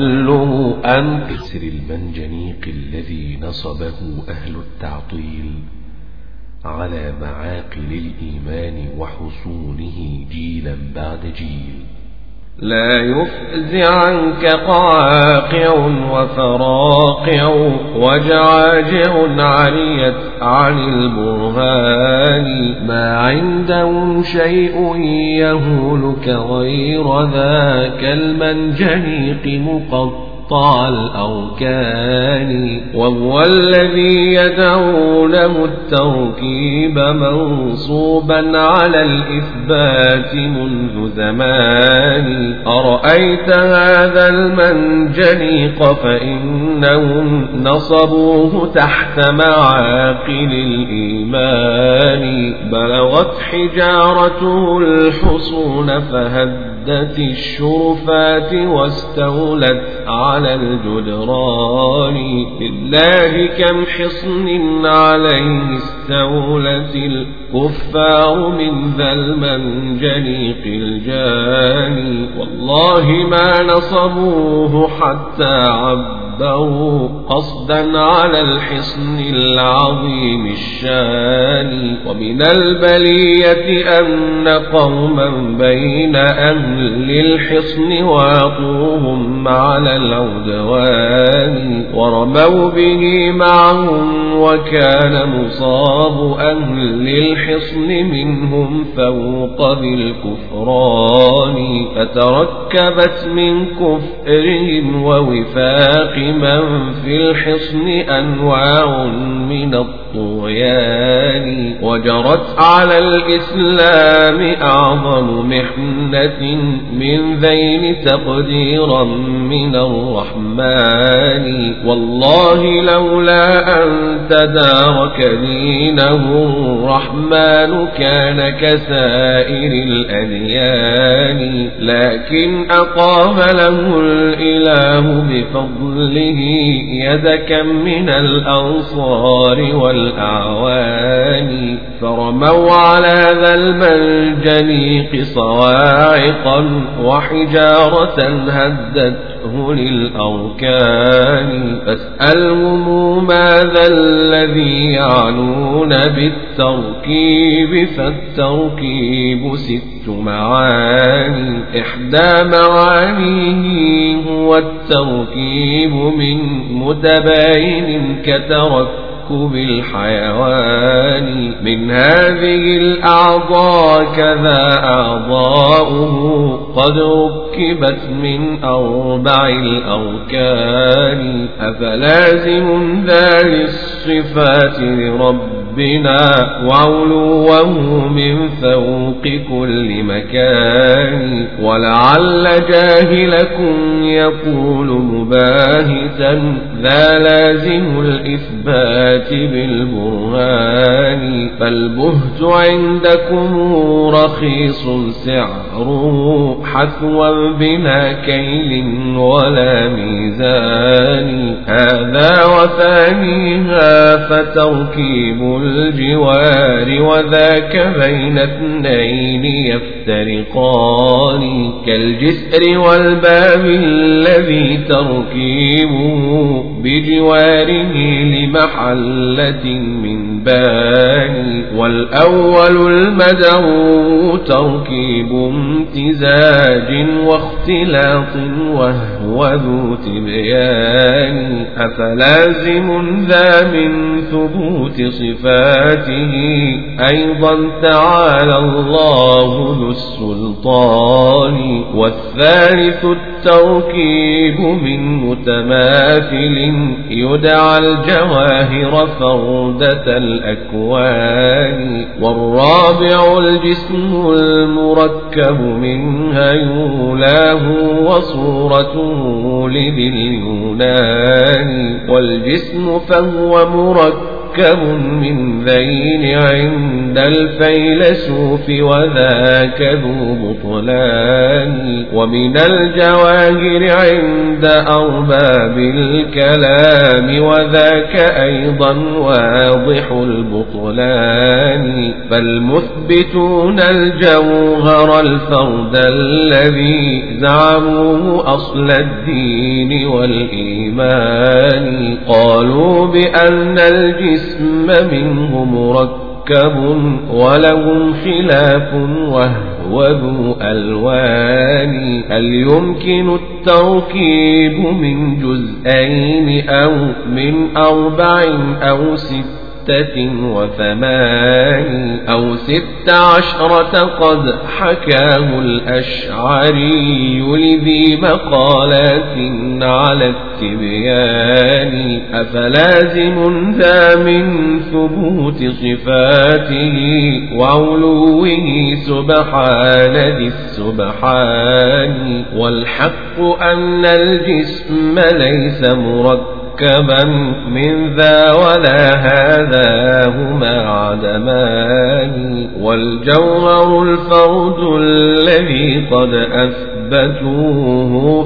كله أن كسر المنجنيق الذي نصبه أهل التعطيل على معاقل الإيمان وحصونه جيلا بعد جيل. لا يفزعنك قاقع وفراقع وجعاجع عليت عن البرهان ما عندهم شيء يهولك غير ذاك المنجنيق مقطع مقطع الأركان وهو الذي يدعونه التركيب منصوبا على الإثبات منذ زمان. أرأيت هذا المنجنيق فإنهم نصبوه تحت معاقل الإيمان. بلغت حجارته الحصون فهدت الشرفات واستولت على الجدران. لله كم حصن عليه استولت الكفار من ذا المنجنيق الجاني والله ما نصبوه حتى عبوا قصدا على الحصن العظيم الشان. ومن البلية أن قوما بين أهل الحصن واطوهم على العدوان. ورموا به معهم وكان مصاب أهل الحصن منهم فوق ذي الكفران فتركبت من كفرهم ووفاق من في الحصن أنواع من الطغيان. وجرت على الإسلام أعظم محنة من ذين تقديرا من الرحمن. والله لولا أن تدارك دينه الرحمن كان كسائر الأديان لكن أقام له الإله بفضله يدك من الأنصار والأعوان. فرموا على ذا المنجنيق صواعقا وحجارة هدته للأركان فاسألهم ماذا الذي يعنون بالتركيب. فالتركيب ست معاني. إحدى معانيه هو التركيب من متباين كتركب تركب الحيوان من هذه الأعضاء كذا أعضاؤه قد ركبت من أربع الأركان أفلازم ذا للصفات لربنا وعلوه من فوق كل مكان ولعل جاهلكم يقول مباهتا ذا لازم الإثبات بالبرهان. فالبهت عندكم رخيص سعره حثوا بلا كيل ولا ميزان. هذا وثانيها فتركيب الجوار وذاك بين اثنين يفترقان كالجسر والباب الذي تركيبه بجواره لمحلة من بان والأول المدعو تركيب امتزاج واختلاط وهو ذو تبيان أفلازم ذا من ثبوت صفاته أيضا تعالى الله ذو السلطان والثالث التركيب من متماثل يدعى الجواهر فردة الأكوان والرابع الجسم المركب منها يولاه وصورته لذي اليونان والجسم فهو مركب مركب من ذين عند الفيلسوف وذاك ذو بطلان. ومن الجواهر عند أرباب الكلام وذاك أيضا واضح البطلان. فالمثبتون الجوهر الفرد الذي زعموه أصل الدين والإيمان. قالوا بأن الجسم منه مركب ولهم خلاف وهو ذو ألوان. هل يمكن التركيب من جزئين أو من أربع أو ست؟ ستة وثمان أو ست عشرة قد حكاه الأشعري لذي مقالات على التبيان. أفلازم ذا من ثبوت صفاته وعلوه سبحان ذي السبحان. والحق أن الجسم ليس مركب مركبا من ذا ولا هذا هما عدمان والجوهر الفرد الذي قد أثبتوه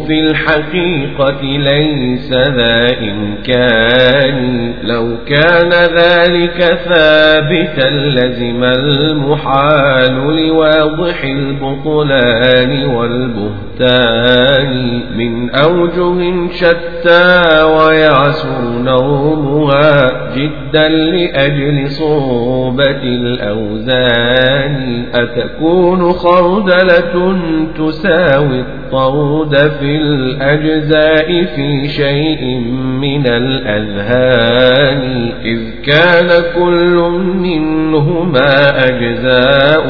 في الحقيقة ليس ذا إمكان لو كان ذلك ثابتا لزم المحال لواضح البطلان والبهتان من أوجه شتى ويعلم يعسر نومها جدا لأجل صوبة الأوزان. أتكون خردلة تساوي الطرد في الأجزاء في شيء من الأذهان. إذ كان كل منهما أجزاء.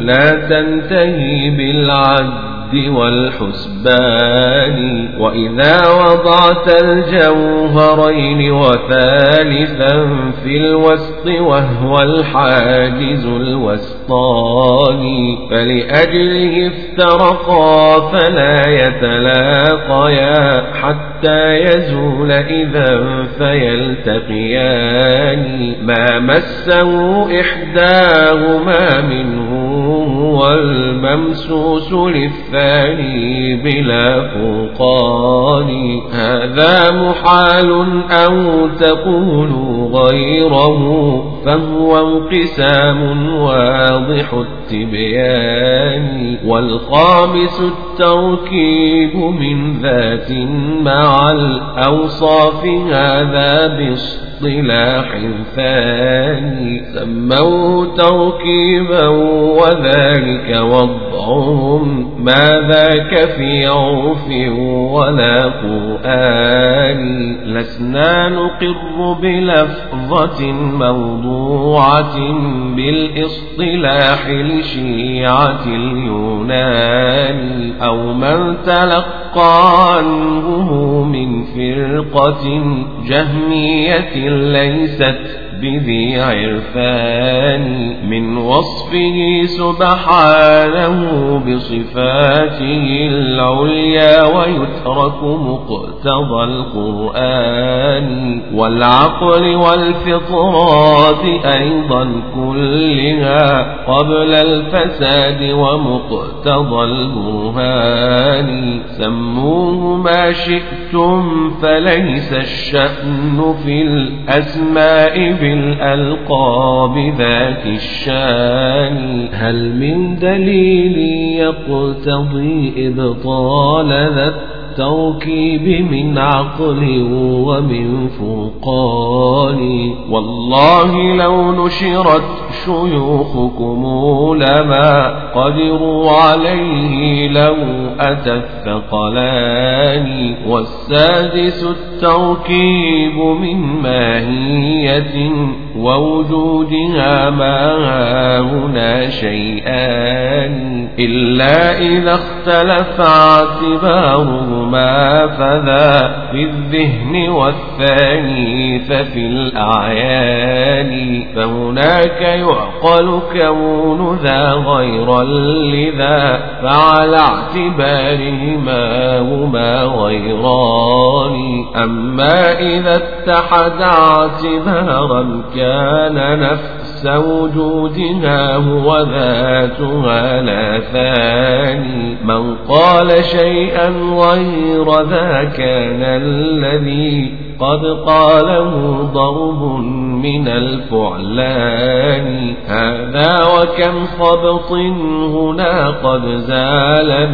لا تنتهي بالعد والحسبان وإذا وضعت الجوهرين وثالثا في الوسط وهو الحاجز الوسطاني فلأجله افترقا فلا يتلاقيا حتى يزول إذا فيلتقيان ما مسه إحداهما منه والممسوس للثاني بلا فرقان. هذا محال أو تقول غيره فهو انقسام واضح التبيان. والخامس التركيب من ذات مع الأوصاف هذا بالصدق اصطلاح ثاني. سموه تركيبا وذلك وضعهم ما ذاك في عرف ولا قرآن. لسنا نقر بلفظة موضوعة بالإصطلاح لشيعة اليونان أو من تلقى عنه من فرقة جهمية ليست بذي عرفان من وصفه سبحانه بصفاته العليا ويترك مقتضى القرآن والعقل والفطرات أيضا كلها قبل الفساد ومقتضى البرهان. سموه ما شئتم فليس الشأن في الأسماء بالألقاب ذات الشان؟ هل من دليل يقتضي إبطال ذا التركيب من عقل ومن فرقان والله لو نشرت شيوخكم لما قدروا عليه لو أتى الثقلان. والسادس التركيب من ماهية ووجودها ما هنا شيئان إلا إذا اختلف اعتبارهما فذا في الذهن والثاني ففي الأعيان. فهناك يعقل كون ذا غير لذا فعلى اعتبارهما هما غيران. أما إذا اتحد اعتبارا كان نفس وجودها هو ذاتها لا ثاني. من قال شيئا غير ذا كان الذي قد قاله ضرب من الفعلان. هذا وكم خبط هنا قد زال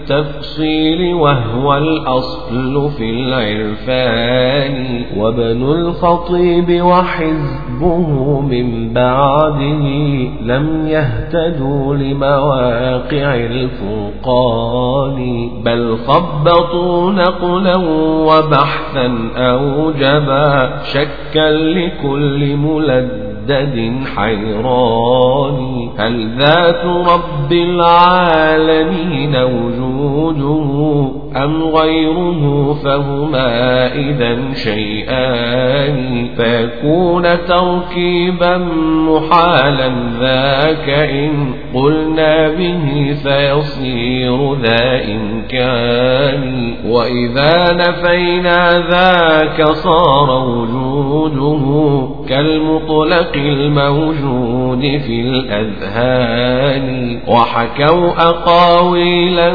بالتفصيل وهو الأصل في العرفان. وابن الخطيب وحزبه من بعده لم يهتدوا لمواقع الفرقان بل خبطوا نقلا وبحثا أوجبا شكا لكل ملد مردد حيران. هل ذات رب العالمين وجوده أم غيره فهما إذا شيئان؟ فيكون تركيبا محالا ذاك إن قلنا به فيصير ذا إمكان. وإذا نفينا ذاك صار وجوده كالمطلق الموجود في الأذهان وحكوا أقاويلا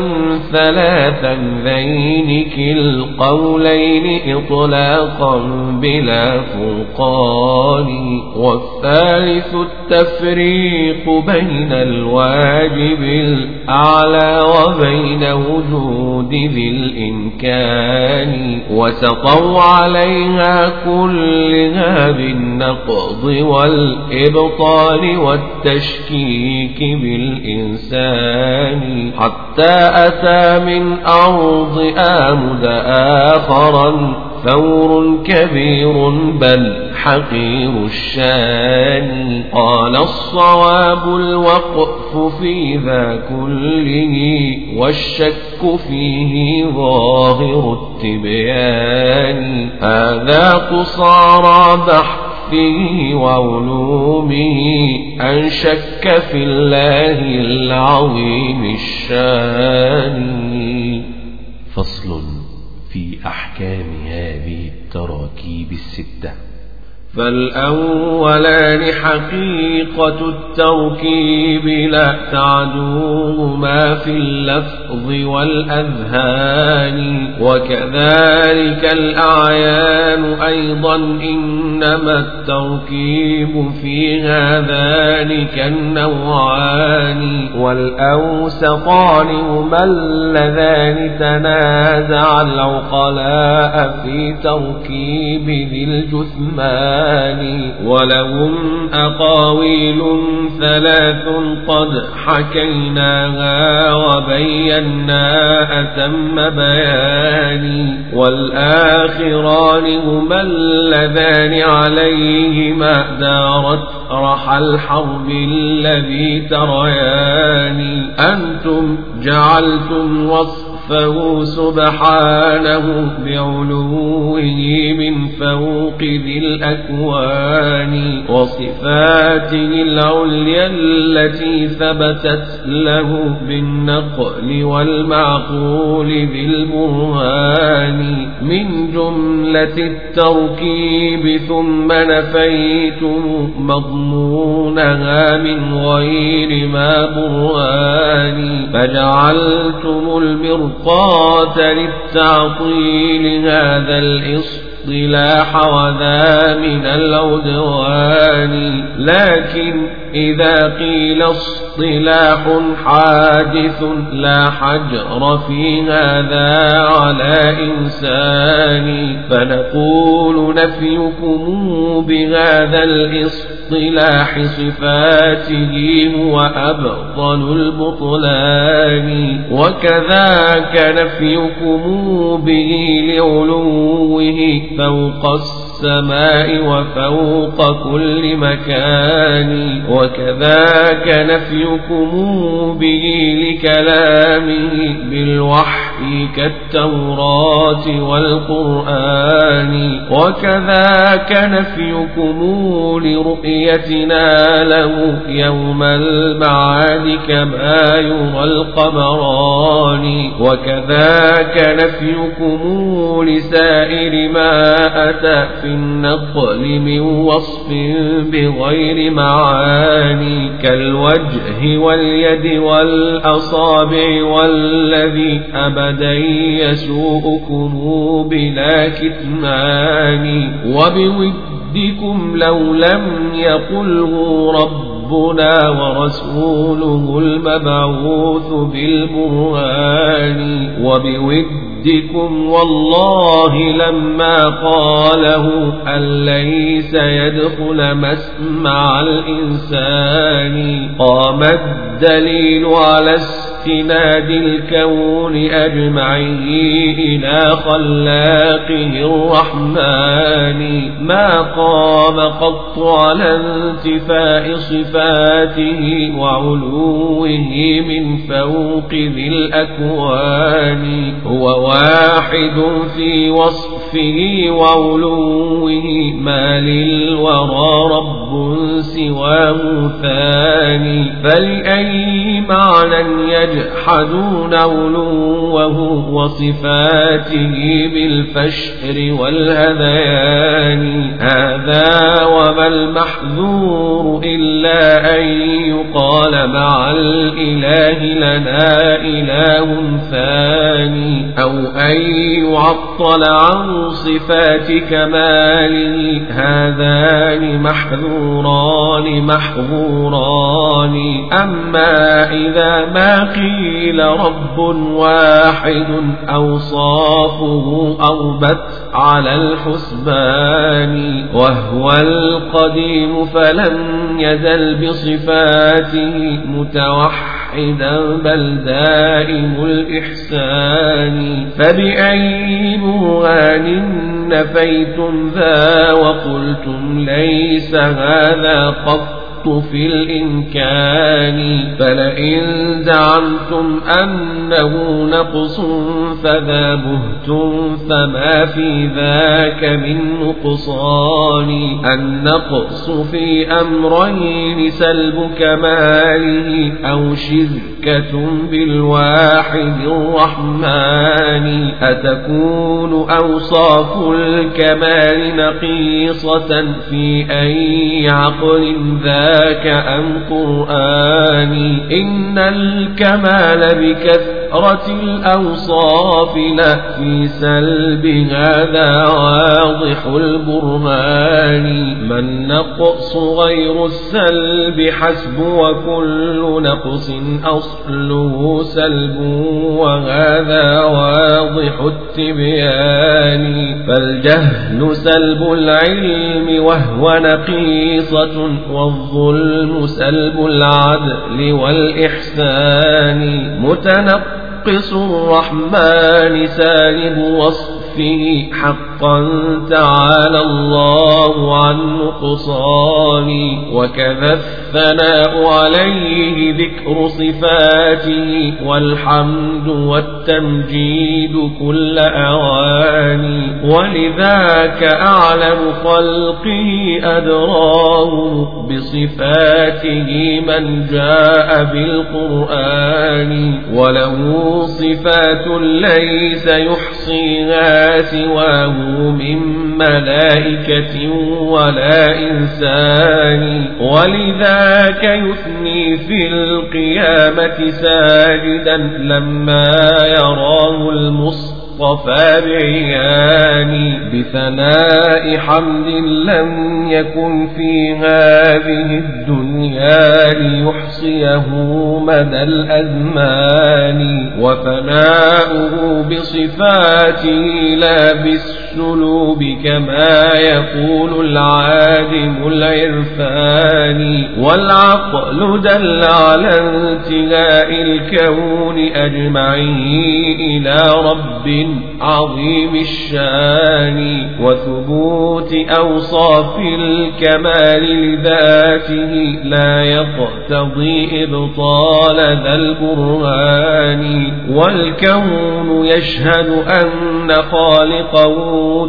ثلاثا ذينك القولين إطلاقا بلا فرقان والثالث التفريق بين الواجب الأعلى وبين وجود ذي الإمكان وسطوا عليها كلها بالنقض والإبطال والتشكيك بالإنسان. حتى أتى من أرض آمد آخرا. ثور كبير بل حقير الشان. قال الصواب الوقف في ذا كله والشك فيه ظاهر التبيان. هذا قصارى بحث بحثه وعلومه أن شك في الله العظيم الشان. فصل في أحكام هذه التراكيب الستة. فالأولان حقيقة التركيب لا تعدوهما في اللفظ والأذهان. وكذلك الأعيان أيضا إنما التركيب في هذان كالنوعان. والأوسطان هما اللذان تنازع العقلاء في تركيب ذي الجثمان. القرآن ولهم أقاويل ثلاث قد حكيناها وبينا أتم بياني والآخران هما اللذان عليهما دارت رحى الحرب الذي تريان أنتم جعلتم وصف وصفه سبحانه بعلوه من فوق ذي الأكوان وصفاته العليا التي ثبتت له بالنقل والمعقول ذي البرهان من جملة التركيب ثم نفيتم مضمونها من غير ما برهان فجعلتم المرق الفرقات للتعطيل هذا الاصطلاح وذا من العدوان لكن إذا قيل اصطلاح حادث لا حجر في هذا على إنسان فنقول نفيكم بهذا الاصطلاح صفاته هو أبطل البطلان. وكذاك نفيكم به لعلوه فوق السماء وفوق كل مكان. وكذاك نفيكم به لكلامه بالوحي كالتوراة والقرآن. وكذاك نفيكم لرؤيتنا له يوم المعاد كما يرى القمران. وكذاك نفيكم لسائر ما أتى في النقل من وصف بغير معاني كالوجه واليد والأصابع والذي أبدا يسوءكم بلا كتمان وبودكم لو لم يقله ربنا ورسوله المبعوث بالبرهان وبودكم والله لما قاله أن ليس يدخل مسمع الإنسان. قام الدليل على استناد الكون أجمعه إلى خلاقه الرحمن ما قام قط على انتفاء صفاته وعلوه من فوق ذي الأكوان هو واحد في وصفه وعلوه ما للورى رب سواه ثاني فلأي معنى يجحدون علوه وصفاته بالفشر والهذيان. هذا وما المحذور إلا أن يقال مع الإله لنا إله ثاني أو أن يعطل عن صفات كماله. هذان محذوران محظوران أما إذا ما قيل رب واحد أوصافه أربت على الحسبان وهو القديم فلم يزل بصفاته متوحدا بل دائم الإحسان فبأي برهان نفيتم ذا وقلتم ليس هذا قط في الإمكان فلئن زعمتم أنه نقص فذا بهت فما في ذاك من نقصان. النقص في أمرين سلب كماله أو شركة بالواحد الرحمن. أتكون أوصاف الكمال نقيصة في أي عقل ذا ذاك أم قرآن إن الكمال بكثرة الأوصاف لا في سلب هذا واضح البرهان من نقص غير السلب حسب وكل نقص أصله سلب وهذا واضح التبيان فالجهل سلب العلم وهو نقيصة والظلم الظلم سلب العدل والإحسان متنقص الرحمن سالب وصفه حقا تعالى الله عن نقصان وكذا الثناء عليه ذكر صفاته والحمد والتمجيد كل أواني. ولذاك أعلم خلقه أدراه بصفاته من جاء بالقرآن. وله صفات ليس يحصيها سواه من ملائكة ولا إنسان. ولذاك يثني في القيامة ساجدا لما يراه المصطفى. المصطفى بعيان بثناء حمد لم يكن في هذه الدنيا ليحصيه مدى الأزمان وثناؤه بصفاته لا بالسلوب كما يقول العادم العرفان والعقل دل على انتهاء الكون أجمعه إلى رب عظيم الشان وثبوت أوصاف الكمال لذاته لا يقتضي إبطال ذا البرهان والكون يشهد أن خالقه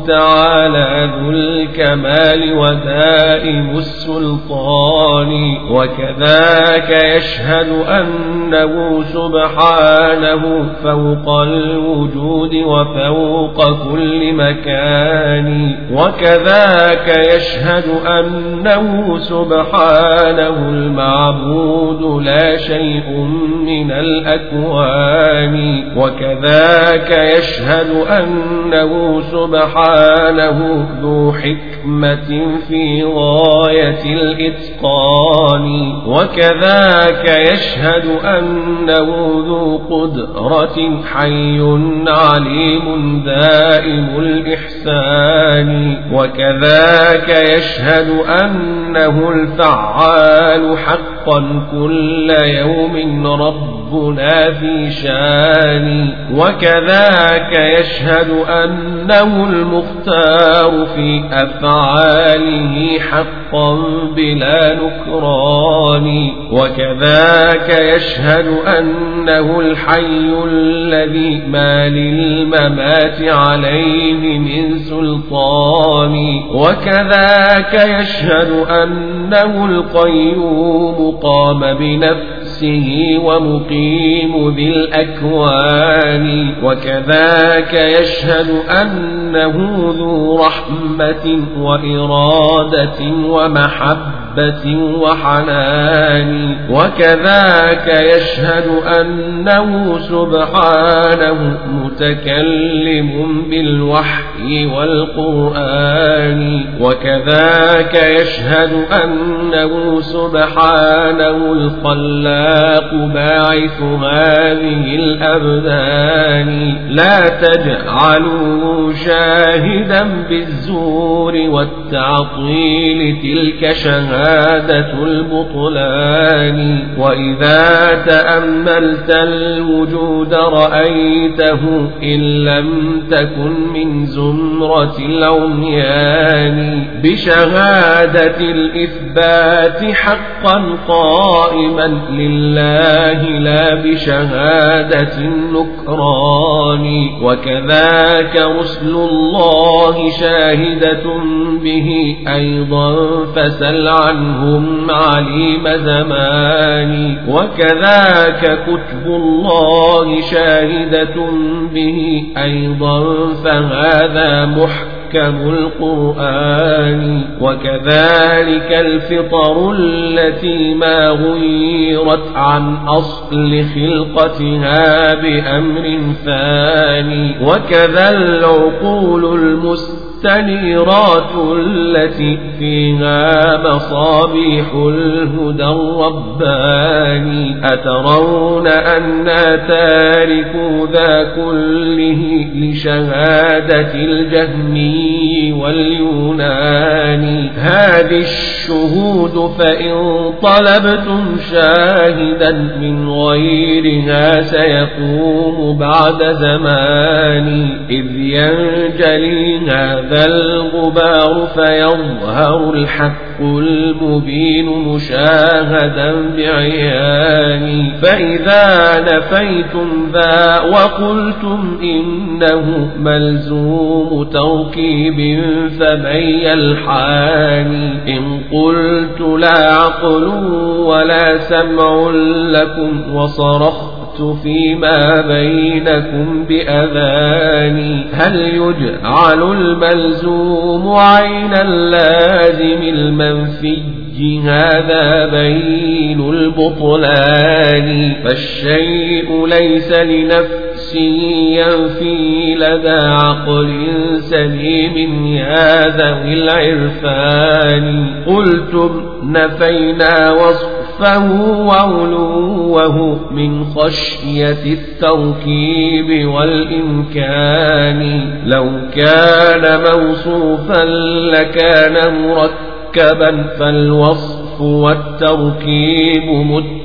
تعالى ذو الكمال ودائم السلطان وكذاك يشهد أنه سبحانه فوق الوجود وفوق كل مكان. وكذاك يشهد أنه سبحانه المعبود لا شيء من الأكوان. وكذاك يشهد أنه سبحانه ذو حكمة في غاية الإتقان. وكذاك يشهد أنه ذو قدرة حي عليم. دائم الإحسان وكذاك يشهد أنه الفعال حقا كل يوم ربنا في شان. وكذاك يشهد أنه المختار في أفعاله حقا بلا نكران. وكذاك يشهد أنه الحي الذي ما للممات عليه من سلطان. وكذاك يشهد أنه القيوم قام بنفسه ومقيم ذي الأكوان وكذاك يشهد أنه ذو رحمة وإرادة ومحبة وحنان. وكذاك يشهد أنه سبحانه متكلم بالوحي والقرآن. وكذاك يشهد أنه سبحانه الخلاق باعث هذه الأبدان. لا تجعلوا شاهدا بالزور والتعطيل تلك شهادة البطلان. وإذا تأملت الوجود رأيته إن لم تكن من زمرة العميان. بشهادة الإثبات حقا قائما لا بشهادة النكران. وكذاك رسل الله شاهدة به أيضا فسل عنهم عليم زمان. وكذاك كتب الله شاهدة به أيضا فهذا محكم. محكم القرآن وكذلك الفطر التي ما غيرت عن أصل خلقتها بأمر ثاني وكذا العقول المستنيرات التي فيها مصابيح الهدى الرباني. أترون أن تاركوا ذا كله لشهادة الجهمي واليونان؟ هذه الشهود فإن طلبتم شاهدا من غيرها سيقوم بعد زمان. إذ ينجلي هذا الغبار فيظهر الحق المبين مشاهدا بعيان فإذا نفيتم ذا وقلتم إنه ملزوم تركيب فمن يلحان إن قلت لا عقل ولا سمع لكم وصرخت فيما بينكم بأذاني. هل يجعل الملزوم عين اللازم المنفي؟ هذا بين البطلان. فالشيء ليس لنفسه ينفي لدى عقل سليم يا ذوي العرفان. قلتم نفينا وصفه وعلوه من خشية التركيب والإمكان لو كان موصوفا لكان مركبا فالوصف والتركيب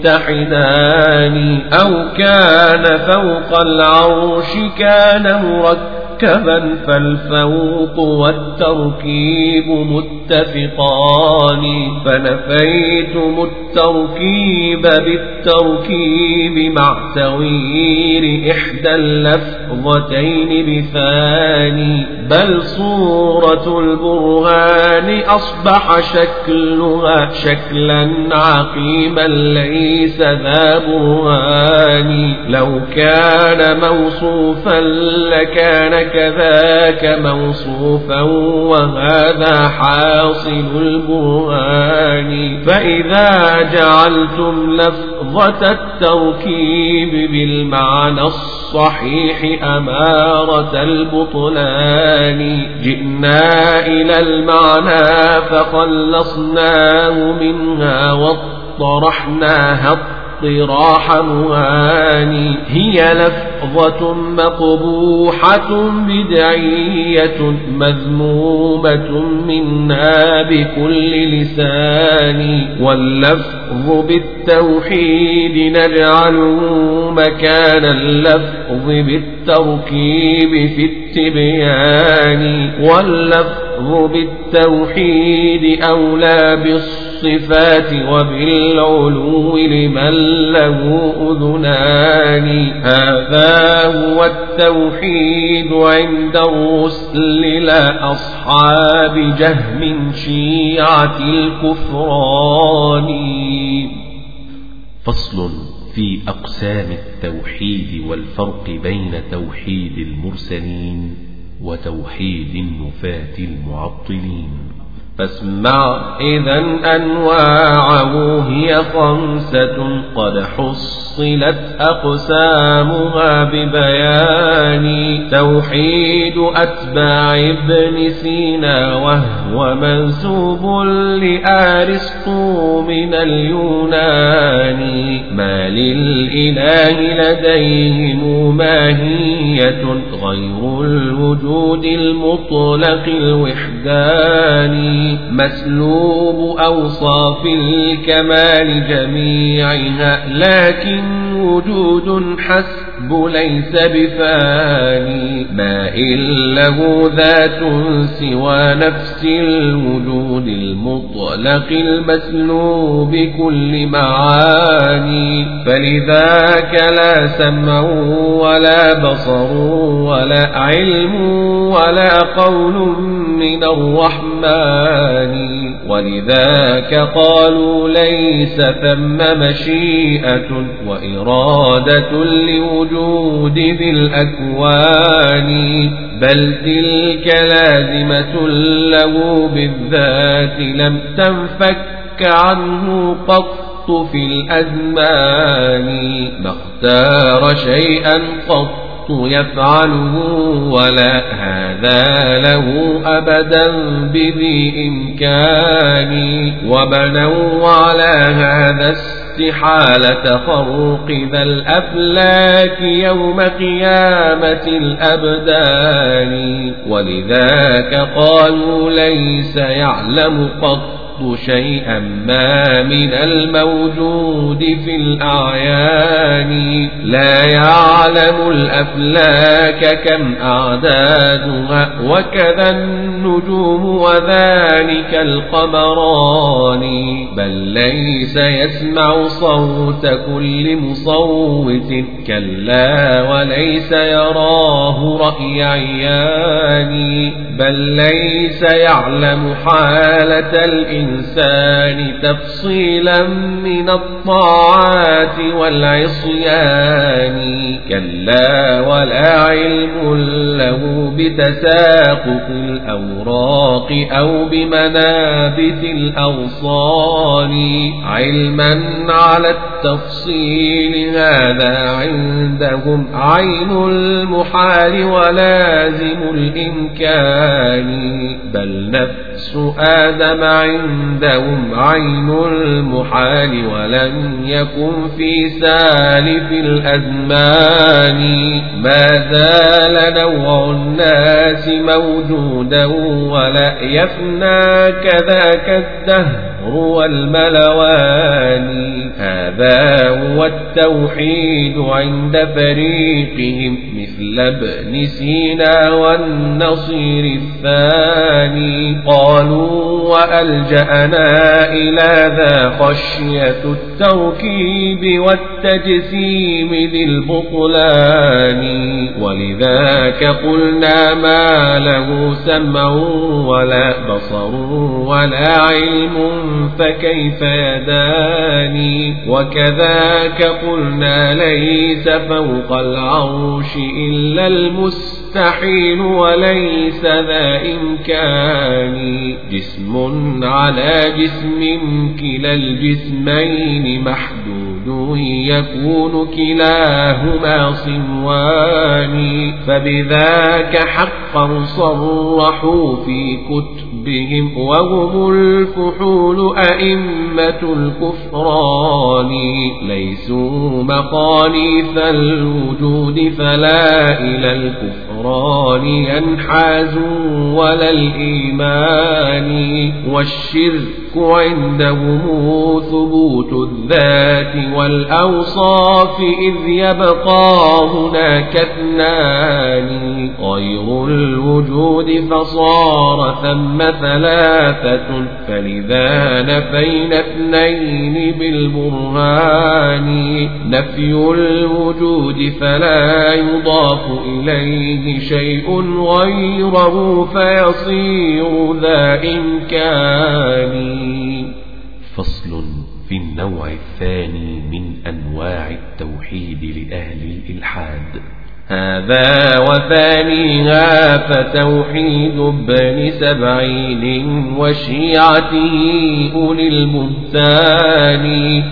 متحدان أو كان فوق العرش كان مركبا مركبا فالفوق والتركيب متفقان فنفيتم التركيب بالتركيب مع تغيير إحدى اللفظتين بثاني بل صورة البرهان أصبح شكلها شكلا عقيما ليس ذا برهان لو كان موصوفا لكان كذاك موصوفا وهذا حاصل البرهان. فإذا جعلتم لفظة التركيب بالمعنى الصحيح أمارة البطلان. جئنا إلى المعنى فخلصناه منها واطرحناها اطراح مواني. هي لفظة مقبوحة بدعية مذمومة منا بكل لسان. واللفظ بالتوحيد نجعله مكان اللفظ بالتركيب في التبيان. واللفظ بالتوحيد أولى بالصلاة الصفات وبالعلو لمن له أذنان. هذا هو التوحيد عند الرسل لا أصحاب جهم شيعة الكفران. فصل في أقسام التوحيد والفرق بين توحيد المرسلين وتوحيد النفاة المعطلين. فاسمع إذا أنواعه هي خمسة قد حصلت أقسامها ببيان توحيد أتباع ابن سينا وهو منسوب لآرسطو من اليونان. ما للإله لديهم ماهية غير الوجود المطلق الوحداني مسلوب أوصاف الكمال جميعها لكن وجود حسب ليس بفاني ما له ذات سوى نفس الوجود المطلق المسلوب كل معاني. فلذاك لا سمع ولا بصر ولا علم ولا قول من الرحمن. ولذاك قالوا ليس ثم مشيئة وإرادة لوجود ذي الأكوان بل تلك لازمة له بالذات. لم تنفك عنه قط في الأزمان ما اختار شيئا قط يفعله ولا هذا له أبدا بذي إمكان. وبنوا على هذا استحالة فرق ذا الأفلاك يوم قيامة الأبدان. ولذاك قالوا ليس يعلم قط شيئا ما من الموجود في الأعيان. لا يعلم الأفلاك كم أعدادها وكذا النجوم وذلك القمران. بل ليس يسمع صوت كل مصوت كلا وليس يراه رأي عيان. بل ليس يعلم حالة الإنسان الإنسان تفصيلا من الطاعات والعصيان كلا ولا علم له بتساقط الأوراق أو بمنابت الأغصان علما على التفصيل هذا عندهم عين المحال ولازم الإمكان. بل نفس آدم عند عندهم عين المحال ولم يكن في سالف الأزمان. ما زال نوع الناس موجودا ولا يفنى كذاك الدهر. الدهر والملوان هذا هو التوحيد عند فريقهم مثل ابن سينا والنصير الثاني. قالوا وألجأنا إلى ذا خشية التوكيد والتجسيم ذي البطلان. ولذاك قلنا ما له سمع ولا بصر ولا علم. فكيف يداني؟ وكذاك قلنا ليس فوق العرش إلا المستحيل وليس ذا إمكان. جسم على جسم كلا الجسمين محدود يكون كلاهما صنوان. فبذاك حقا صرحوا في كتبهم وهم الفحول أئمة الكفران ليسوا مقاليث الوجود فلا إلى الكفران ينحازوا ولا الإيمان والشرك عندهم ثبوت الذات والأوصاف إذ يبقى هناك اثنان غير الوجود فصار ثم ثلاثة فلذا نفينا اثنين بالبرهان نفي الوجود فلا يضاف إليه شيء غيره فيصير ذا إمكان. فصل في النوع الثاني من أنواع التوحيد لأهل الإلحاد. هذا وثانيها فتوحيد ابن سبعين وشيعته أولي البهتان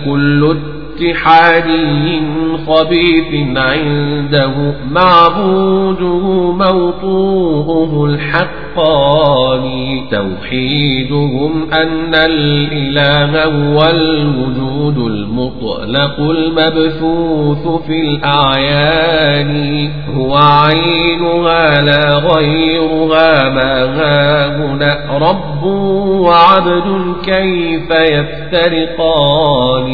كل اتحادي خبيث عنده معبوده موطوءه الحقاني توحيدهم أن الإله هو الوجود المطلق المبثوث في الأعيان هو عينها لا غيرها ما هاهنا رب وعبد كيف يفترقان؟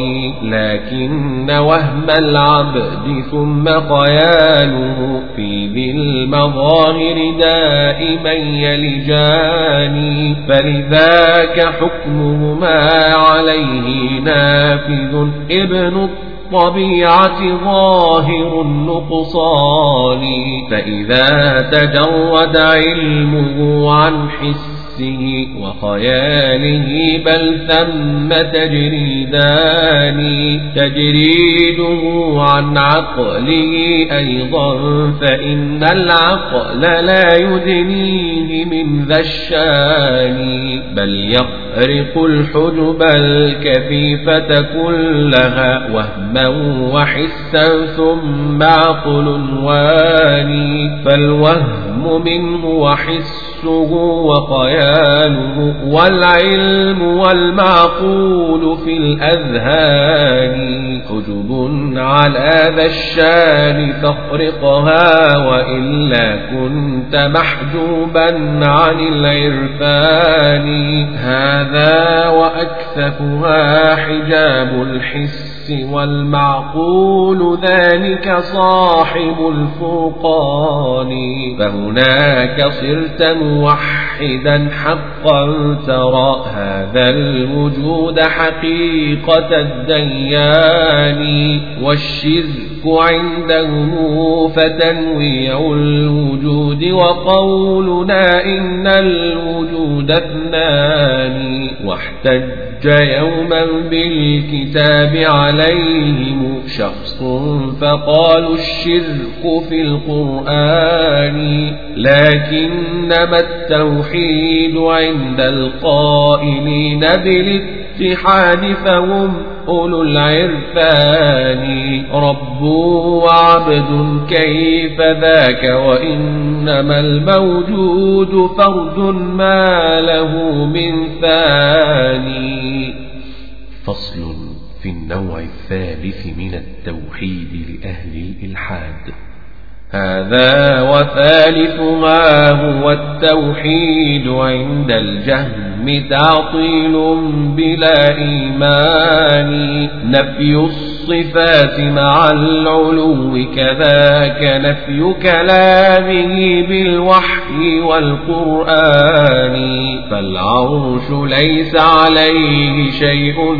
لكن وهم العبد ثم خياله في ذي المظاهر دائما يلجان فلذاك حكمهما عليه نافذ ابن الطبيعة ظاهر النقصان فإذا تجرد علمه عن حس نفسه وخياله بل ثم تجريدان. تجريده عن عقله أيضا فإن العقل لا يدنيه من ذا الشان. بل يخرق الحجب الكثيفة كلها وهما وحسا ثم عقل واني. فالوهم منه وحس نفسه وخياله والعلم والمعقول في الأذهان حجب على ذا الشان فاخرقها وإلا كنت محجوبا عن العرفان. هذا وأكثفها حجاب الحس والمعقول ذلك صاحب الفرقان. فهناك صرت موحدا حقا ترى. هذا الوجود حقيقة الديان. والشرك عندهم فتنويع الوجود وقولنا إن الوجود اثنان. واحتج يوما بالكتاب عليهم شخص فقالوا الشرك في القرآن لكنما التوحيد عند القائلين بالاتحاد فهم أولو العرفان. رب وعبد كيف ذاك وإنما الموجود فرد ما له من ثاني. فصل في النوع الثالث من التوحيد لأهل الإلحاد. هذا وثالث ما هو التوحيد عند الجهم تعطيل بلا إيمان. نفي الصفات مع العلو كذاك نفي كلامه بالوحي والقرآن. فالعرش ليس عليه شيء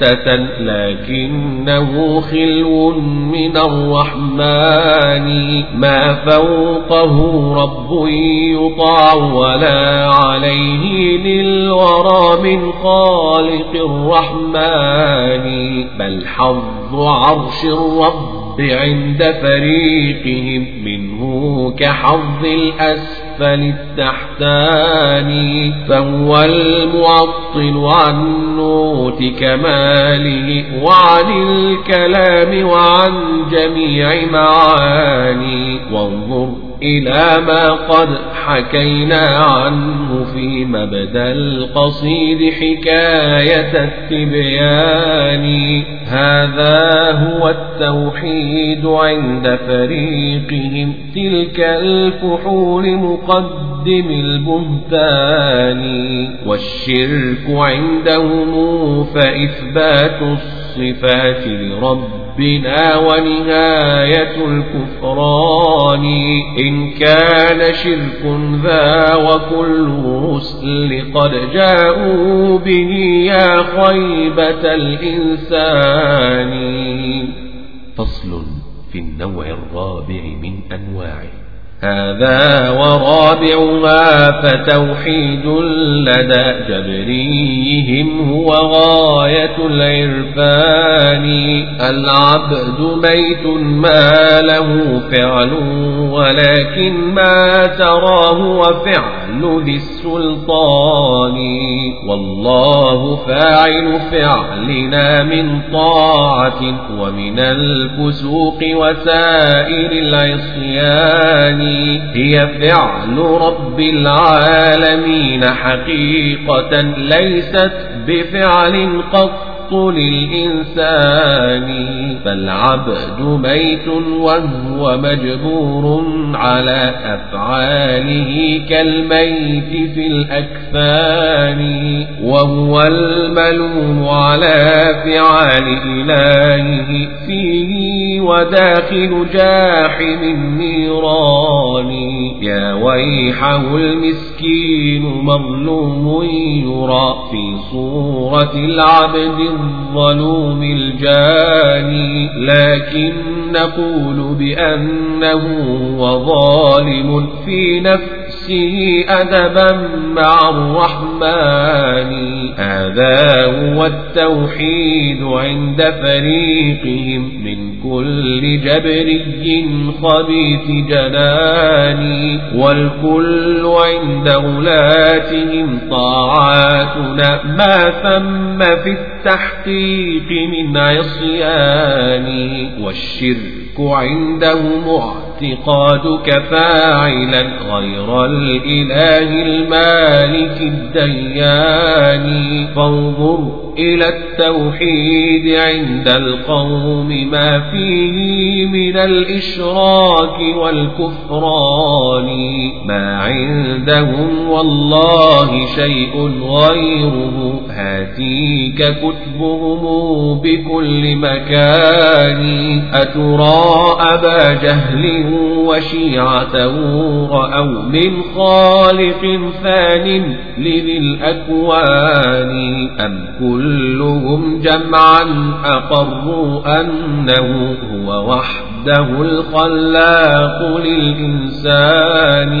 بت لكنه خلو من الرحمن. ما فوقه رب يطاع ولا عليه للورى من خالق الرحمن. بل حظ عرش الرب عند فريقهم منه كحظ الأسفل التحتاني فهو المعطل عن نوت كماله وعن الكلام وعن جميع معاني. وانظر إلى ما قد حكينا عنه في مبدأ القصيد حكاية التبيان. هذا هو التوحيد عند فريقهم. تلك الفحول مقدم البهتان. والشرك عندهم فإثبات الصفات لربنا ونهاية الكفران. إن كان شرك ذا وكل الرسل قد جاءوا به يا خيبة الإنسان. فصل في النوع الرابع من أنواعه. هذا ورابعها فتوحيد لدى جبريهم هو غاية العرفان. العبد ميت ما له فعل ولكن ما تراه وفعل ذي السلطان والله فاعل فعلنا من طاعة ومن الفسوق وسائر العصيان. هي فعل رب العالمين حقيقة ليست بفعل قط. للإنسان فالعبد ميت وهو مجبور على أفعاله كالميت في الأكفان وهو الملوم على فعال إلهه فيه وداخل جاحم النيران يا ويحه المسكين مظلوم يرى في صورة العبد الظلوم الجاني لكن نقول بأنه وظالم في نفسه. أدبا مع الرحمن. هذا هو التوحيد عند فريقهم من كل جبري خبيث جنان. والكل عند غلاتهم طاعاتنا. ما ثم في التحقيق من عصيان. والشرك عندهم اعتقادك فاعلا غير الإله المالك الديان. فانظر إلى التوحيد عند القوم ما فيه من الإشراك والكفران. ما عندهم والله شيء غيره. هاتيك كتبهم بكل مكان. أترى أبا جهل وشيعته رأوا من خالق فان لذي الأكوان أم كل كلهم جمعا أقروا أنه هو وحده الخلاق للإنسان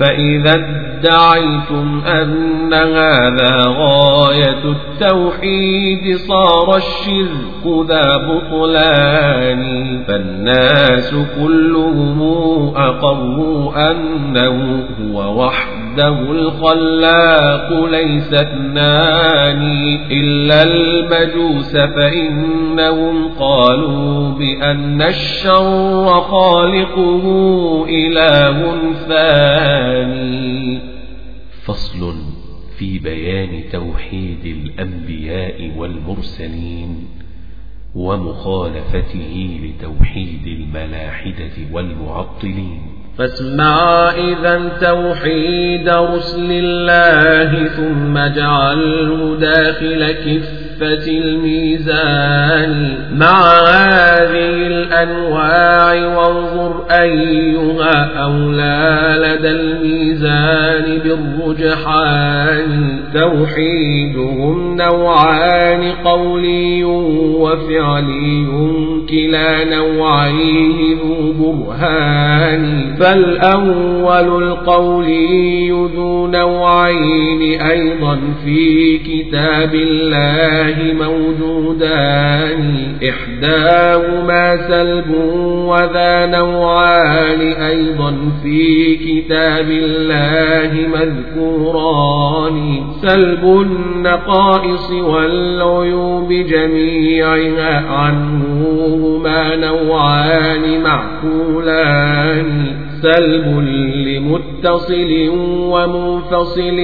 فإذا ادعيتم أن هذا غاية التوحيد صار الشرك ذا بطلان فالناس كلهم أقروا أنه هو وحده الخلاق ليس اثنان إلا المجوس فإنهم قالوا بأن الشر خالقه إله ثاني. فصل في بيان توحيد الأنبياء والمرسلين. ومخالفته لتوحيد الملاحدة والمعطلين. فاسمع إذا توحيد رسل الله ثم اجعله داخل كف كفة الميزان مع هذه الأنواع وانظر أيها أولى لدى الميزان بالرجحان توحيدهم نوعان قولي وفعلي كلا نوعيه ذو برهان. فالأول القولي ذو نوعين أيضا في كتاب الله موجودان إحداهما سلب وذا نوعان أيضا في كتاب الله مذكوران سلب النقائص والعيوب جميعها عنه هما نوعان معقولان سلب لمتصل ومنفصل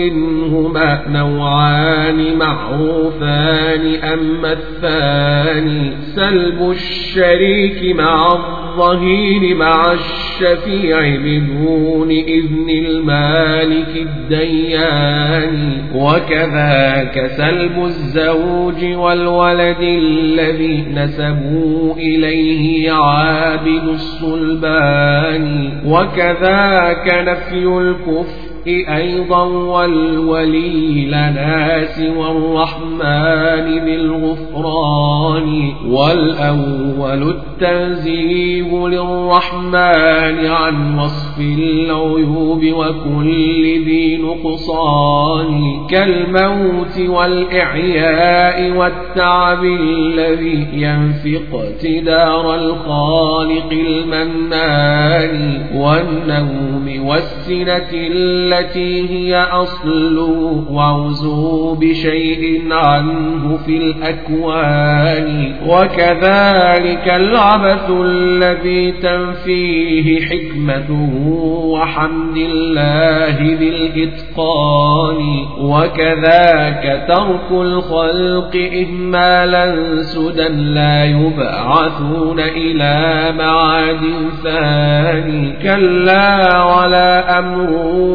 هما نوعان معروفان. أما الثاني سلب الشريك مع الظهير مع الشفيع بدون إذن المالك الديان. وكذاك سلب الزوج والولد الذي نسبوا إليه عابد الصلبان وكذاك نفي الكفر. أيضا والولي لنا سوى الرحمن بالغفران والأول التنزيه للرحمن عن وصف العيوب وكل ذي نقصان كالموت والإحياء والتعب الذي ينفي اقتدار الخالق المنان والنوم والسنة التي هي أصل وعزو بشيء عنه في الأكوان. وكذلك العبث الذي تنفيه حكمته وحمد الله ذي الإتقان وكذاك ترك الخلق إهمالا سدى لا يبعثون إلى معاد ثاني. كلا ولا أمر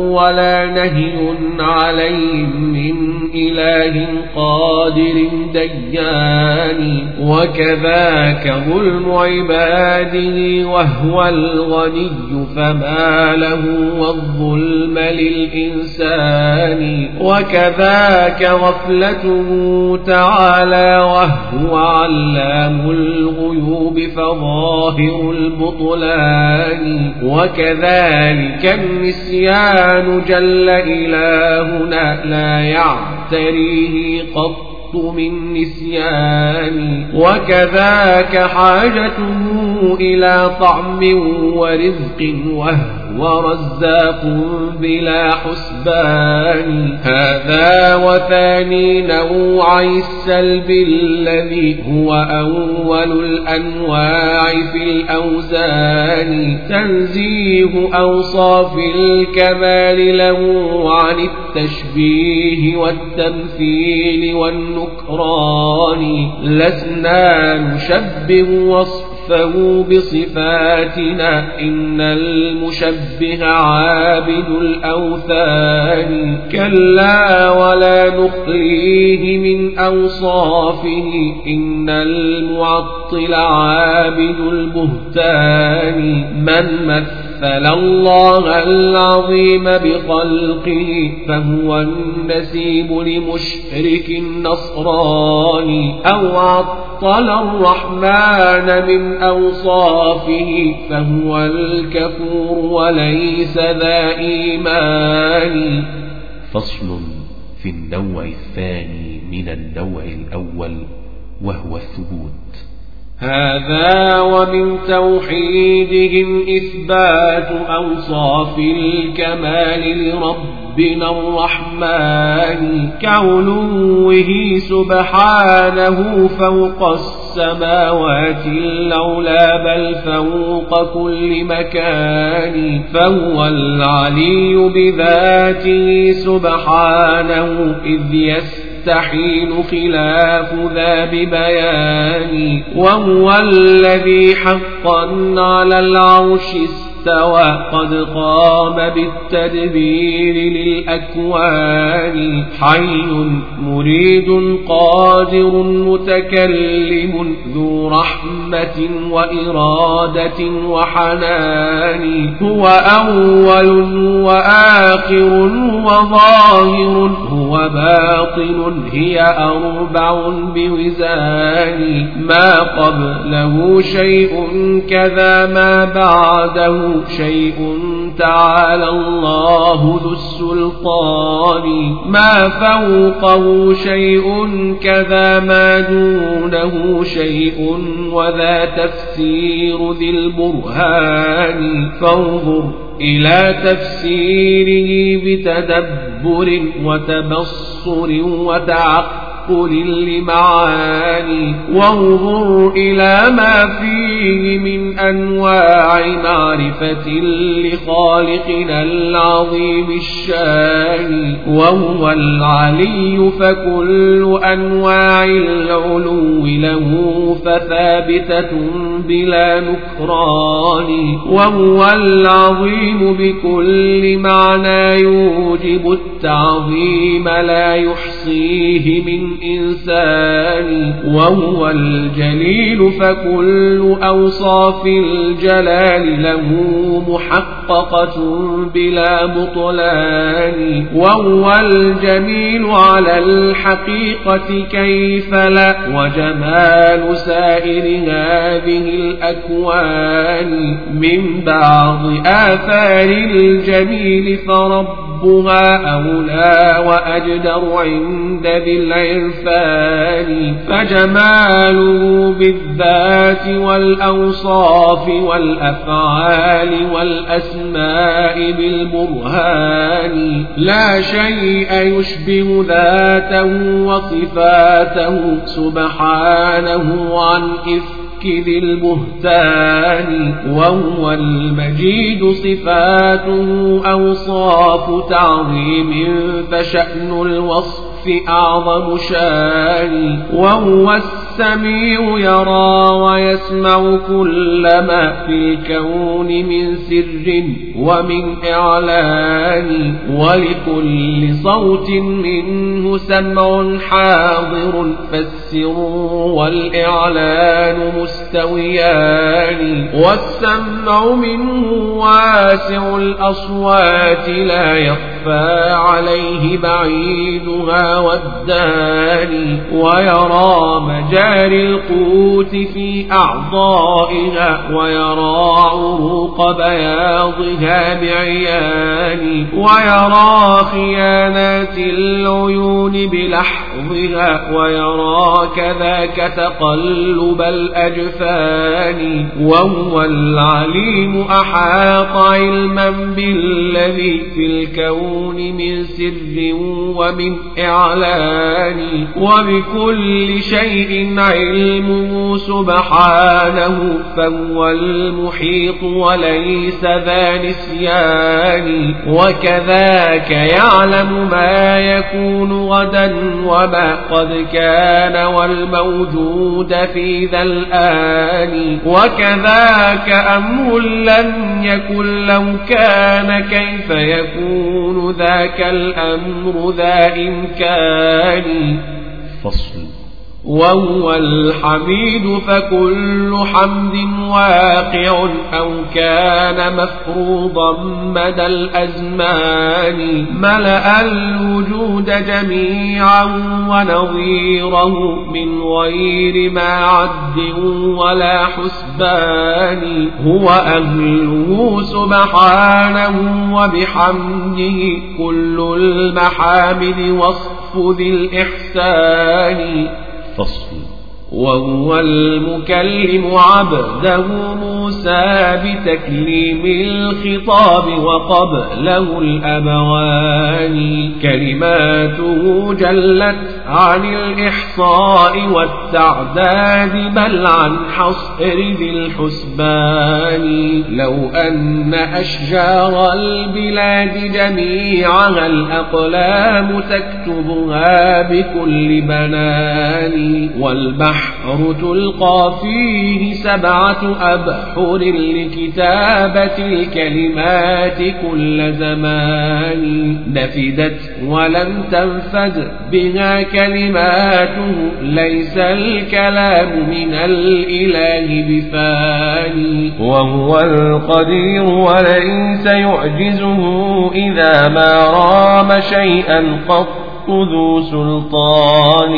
ولا نهي عليهم من إله قادر ديان. وكذاك ظلم عباده وهو الغني فما له والظلم للإنسان. وكذاك غفلته تعالى وهو علام الغيوب فظاهر البطلان. وكذلك النسيان جل إلهنا لا يعتريه قط من نسيان وكذاك حاجته إلى طعم ورزق وهو ورزاق بلا حسبان. هذا وثاني نوع السلب الذي هو أول الأنواع في الأوزان. تنزيه أوصاف الكمال له عن التشبيه والتمثيل والنكران. لسنا نشبه وصف وصفه بصفاتنا إن المشبه عابد الأوثان كلا ولا نخليه من أوصافه إن المعطل عابد البهتان من مثل مثل الله العظيم بخلقه فهو النسيب لمشرك النصراني أو عطل الرحمن من أوصافه فهو الكفور وليس ذا إيمان فصل في النوع الثاني من النوع الأول وهو الثبوت هذا ومن توحيدهم إثبات أوصاف الكمال لربنا الرحمن كعلوه سبحانه فوق السماوات الأولى بل فوق كل مكان فهو العلي بذاته سبحانه إذ يستطيع يستحيل خلاف ذا ببيان وهو الذي حقا على العرش استوى قد قام بالتدبير للأكوان. حي مريد قادر متكلم ذو رحمة وإرادة وحنان. هو أول وآخر وظاهر هو باطن هي أربع بوزان. ما قبله شيء كذا ما بعده شيء تعالى الله ذو السلطان. ما فوقه شيء كذا ما دونه شيء وذا تفسير ذي البرهان. فانظر إلى تفسيره بتدبر وتبصر وتعقل. تأقل لمعاني وانظر إلى ما فيه من أنواع معرفة لخالقنا العظيم الشان وهو العلي فكل أنواع العلو له فثابتة بلا نكران وهو العظيم بكل معنى يوجب التعظيم لا يحصيه من إنسان وهو الجليل فكل أوصاف الجلال له محققة بلا بطلان وهو الجميل على الحقيقة كيف لا وجمال سائر هذه الأكوان من بعض آثار الجميل فرب ربها أولى وأجدر عند ذي العرفان فجماله بالذات والأوصاف والأفعال والأسماء بالبرهان. لا شيء يشبه ذاته وصفاته سبحانه عن إفك ذي البهتان وهو المجيد صفاته أوصاف تعظيم فشأن الوصف أعظم شان وهو السميع يرى ويسمع كل ما في الكون من سر ومن إعلان ولكل صوت منه سمع حاضر فالسر والإعلان مستويان. والسمع منه واسع الأصوات لا يخفى عليه بعيدها والداني ويرى مجاري القوت في أعضائها ويرى عروق بياضها بعيان ويرى خيانات العيون بلحظها ويرى كذاك تقلب الأجفان وهو العليم أحاط علما بالذي في الكون من سر ومن إعلان وبكل شيء علمه سبحانه فهو المحيط وليس ذا نسيان. وكذاك يعلم ما يكون غدا وما قد كان والموجود في ذا الآن. وكذاك أمر لم يكن لو كان كيف يكون ذاك الأمر ذا إمكان؟ فصل. وهو الحميد فكل حمد واقع أو كان مفروضا مدى الأزمان ملأ الوجود جميعا ونظيره من غير ما عد ولا حسبان هو أهله سبحانه وبحمده كل المحامد وصف ذي الإحسان فصل وهو المكلم عبده موسى بتكليم الخطاب وقبله الأبوان. كلماته جلت عن الإحصاء والتعداد بل عن حصر ذي الحسبان. لو أن أشجار البلاد جميعها الأقلام تكتبها بكل بنان. والبحر تلقى فيه سبعة أبحر لكتابة الكلمات كل زمان نفدت ولم تنفد بها كلماته ليس الكلام من الإله بفاني وهو القدير وليس يعجزه إذا ما رام شيئا قط. ذو سلطان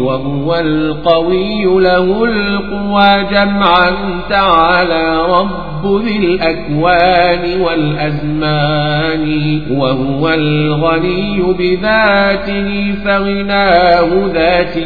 وهو القوي له القوى جمعا تعالى رب ذي الأكوان والأزمان وهو الغني بذاته فغناه ذاتي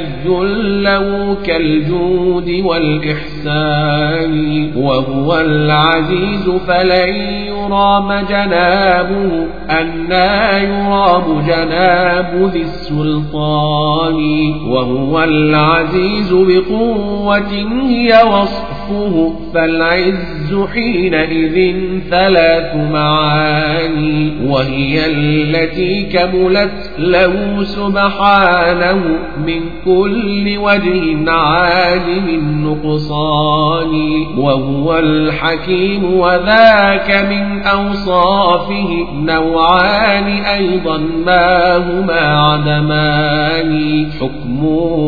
له كالجود والإحسان وهو العزيز فلن يرام جنابه أنا يرام جناب ذي السلطان وهو العزيز بقوة هي وصفه فالعز حينئذ ثلاث معاني وهي التي كملت له سبحانه من كل وجه عالم النقصان وهو الحكيم وذاك من أوصافه نوعان أيضا ما هما عدمان حكم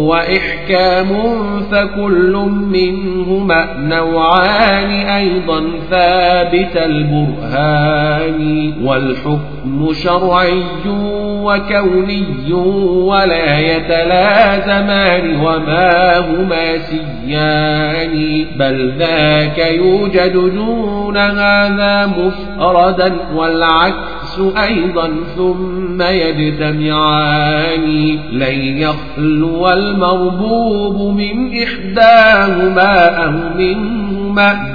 وإحكام فكل منهما نوعان أيضا ثابت البرهان والحكم شرعي وكوني ولا يتلازمان وما هما سيان بل ذاك يوجد دون هذا مفردا والعكس أيضا ثم يجتمعان. لن يخلو المربوب من إحداهما أو منهما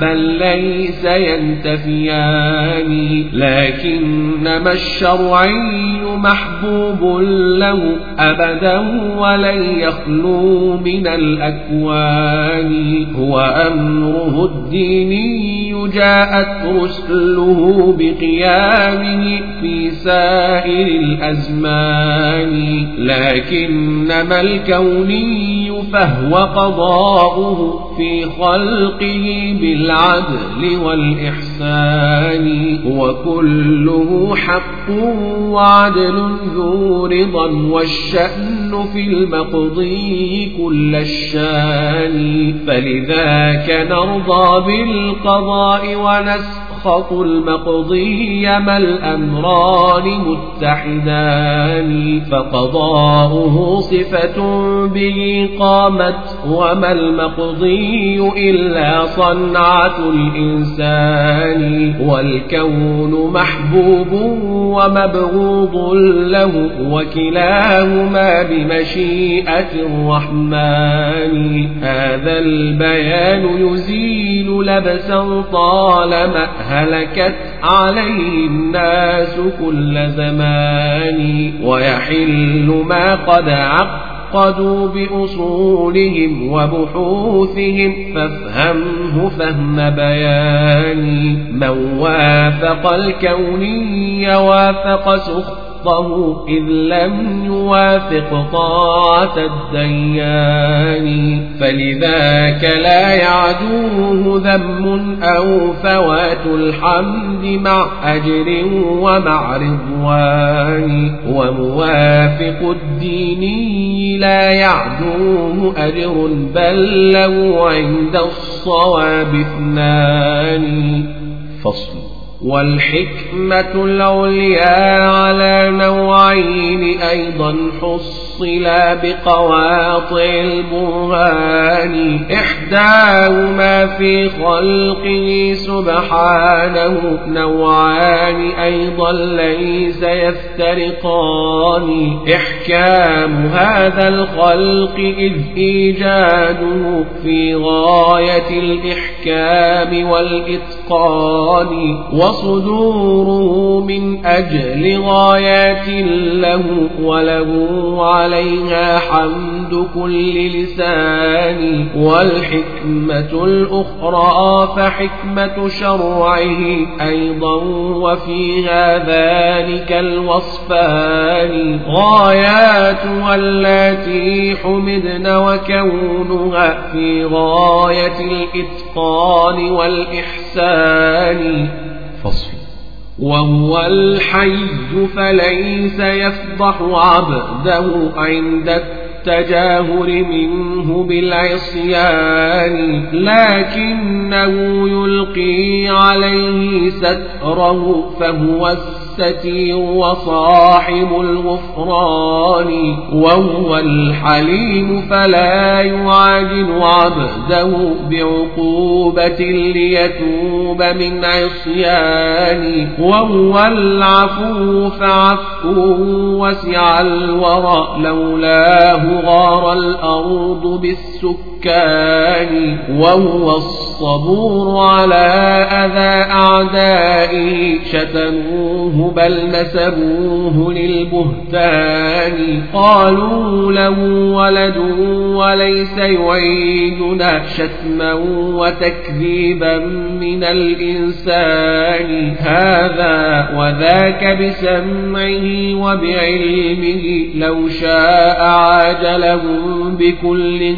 بل ليس ينتفيان. لكنما الشرعي محبوب له أبدا ولن يخلو من الأكوان. هو أمره الديني جاءت رسله بقيامه في سائر الأزمان. لكنما الكوني فهو قضاؤه في خلقه بالعدل والإحسان وكله حق وعدل ذو رضا والشأن في المقضي كل الشأن. فلذاك نرضى بالقضاء ونسأل يسخط المقضي ما الأمران متحدان فقضاؤه صفة به قامت وما المقضي إلا صنعة الإنسان والكون محبوب ومبغوض له وكلاهما بمشيئة الرحمن. هذا البيان يزيل لبسا طالما هلكت عليه الناس كل زمان ويحل ما قد عقدوا بأصولهم وبحوثهم فافهمه فهم بيان من وافق الكوني وافق سخط حقه إذ لم يوافق طاعة الديان فلذاك لا يعدوه ذم أو فوات الحمد مع أجر ومع رضوان وموافق الدين لا يعدوه أجر بل له عند الصواب اثنان فصل والحكمة العليا على نوعين أيضا حص فصلا بقواطع البرهان. إحداهما في خلقه سبحانه نوعان أيضا ليس يفترقان. إحكام هذا الخلق إذ إيجاده في غاية الإحكام والإتقان. وصدوره من أجل غايات له وله عليها حمد كل لسان والحكمة الأخرى فحكمة شرعه أيضا وفيها ذلك الوصفان غاياتها التي حمدن وكونها في غاية الإتقان والإحسان. فصل. وهو الحي فليس يفضح عبده عند التجاهر منه بالعصيان لكنه يلقي عليه ستره فهو الستير وصاحب الغفران وهو الحليم فلا يعاجل عبده بعقوبة ليتوب من عصيان وهو العفو فعفو وسع الورى لولاه غار الأرض بالسكان وهو الصبور على أذى أعدائه. شتموه بل نسبوه للبهتان. قالوا له ولد وليس يعيدنا شتما وتكذيبا من الإنسان. هذا وذاك بسمعه وبعلمه. لو شاء عاجلهم بكل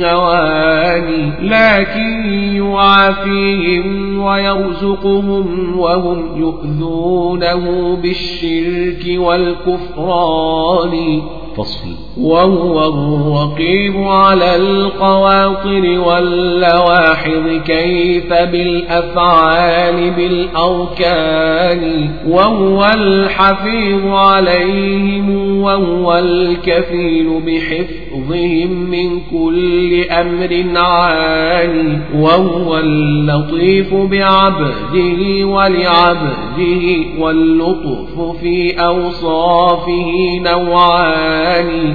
هوان لكن يعافيهم ويرزقهم وهم يؤذونه بالشرك والكفران. فصل وهو الرقيب على القواطر واللواحظ كيف بالأفعال بالأركان. وهو الحفيظ عليهم وهو الكفيل بحفظهم من كل أمر عاني. وهو اللطيف بعبده ولعبده واللطف في أوصافه نوعان.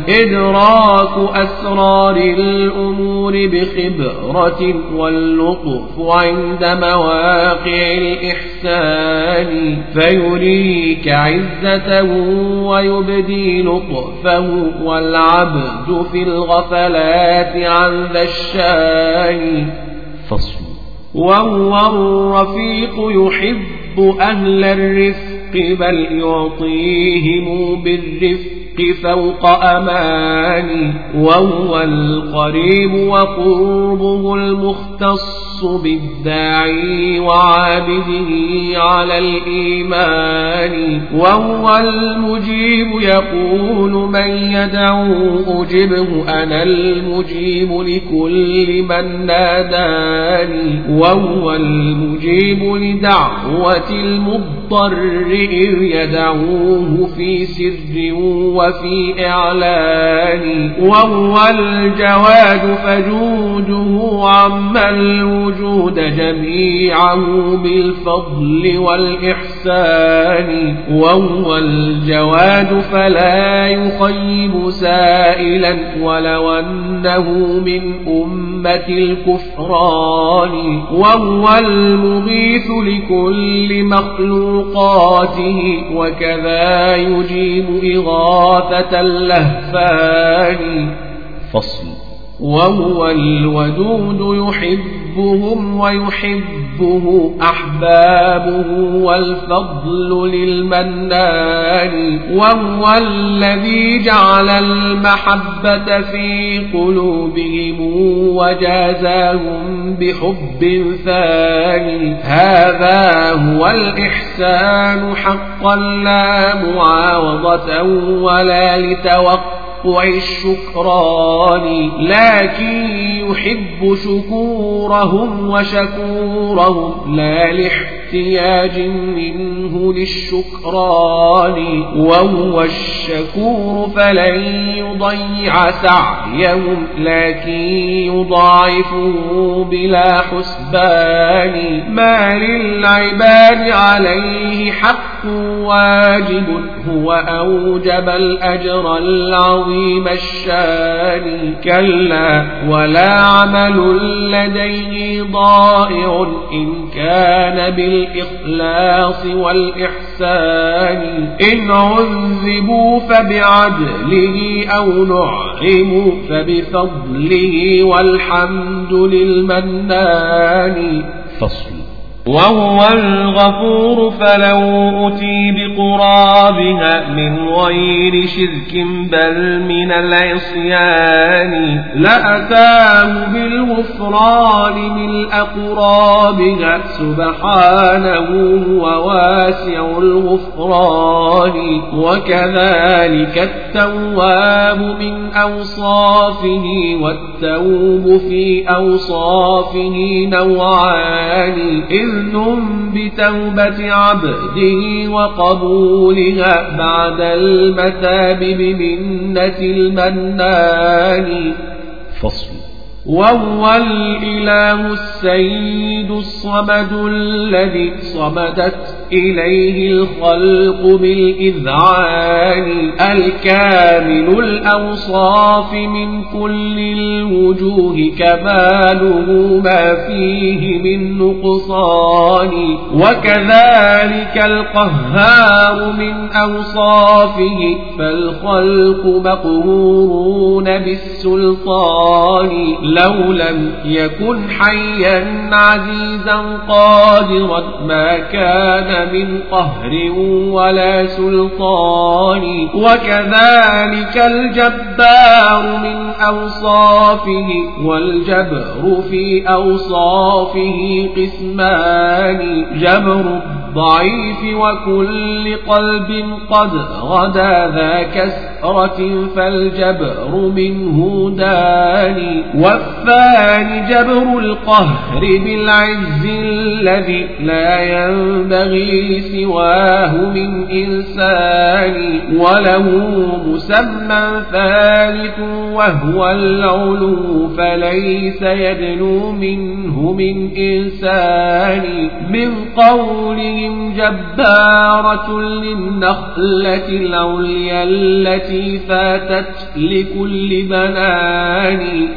إدراك أسرار الأمور بخبرة واللطف عند مواقع الإحسان فيريك عزته ويبدي لطفه والعبد في الغفلات عن ذا الشان. فصل. وهو الرفيق يحب أهل الرفق بل يعطيهم بالرفق فوق أمان وهو القريب وقربه المختص بالداعي وعابده على الإيمان وهو المجيب يقول من يدعو أجبه أنا المجيب لكل من ناداني وهو المجيب لدعوة المضطر إذ يدعوه في سر وفي إعلان وهو الجواد فجوده عم الوجود جميعه بالفضل والإحسان. وهو الجواد فلا يخيب سائلا ولو أنه من أمة الكفران وهو المغيث لكل مخلوقاته وكذا يجيب إغاثة اللهفان فصل وهو الودود يحبهم ويحبه أحبابه والفضل للمنان وهو الذي جعل المحبة في قلوبهم وجازاهم بحب ثاني. هذا هو الإحسان حقا لا معاوضة ولا لتوقع تقوى الشكران لكن يحب شكورهم وشكورهم لا لاحترام باحتياج منه للشكران. وهو الشكور فلن يضيع سعيهم لكن يضاعفه بلا حسبان. ما للعباد عليه حق واجب هو أوجب الأجر العظيم. الشان كلا ولا عمل لديه ضائع إن كان بالإخلاص والإحسان. إن عذبوا فبعدله أو نعموا فبفضله والحمد للمنان. فصل. وهو الغفور فلو أتي بقرابها من غير شرك بل من العصيان لأتاه بالغفران من أقرابها. سبحانه وواسع الغفران. وكذلك التواب من أوصافه والتوب في أوصافه نوعان إذن بتوبة عبده وقبولها بعد المتاب بمنة المنان. فصل. وهو الإله السيد الصمد الذي صمدت إليه الخلق بالإذعان الكامل الأوصاف من كل الوجوه كماله ما فيه من نقصان وكذلك القهار من أوصافه فالخلق مقهورون بالسلطان لو لم يكن حيا عزيزا قادرا ما كان من قهر ولا سلطان. وكذلك الجبار من أوصافه والجبر في أوصافه قسمان. جبر الضعيف وكل قلب قد غدا ذا كسرة فالجبر منه داني. والثاني جبر القهر بالعز الذي لا ينبغي سواه من إنسان وله مسمى ثالث وهو العلو فليس يدنو منه من إنسان من قولهم جبارة للنخلة العليا التي فاتت لكل بنان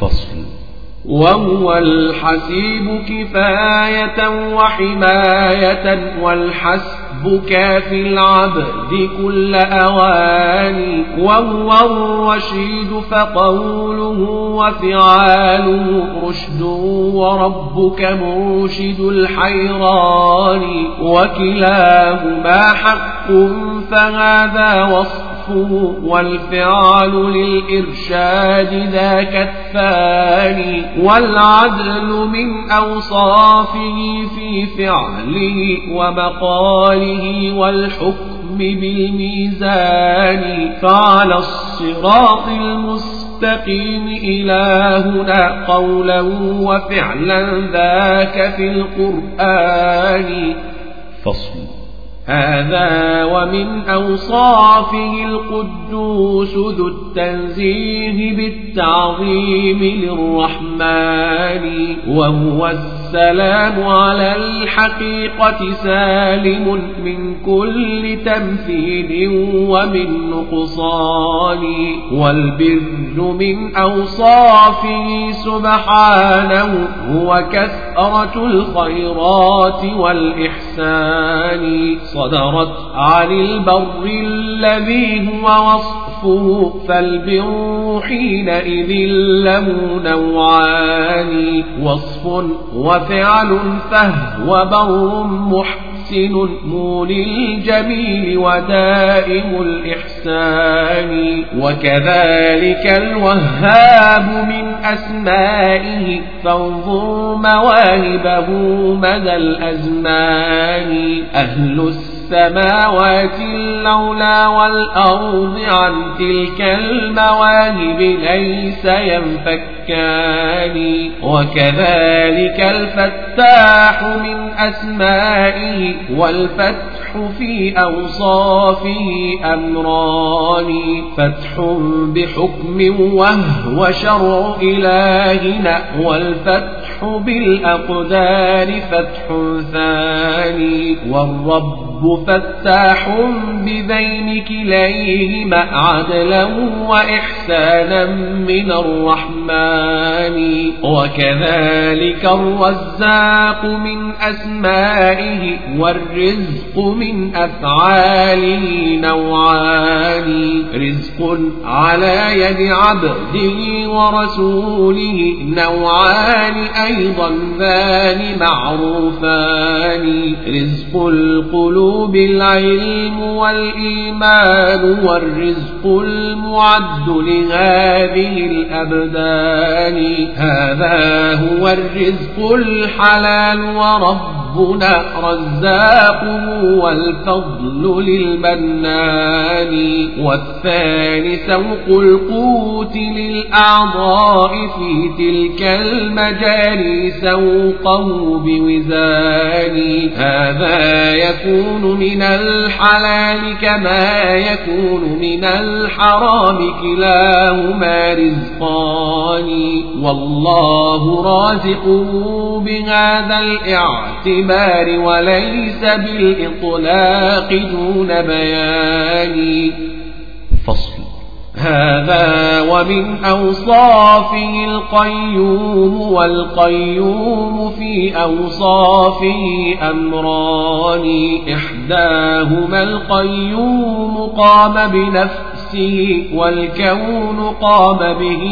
فصل وهو الحسيب كفاية وحماية والحسب كافي العبد كل أوان. وهو الرشيد فقوله وفعاله رشد وربك مرشد الحيران. وكلاهما حق فهذا وصف والفعل للإرشاد ذاك الثاني والعدل من أوصافه في فعله ومقاله والحكم بالميزان فعلى الصراط المستقيم إلهنا قولا وفعلا ذاك في القرآن. فصل. هذا ومن أوصافه القدوس ذو التنزيه بالتعظيم للرحمن وهو السلام على الحقيقة سالم من كل تمثيل ومن نقصان والبر من أوصافه سبحانه هو كثرة الخيرات والإحسان. صدرت عن البر الذي هو وصفه فالبر حينئذ له نوعان وصف وفعل فهو بر محسن مولي الجميل ودائم الإحسان. وكذلك الوهاب من أسمائه فانظر مواهبه مدى الأزمان. أهل السنة السماوات الأولى والأرض عن تلك المواهب ليس ينفكان وكذلك الفتاح من أسمائه والفتح في أوصافه أمران. فتح بحكم وهو شرع إلهنا والفتح بالأقدار فتح ثاني. والرب فتاح ببين كليهما عدلا وإحسانا من الرحمن. وكذلك الرزاق من أسمائه والرزق من أفعاله نوعان. رزق على يد عبده ورسوله نوعان أيضا ذان معروفان. رزق القلوب العلم والإيمان والرزق المعد لهذه الأبدان. هذا هو الرزق الحلال وربنا رزاقه والفضل للمنان. والثاني سوق القوت للأعضاء في تلك المجال سوقه بوزان. هذا يكون من الحلال كما يكون من الحرام كلاهما رزقان. والله رازقه بهذا الاعتبار وليس بالإطلاق دون بيان. فصل. هذا ومن أوصافه القيوم والقيوم في أوصافه أمران إحداهما القيوم قام بنفسه والكون قام به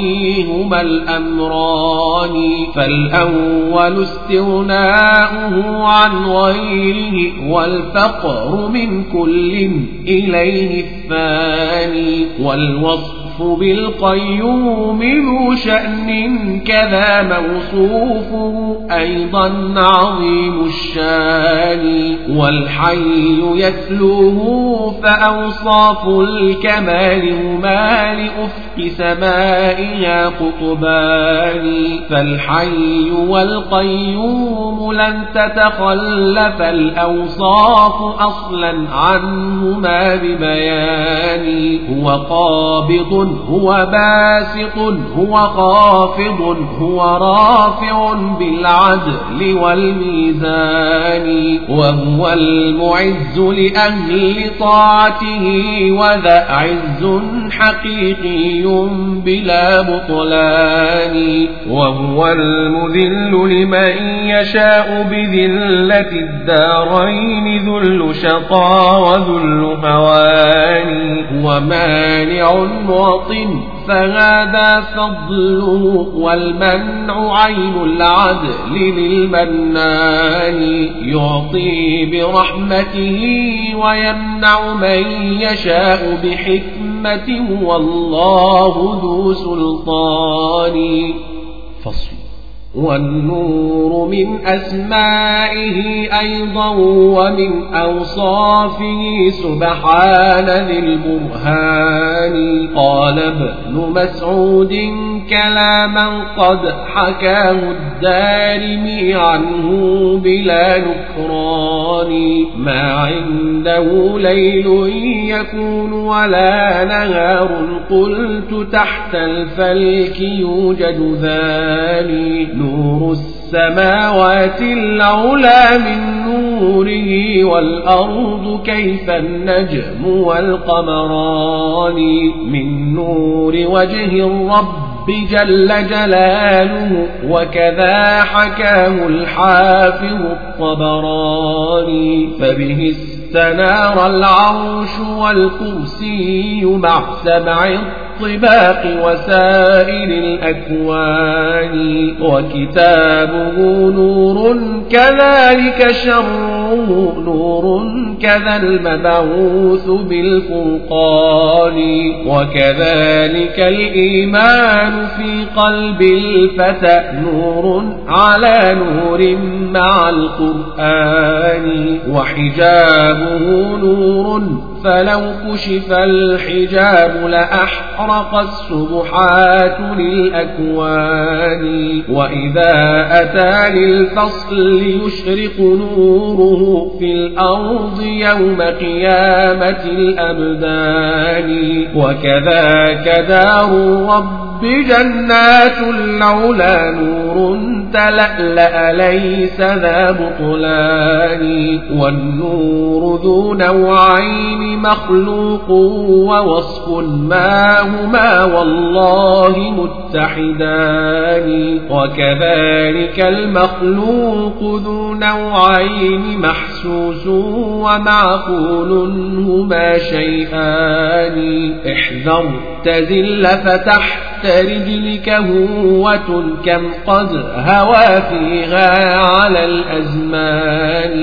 هما الأمران فالأول استغناؤه عن غيره والفقر من كل إليه الثاني والوصف بالقيوم ذو شأن كذا موصوفه أيضا عظيم الشان والحي يتلوه فأوصاف الكمال هما لأفق سمائها قطبان فالحي والقيوم لن تتخلف الأوصاف أصلا عنهما ببيان هو قابض هو باسط هو خافض هو رافع بالعدل والميزان وهو المعز لأهل طاعته وذا عز حقيقي بلا بطلان وهو المذل لمن يشاء بذلة الدارين ذل شقى وذل هوان ومانع معط فهذا فضله والمنع عين العدل للمنان. يعطي برحمته ويمنع من يشاء بحكمة والله ذو سلطان. فصل. والنور من أسمائه أيضا ومن أوصافه سبحان ذي البرهان. قال ابن مسعود كلاما قد حكاه الدارمي عنه بلا نكران. ما عنده ليل يكون ولا نهار قلت تحت الفلك يوجد ذاني. نور السماوات العلا من نوره والأرض كيف النجم والقمران من نور وجه الرب جل جلاله وكذا حكاه الحافظ الطبراني فبه استنار العرش والكرسي مع سبع الطباق وسائر الأكوان وكتابه نور كذلك شره نور كذا المبعوث بالفرقان وكذلك الإيمان في قلب الفتى نور على نور مع القرآن وحجابه نور فلو كشف الحجاب لأحرق السبحات للأكوان. وإذا أتى للفصل يشرق نوره في الأرض يوم قيامة الأبدان. وكذاك دار الرب جنات العلا نور تلألأ ليس ذا بطلان والنور ذو نوعين مخلوق ووصف ما هما والله متحدان وكذلك المخلوق ذو نوعين محسوس ومعقول هما شيئان احذر تزل فتحت رجلك هوة كم قد هوى فيها على الأزمان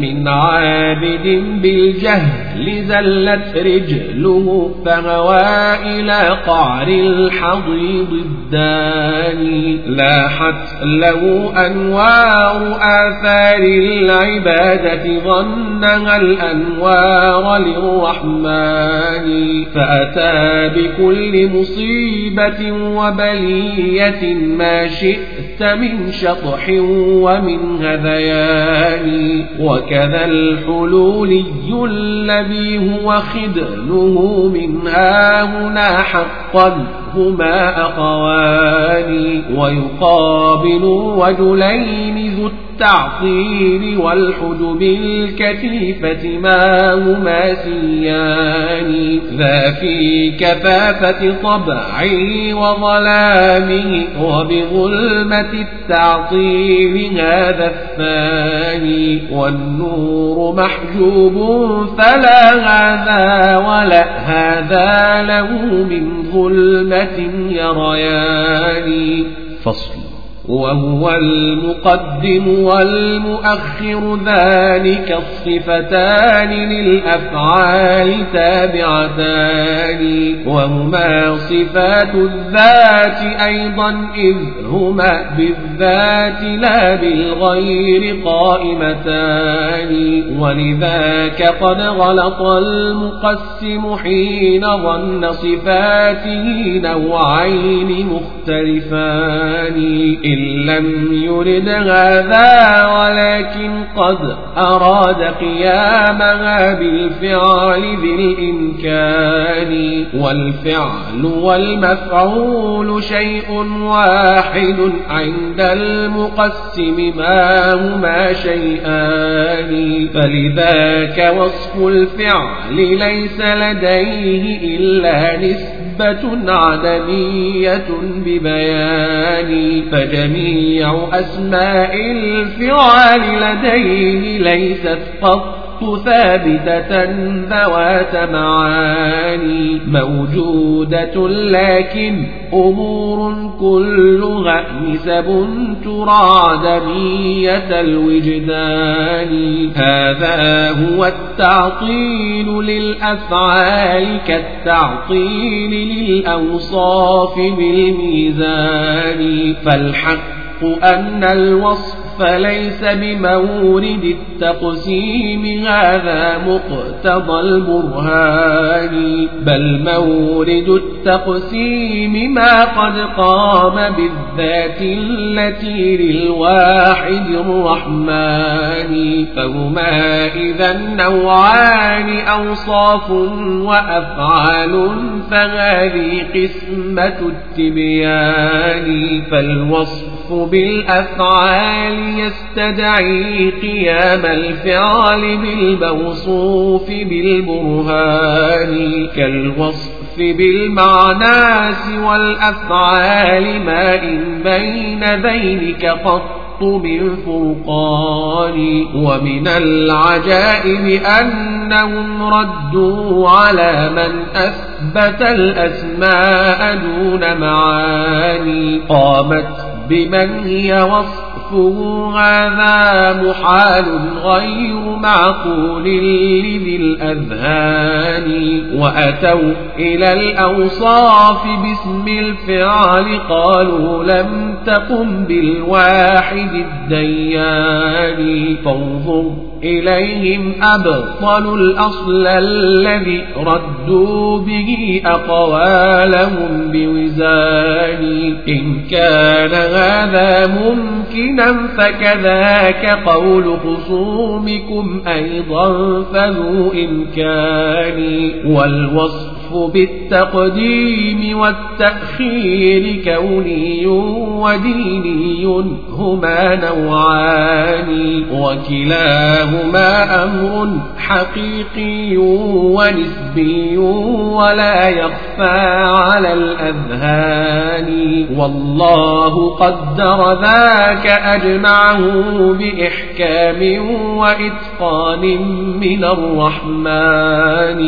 من عابد بالجهل زلت رجله فهوى إلى قعر الحضيض الداني لاحت له أنوار آثار العبادة ظنها الأنوار للرحمن. فأتى بكل مصيبة وبلية ما شئت من شطح ومن هذيان وكذا الحلولي الذي هو خدنه من ها هنا حقا هما أخوان ويقابل رجلين ذو التعطيل والحجب الكثيفة ما هما سيان ذا في كفافة طبعه وظلامه وبظلمة التعطيل هذا الثاني والنور محجوب فلا هذا ولا هذا له من ظلمة يريان فصل. وهو المقدم والمؤخر ذلك الصفتان للأفعال تابعتان. وهما صفات الذات أيضا إذ هما بالذات لا بالغير قائمتان. ولذاك قد غلط المقسم حين ظن صفاته نوعين مختلفان. لم يرد هذا ولكن قد أراد قيامها بالفعل ذي الإمكان والفعل والمفعول شيء واحد عند المقسم ما هما شيئان. فلذاك وصف الفعل ليس لديه إلا نسبة نسبة عدمية ببيان فجميع أسماء الفعال لديه ليست قط ثابتة ذوات معاني موجودة لكن أمور كلها نسب ترى عدمية الوجدان. هذا هو التعطيل للأفعال كالتعطيل للأوصاف بالميزان. فالحق أن الوصف فليس بمورد التقسيم هذا مقتضى البرهان بل مورد التقسيم ما قد قام بالذات التي للواحد الرحمن. فهما إذا نوعان أوصاف وأفعال فهذه قسمة التبيان. فالوصف بالأفعال يستدعي قيام الفعل بالموصوف بالبرهان كالوصف بالمعنى سوى الأفعال ما إن بين ذينك خط من فرقان ومن العجائب أنهم ردوا على من أثبت الأسماء دون معاني قامت بمن هي وصف وصفه هذا محال غير معقول لذي الأذهان وأتوا إلى الأوصاف باسم الفعل قالوا لم تقم بالواحد الديان فانظر إليهم أبطل الأصل الذي ردوا به أقوالهم بوزان. إن كان هذا ممكنا فكذاك قول خصومكم أيضا فذو إمكان. والوصف بالتقديم والتأخير كوني وديني هما نوعان وكلاهما أمر حقيقي ونسبي ولا يخفى على الأذهان والله قدر ذاك أجمعه بإحكام وإتقان من الرحمن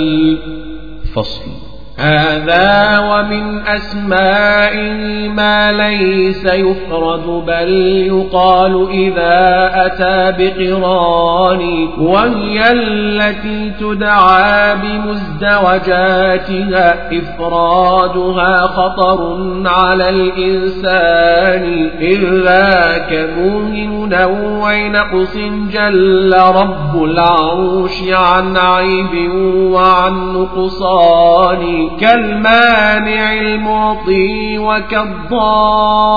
فصل هذا ومن أسمائه ما ليس يفرد بل يقال إذا أتى بقران وهي التي تدعى بمزدوجاتها إفرادها خطر على الإنسان إلا كموهن نوع نقص جل رب العروش عن عيب وعن نقصان. كالمانع المعطي وكالضار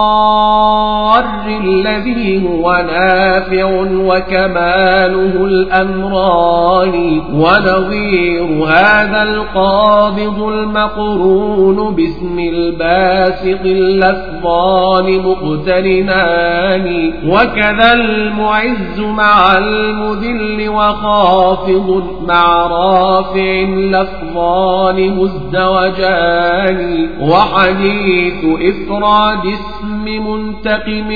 الذي هو نافع وكماله الأمران. ونظير هذا القابض المقرون باسم الباسط اللفظان مقترنان. وكذا المعز مع المذل وخافض مع رافع لفظان مزداد وجاني وحديث إفراد اسم منتقم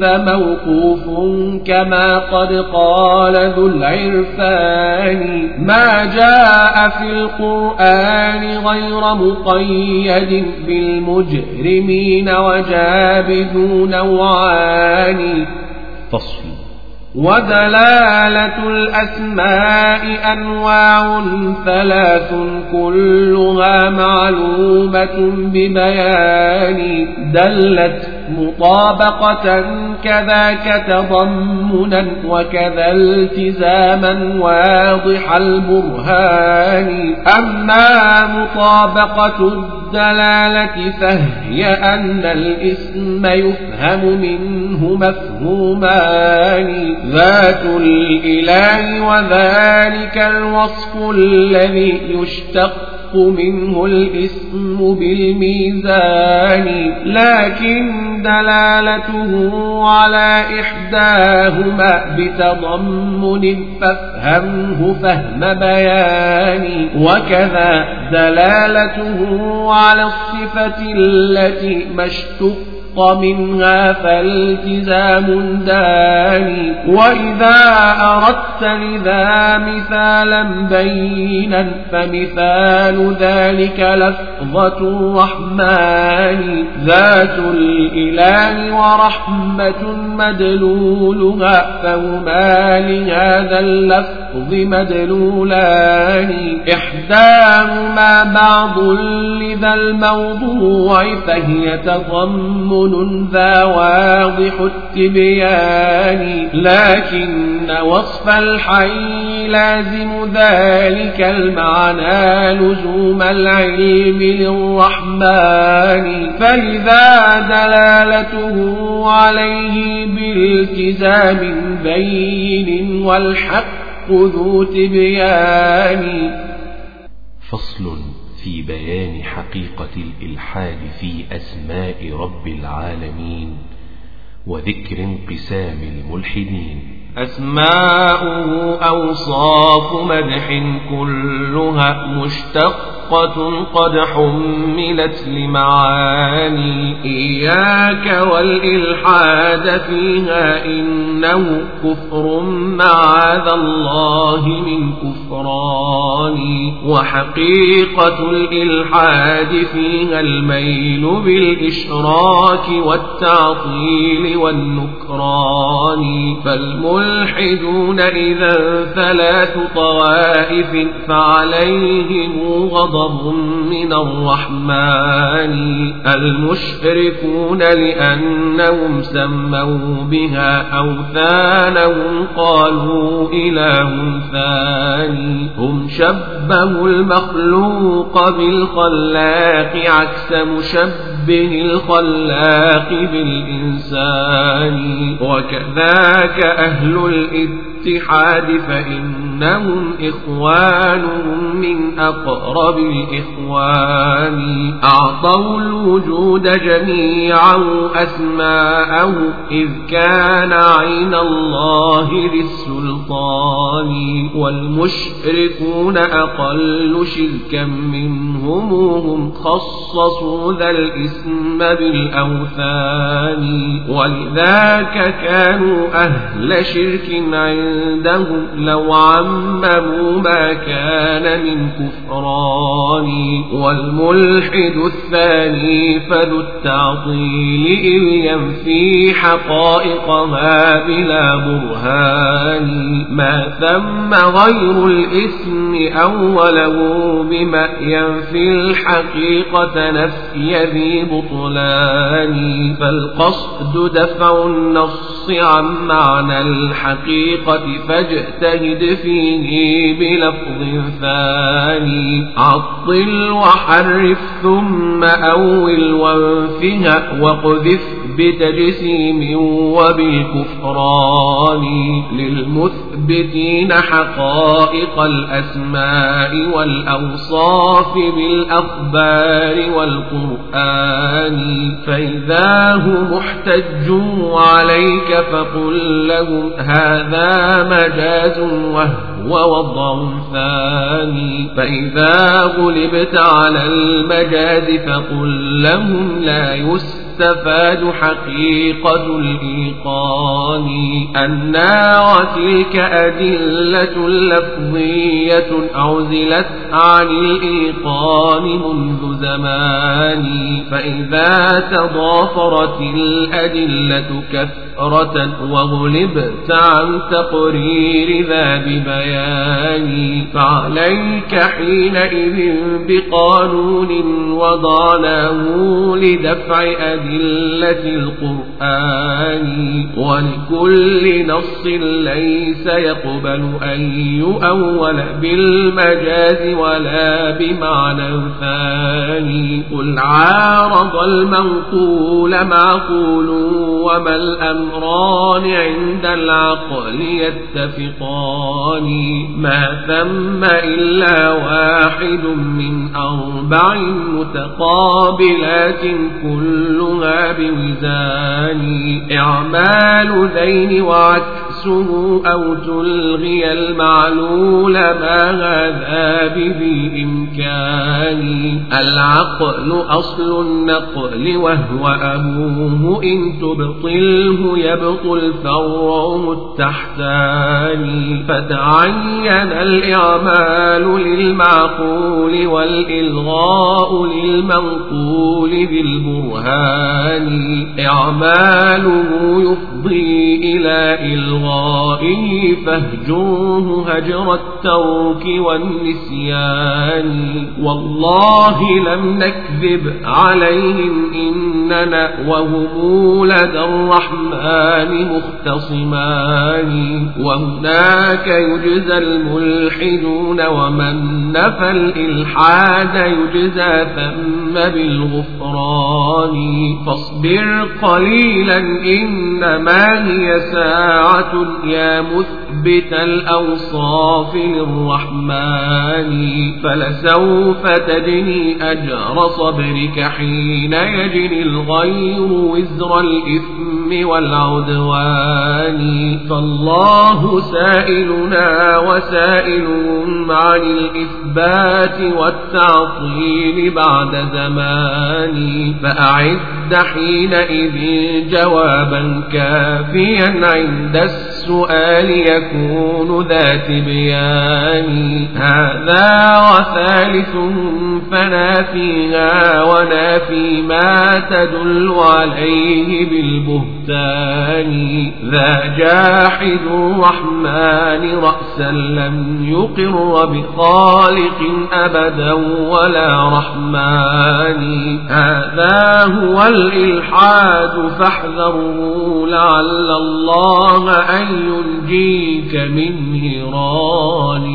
فموقوف كما قد قال ذو العرفان. ما جاء في القرآن غير مقيد بالمجرمين وجابذ نوعان فصل. ودلالة الأسماء أنواع ثلاث كلها معلومة ببيان دلت مطابقة كذاك تضمنا وكذا التزاما واضح البرهان. أما مطابقة الدلالة فهي أن الاسم يفهم منه مفهومان. ذات الإله وذلك الوصف الذي يشتق منه الاسم بالميزان لكن دلالته على إحداهما بتضمن فافهمه فهم بيان. وكذا دلالته على الصفة التي ما منها فالتزام داني وإذا أردت لذا مثالا بينا فمثال ذلك لفظة الرحمن. ذات الإله ورحمة مدلولها فهما لهذا اللفظ مدلولان. إحداهما بعض لذا الموضوع فهي تضمن مضمون ذا واضح التبيان لكن وصف الحي لازم ذلك المعنى لزوم العلم للرحمن. فلذا دلالته عليه بالتزام بين والحق ذو تبيان. فصل. في بيان حقيقة الإلحاد في أسماء رب العالمين وذكر انقسام الملحدين. أسماؤه أوصاف مدح كلها مشتق مشقة قد حملت لمعاني إياك والإلحاد فيها إنه كفر معاذ الله من كفران. وحقيقة الإلحاد فيها الميل بالإشراك والتعطيل والنكران. فالملحدون إذا ثلاث طوائف فعليهم غضب من الرحمن المشركون لأنهم سموا بها أوثانهم قالوا إله ثاني هم شبهوا المخلوق بالخلاق عكس مشبه الخلاق بالإنسان وكذاك أهل الاتحاد فإنهم إخوانهم من أقرب الإخوان. أعطوا الوجود جميعا أسماءه إذ كان عين الله للسلطان والمشركون أقل شركا منهم هم خصصوا ذا الإسم بالأوثان. ولذاك كانوا أهل شرك عندهم لو عمموا ما كان من كفران والملحد الثاني فذو التعطيل إذ ينفي حقائقها بلا برهان ما ثم غير الاسم أوله بما ينفي الحقيقة نفي ذي بطلان فالقصد دفع النص عن معنى الحقيقة فاجتهد فيه بلفظ ثاني. عطل وحرف ثم أول وانفها وقذف بتجسيم وبالكفران للمثبتين حقائق الأسماء والأوصاف بالأخبار والقرآن. فإذا هم احتجوا عليك فقل لهم هذا مجاز وهو وضع ثاني. فإذا غلبت على المجاز فقل لهم لا يستطيع تستفاد حقيقة الإيقان. أنا وتلك أدلة لفظية أعزلت عن الإيقان منذ زمان. فإذا تضافرت الأدلة كثرة وغلبت عن تقرير ذا ببيان فعليك حينئذ بقانون وضعناه لدفع أدلة أدلة القرآن ولكل نص ليس يقبل أن يؤول بالمجاز ولا بمعنى ثاني قل عارض المنقول معقول وما الأمران عند العقل يتفقان. ما ثم إلا واحد من أربع متقابلات كلها كلها بميزان إعمال ذين وعكسه أو تلغي المعلول ما هذا بذي إمكان. العقل أصل النقل وهو أبوه إن تبطله يبطل فرعه التحتان. فتعين الإعمال للمعقول والإلغاء للمنقول بالبرهان. إعماله يفضي إلى إلغائه فاهجوه هجر الترك والنسيان. والله لم نكذب عليهم إننا وهم لدى الرحمن مختصمان. وهناك يجزى الملحدون ومن نفى الإلحاد يجزى ثم بالغفران. فاصبر قليلا إنما هي ساعة يا مثبت الأوصاف للرحمن فلسوف تجني أجر صبرك حين يجري الغير وزر الإثم والعدوان. فالله سائلنا وسائل عن الإثبات والتعطيل بعد زمان فأعد حينئذ جوابا كافيا عند السؤال يكون ذا تبيان هذا وثالث فنافيها ونافي ما تدل عليه بالبهتان. ذا جاحد الرحمن رأسا لم يقر بخالق أبدا ولا رحمن. هذا هو الإلحاد فاحذروا لعل الله أن ينجيك من نيران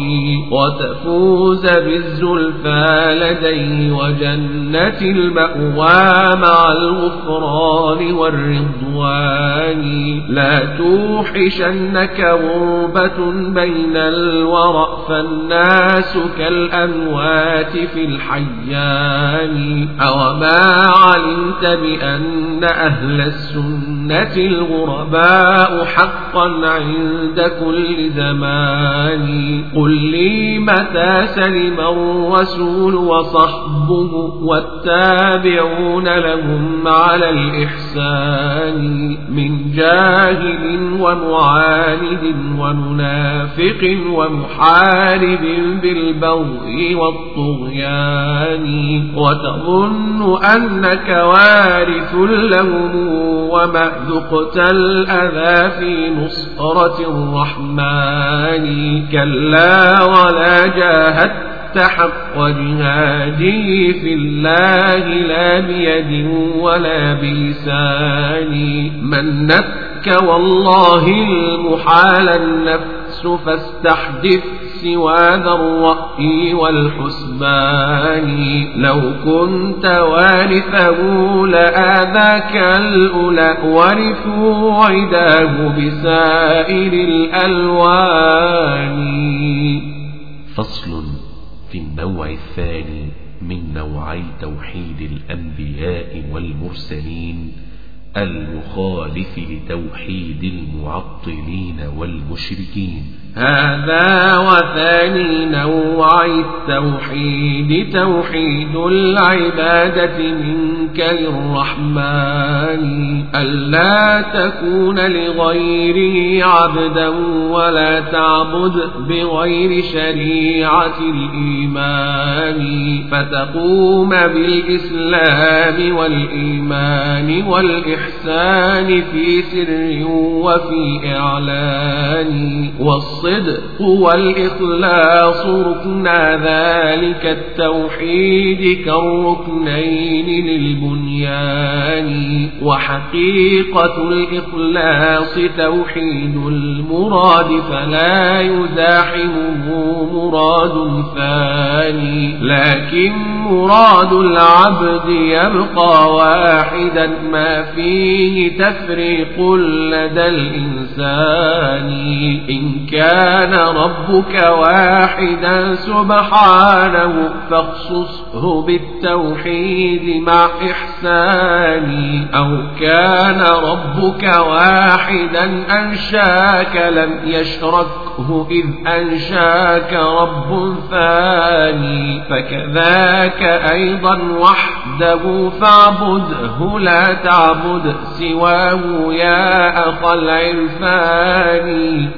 وتفوز بالزلفى لديه وجنة المأوى مع الغفران والرضوان. لا توحشنك غربة بين الورى فالناس كالأموات في الحيان. أوما علمت بأن أهل السنة الغرباء حقا عند كل زمان. قل لي متى سلم الرسول وصحبه والتابعون لهم على الإحسان من جاهل ومعاند ومنافق ومحارب بالبغي والطغيان. وتظن أنك وارث لهم وما ذقت الأذى في نصرة الرحمن. كلا ولا جاهدت حق جهاده في الله لا بيد ولا بلسان من نك والله المحال النفس فاستحدث سوى ذا الرأي والحسبان. لو كنت وارثه لآذاك الأولى ورثوا عداه بسائر الألوان. فصل في النوع الثاني من نوعي توحيد الأنبياء والمرسلين. المخالف لتوحيد المعطلين والمشركين. هذا وثاني نوع التوحيد توحيد العبادة منك للرحمن. ألا تكون لغيره عبدا ولا تعبد بغير شريعة الإيمان. فتقوم بالإسلام والإيمان والإحسان في سر وفي إعلان. والصلاة الصدق والإخلاص ركنا ذلك التوحيد كالركنين للبنيان. وحقيقة الإخلاص توحيد المراد فلا يزاحمه مراد ثاني. لكن مراد العبد يبقى واحدا ما فيه تفريق لدى الإنسان. إن كان كان ربك واحدا سبحانه فاخصصه بالتوحيد مع إحسان أو كان ربك واحدا أنشاك لم يشركه إذ أنشاك رب ثاني فكذاك أيضا وحده فاعبده لا تعبد سواه يا أخا العرفان.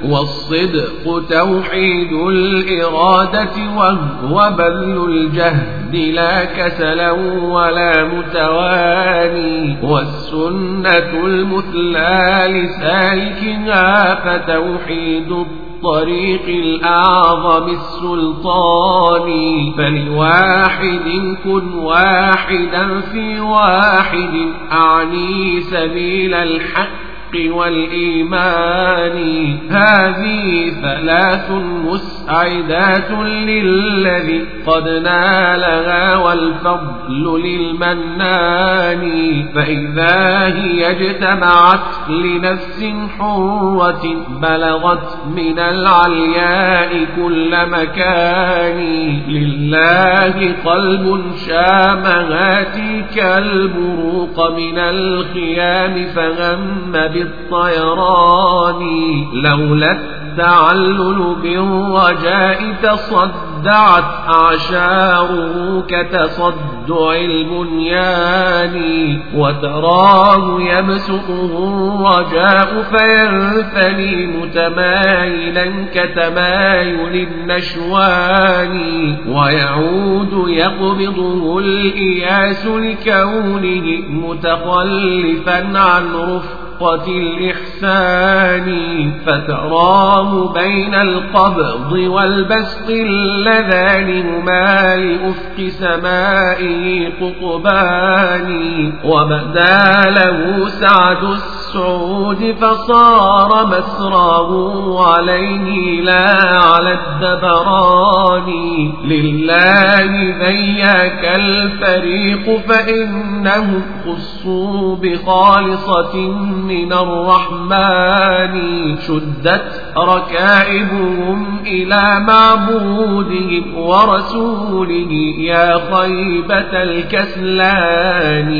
والصدق توحيد الإرادة وهو بذل الجهد لا كسلا ولا متواني والسنة المثلى لسالكها فتوحيد الطريق الأعظم السلطان. فلواحد كن واحدا في واحد أعني سبيل الحق والإيمان. هذه ثلاث مسعدات للذي قد نالها والفضل للمنان. فإذا هي اجتمعت لنفس حرة بلغت من العلياء كل مكان. لله قلب شامها تلك البروق من الخيام فهم بالطيران لولا التعلل بالرجاء تصدعت أعشاره كتصدع البنيان. وتراه يبسطه الرجاء فينثني متمايلا كتمايل النشوان. ويعود يقبضه الإياس لكونه متخلفا عن رفق رقة الإحسان فتراه بين القبض والبسط اللذان هما لأفق سمائه قطبان وبدا له سعد السعود فصار مسراه عليه لا على الدبران. لله ذياك الفريق فإنهم خصوا بخالصة من الرحمن. شدت ركائبهم إلى معبودهم ورسوله يا خيبة الكسلان.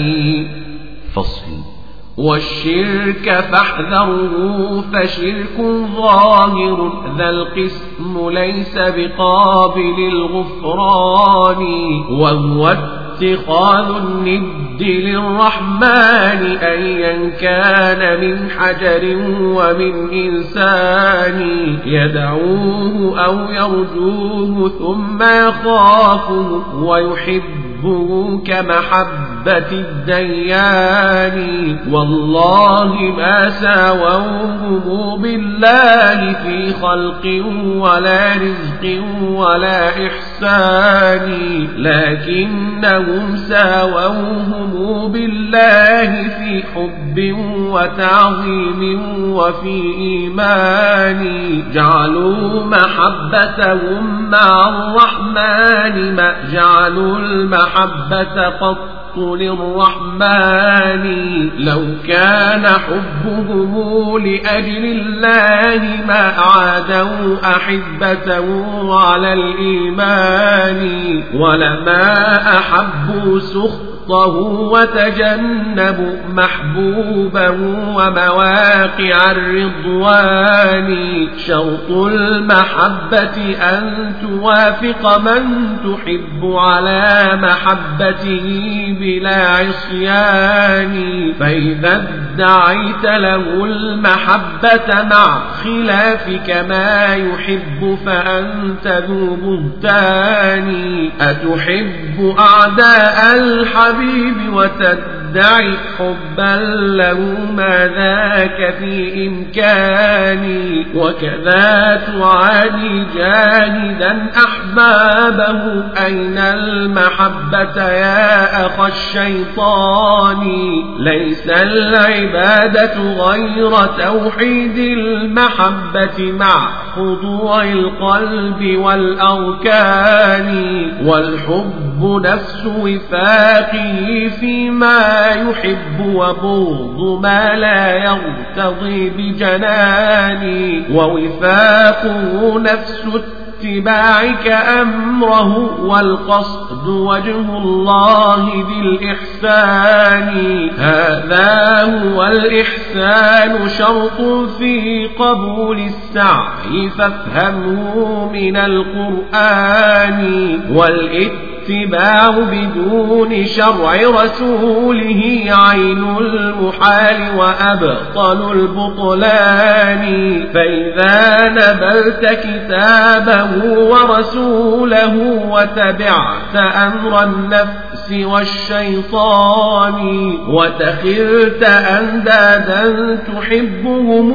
فصل. والشرك فاحذره فشرك ظاهر ذا القسم ليس بقابل الغفران وهو اتخاذ الند للرحمن أيا كان من حجر ومن إنسان يدعوه أو يرجوه ثم يخافه ويحبه كمحبة الديان والله ما ساووه بالله في خلق ولا رزق ولا إحسان لكنهم ساووهم بالله في حب وتعظيم وفي إيمان. جعلوا محبتهم مع الرحمن ما جعلوا المحبة قط للرحمن لو كان حبهم لأجل الله ما عادوا أحبته على الإيمان ولما أحبوا سخط خطه وتجنبوا محبوبه ومواقع الرضوان شرط المحبة أن توافق من تحب على محبته بلا عصيان فإذا ادعيت له المحبة مع خلافك ما يحب فأنت ذو بهتان أتحب أعداء الحبيب الحبيب وتدعي حبا له ما ذاك في إمكاني وكذا تعاني جاهدا أحبابه. أين المحبة يا أخ الشيطان؟ ليس العبادة غير توحيد المحبة مع خضوع القلب والأركان والحب نفس وفاقه فيما يحب وبغض ما لا يرتضي بجنان. ووفاقه نفس اتباعك أمره والقصد وجه الله بالإحسان. هذا هو الإحسان شرط في قبول السعي فافهمه من القرآن. والإتباع الاتباع بدون شرع رسوله عين المحال وأبطل البطلان. فإذا نبلت كتابه ورسوله وتبعت أمر النفس والشيطان وتخرت أندادا تحبهم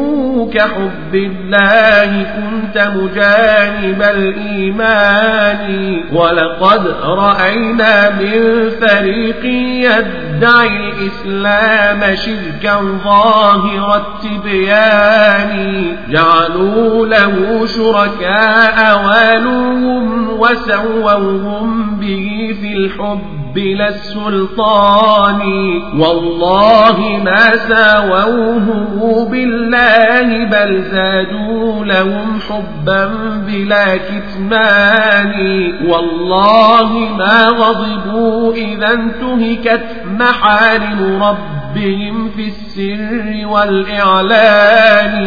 كحب الله كنت مجانب الإيمان. ولقد رأينا من فريق يد يدعي الإسلام شركا ظاهر التبيان. جعلوا له شركاء والوهم وسووهم به في الحب. بلا السلطان. والله ما ساووه بالله بل زادوا لهم حبا بلا كتمان. والله ما غضبوا إذا انتهكت محارم ربهم في السر والإعلان.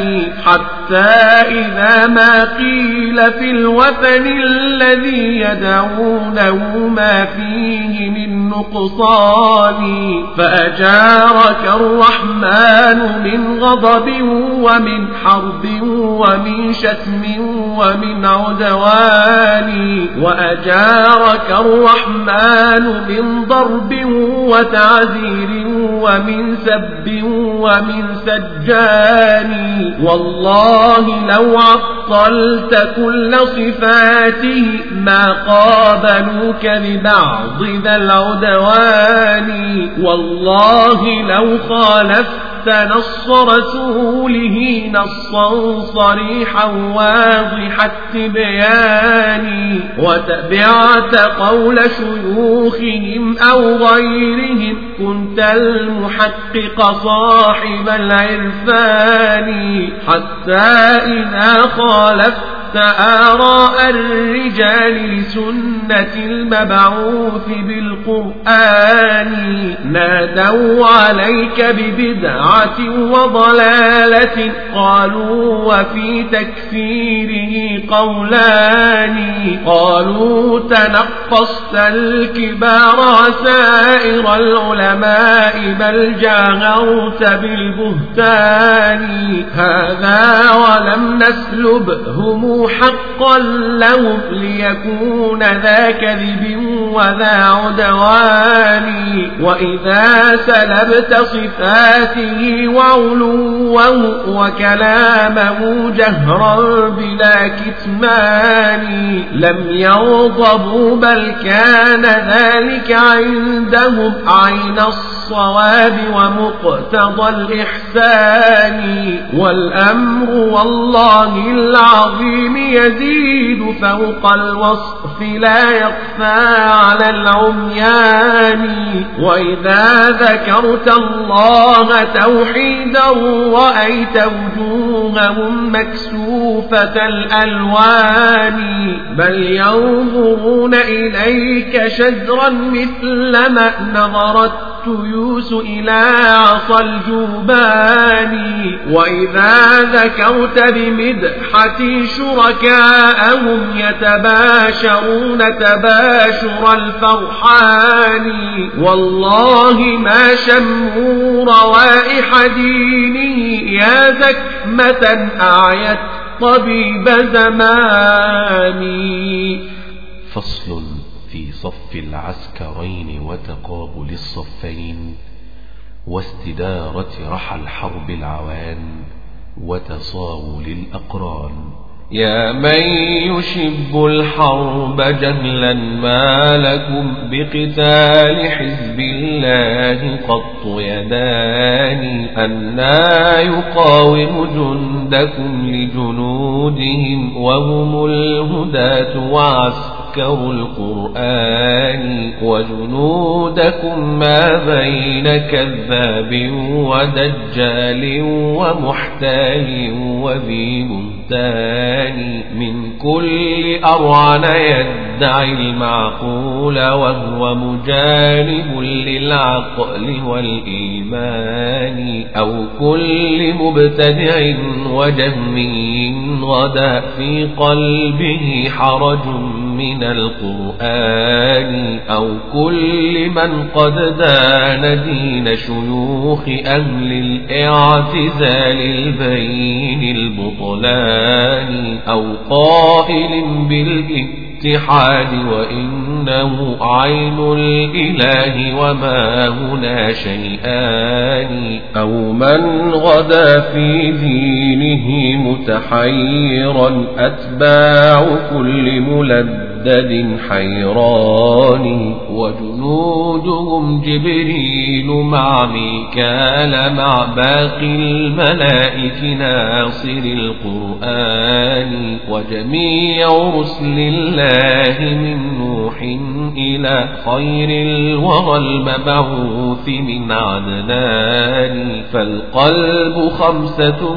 حتى إذا ما قيل في الوثن الذي يدعونه ما فيه من نقصان فأجارك الرحمن من غضب ومن حرب ومن شتم ومن عدوان وأجارك الرحمن من ضرب وتعذير ومن سب ومن سجان. والله لو عطلت كل صفاته ما قابلوك ببعض ذا العدوان والله لو خالفت نص رسوله نصا صريحا واضح التبيان وتبعت قول شيوخهم أو غيرهم. كنت المحقق صاحب العرفان. حتى إذا خالفت آراء الرجال لسنة المبعوث بالقرآن. نادوا عليك ببدعة وضلالة؟ قالوا وفي تكفيره قولان. قالوا تنقصت الكبار سائر العلماء بل جاهرت بالبهتان. هذا ولم نسلبهم حقا لهم ليكون ذا كذب وذا عدوان. وإذا سلبت صفاته وعلوه وكلامه جهرا بلا كتمان. لم يغضبوا بل كان ذلك عندهم عين الصواب ومقتضى الإحسان. والأمر والله العظيم يزيد فوق الوصف لا يخفى على العميان. وإذا ذكرت الله توحيدا رأيت وجوههم مكسوفة الألوان. بل ينظرون إليك شجرا مثل ما نظرت يوس إلى عصى الجبان وإذا ذكرت بمدحة شركاءهم يتباشرون تباشر الفرحان. والله ما شموا روائح دينه يا زكمة أعيت طبيب زماني. فصل. صف العسكرين وتقابل الصفين واستدارة رحى الحرب العوان وتصاول الأقران. يا من يشب الحرب جهلا ما لكم بقتال حزب الله قط يدان أنا يقاوم جندكم لجنودهم وهم الهداة وعسكر عسكر القرآن وجنودكم ما بين كذاب ودجال ومحتال وذي بهتان من كل أرعن يدعي المعقول وهو مجانب للعقل والإيمان أو كل مبتدع وجهمي غدا في قلبه حرج من القرآن أو كل من قد دان دين شيوخ أهل الاعتزال البين البطلان أو قائل بالاتحاد وإنه عين الإله وما هنا شيئان أو من غدا في دينه متحيرا أتباع كل ملد مشدد حيران وجنودهم جبريل مع ميكال مع باقي الملائك ناصر القرآن وجميع رسل الله من نوح إلى خير الورى المبعوث من عدنان فالقلب خمسة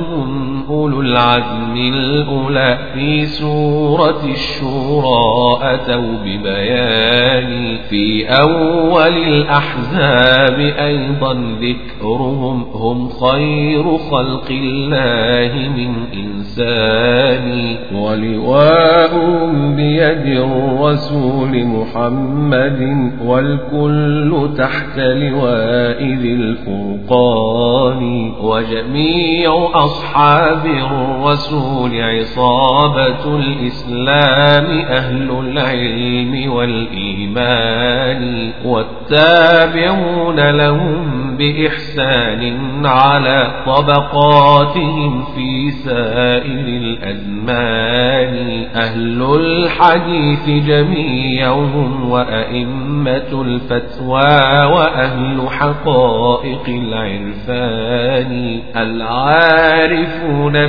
أولو العزم الأولى في سورة الشورى أتوا ببيان في أول الأحزاب أيضا ذكرهم هم خير خلق الله من إنسان. ولواءهم بيد الرسول محمد والكل تحت لواء ذي الفرقان. وجميع أصحاب الرسول عصابة الإسلام أهل العلم والإيمان والتابعون لهم بإحسان على طبقاتهم في سائر الأزمان. أهل الحديث جميعهم وأئمة الفتوى وأهل حقائق العرفان. العارفون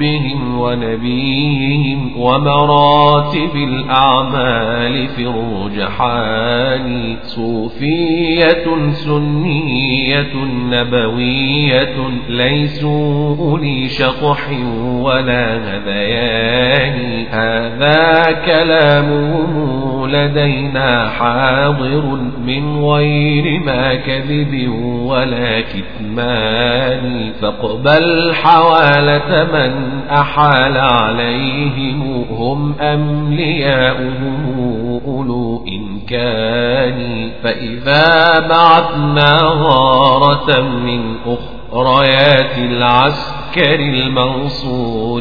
بربهم ونبيهم ومراتب الأعمال في الرجحان صوفية سنية نبوية ليسوا أولي شطح ولا غذيان هذا كلامهم لدينا حاضر من غير ما كذب ولا كتمان. فاقبل حوالة من أحال عليهم هم أملياؤهم أولو إمكان فإذا بعثنا غارة من أخريات العسكر المنصور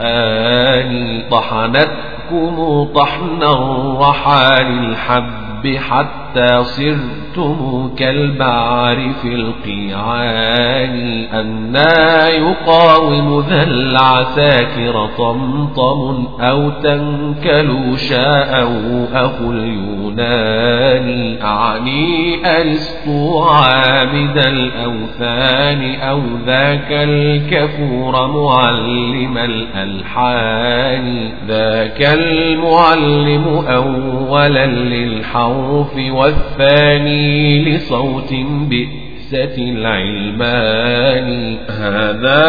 بالقرآن طحنتكم طحن الرحال الحب حتى صرتم كالبعر في القيعان أنا يقاوم ذا العساكر طمطم أو تنكلوا شاء أخو اليونان أعني أرسطو عابد الأوثان أو ذاك الكفور معلم الألحان ذاك المعلم أولا للحرب الحرف والثاني لصوت بئسة العلمان. هذا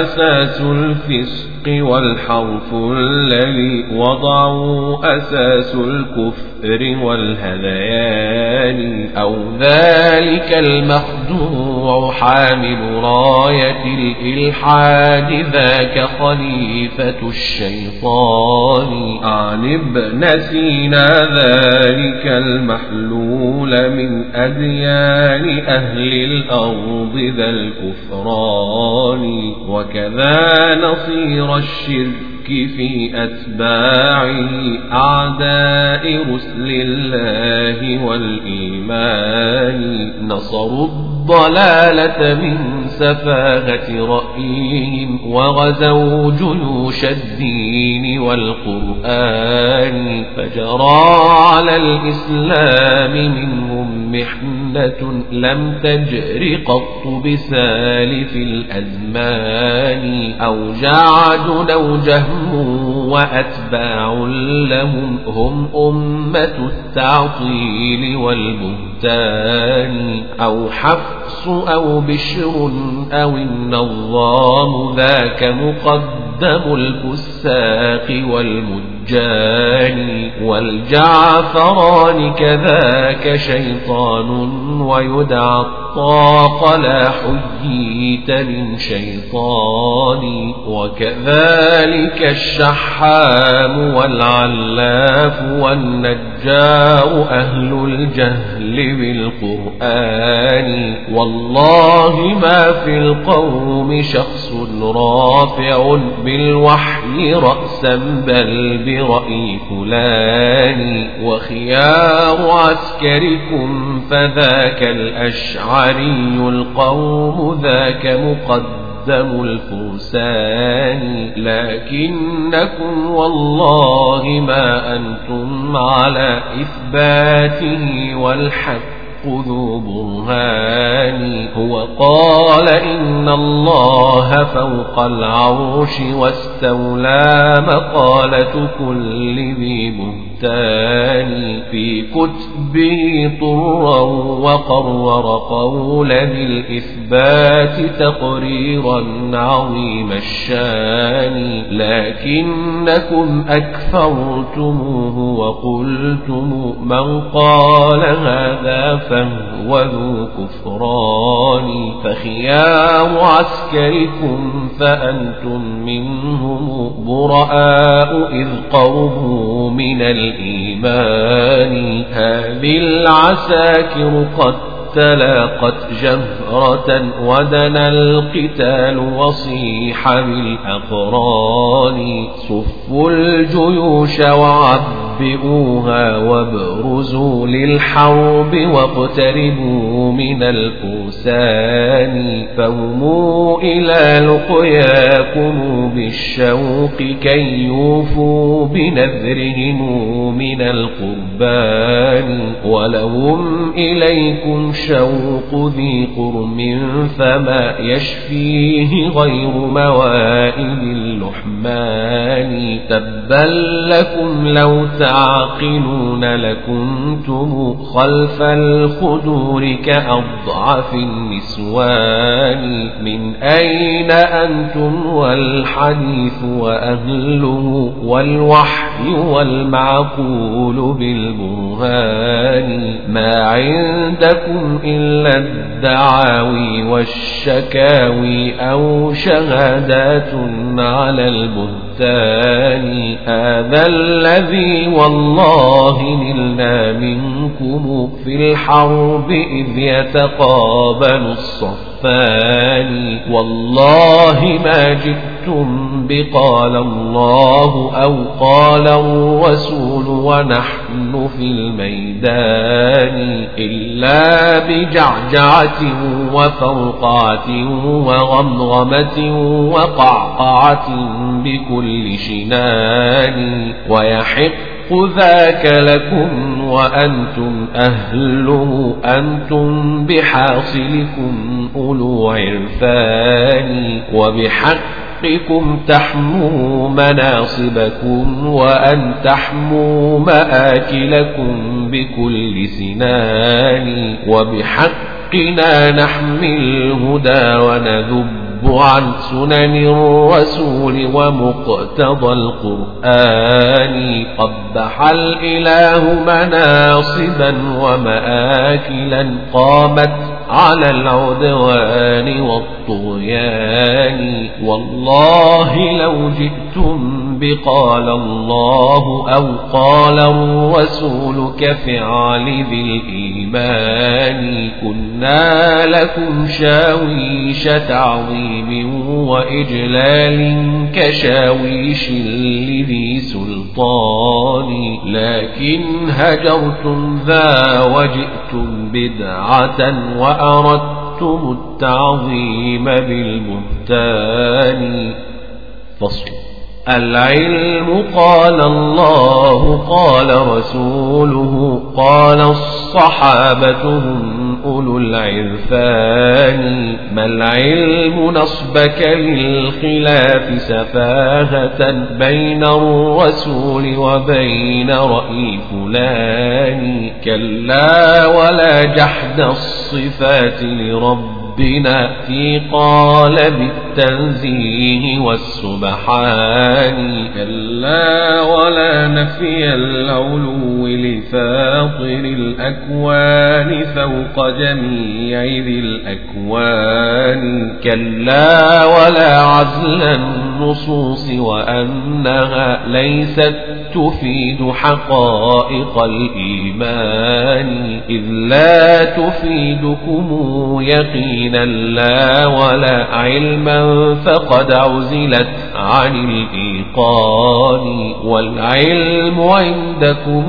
أساس الفسق. والحرف الذي وضعوا أساس الكفر والهذيان أو ذلك المخدوع حامل راية الإلحاد ذاك خليفة الشيطان. عن ابن سينا ذلك المحلول من أديان أهل الأرض ذا الكفران. وكذا نصير الشرك في أتباعه أعداء رسل الله والإيمان. نصروا الضلالة من سفاهة رأيهم وغزوا جيوش الدين والقرآن. فجرى على الإسلام منهم محنة لم تجر قط بسالف الأزمان. أو جعد أو جهم وأتباع لهم هم أمة التعطيل والبهتان أو حفص أو بشر أو النظام ذاك مقدم الفساق والمجان والجعفران كذاك شيطان ويدعى الطاق لا حييت من شيطان وكذلك الشحام والعلاف والنجار أهل الجهل بالقرآن والله ما في القوم شخص رافع بالوحي رأسا بل برأي فلان وخيار عسكركم فذاك الأشعري القوم ذاك مقدم أقدم الفرسان لكنكم والله ما أنتم على إثباته والحق ذو برهان هو قال إن الله فوق العرش واستولى مقالة كل ذي بهتان في كتبه طرا وقرر قول ذي الإثبات تقريرا عظيم الشان لكنكم أكثرتموه وقلتم من قال هذا فهو ذو كفران فخيار عسكركم فأنتم منهم براء إذ قربوا من الإيمان هذه العساكر قد تلاقت جهرة ودنا القتال وصيح بالأقران. صفوا الجيوش وعبئوها وابرزوا للحرب واقتربوا من الفرسان فهموا إلى لقياكم بالشوق كي يوفوا بنذرهم من القربان. ولهم إليكم شوق ذي قرم فما يشفيه غير موائد اللحمان تبا لكم لو تعقلون لكنتم خلف الخدور كأضعف النسوان من أين أنتم والحديث وأهله والوحي والمعقول بالبرهان ما عندكم إلا الدعاوي والشكاوي أو شهادات على البهتان. هذا الذي والله نلنا منكم في الحرب إذ يتقابل الصفان. والله ما جئتم بقال الله أو قال الرسول ونحن في الميدان إلا بجعجعة وفرقعة وغمغمة وقعقعة بكل شنان ويحق ذاك لكم وأنتم أهله أنتم بحاصلكم أولو عرفان وبحق حقكم تحموا مناصبكم وأن تحموا مآكلكم بكل سنان. وبحقنا نحمي الهدى ونذب عن سنن الرسول ومقتضى القرآن قبح الإله مناصبا ومآكلا قامت على العدوان والطغيان. والله لو جئتم بقال الله أو قال الرسول كفعل ذي الإيمان كنا لكم شاويش تعظيم وإجلال كشاويش لذي سلطان لكن هجرتم ذا وجئتم بدعة وأردتم التعظيم بالبهتان فصل العلم قال الله قال رسوله قال الصحابة هم أولو العرفان. ما العلم نصبك للخلاف سفاهة بين الرسول وبين رأي فلان. كلا ولا جحد الصفات لرب ربنا في قالب التنزيه والسبحان. كلا ولا نفي العلو لفاطر الأكوان فوق جميع ذي الأكوان. كلا ولا عزلا النصوص وأنها ليست تفيد حقائق الإيمان. إذ لا تفيدكم يقينا لا ولا علما فقد عزلت عن الإيقان والعلم عندكم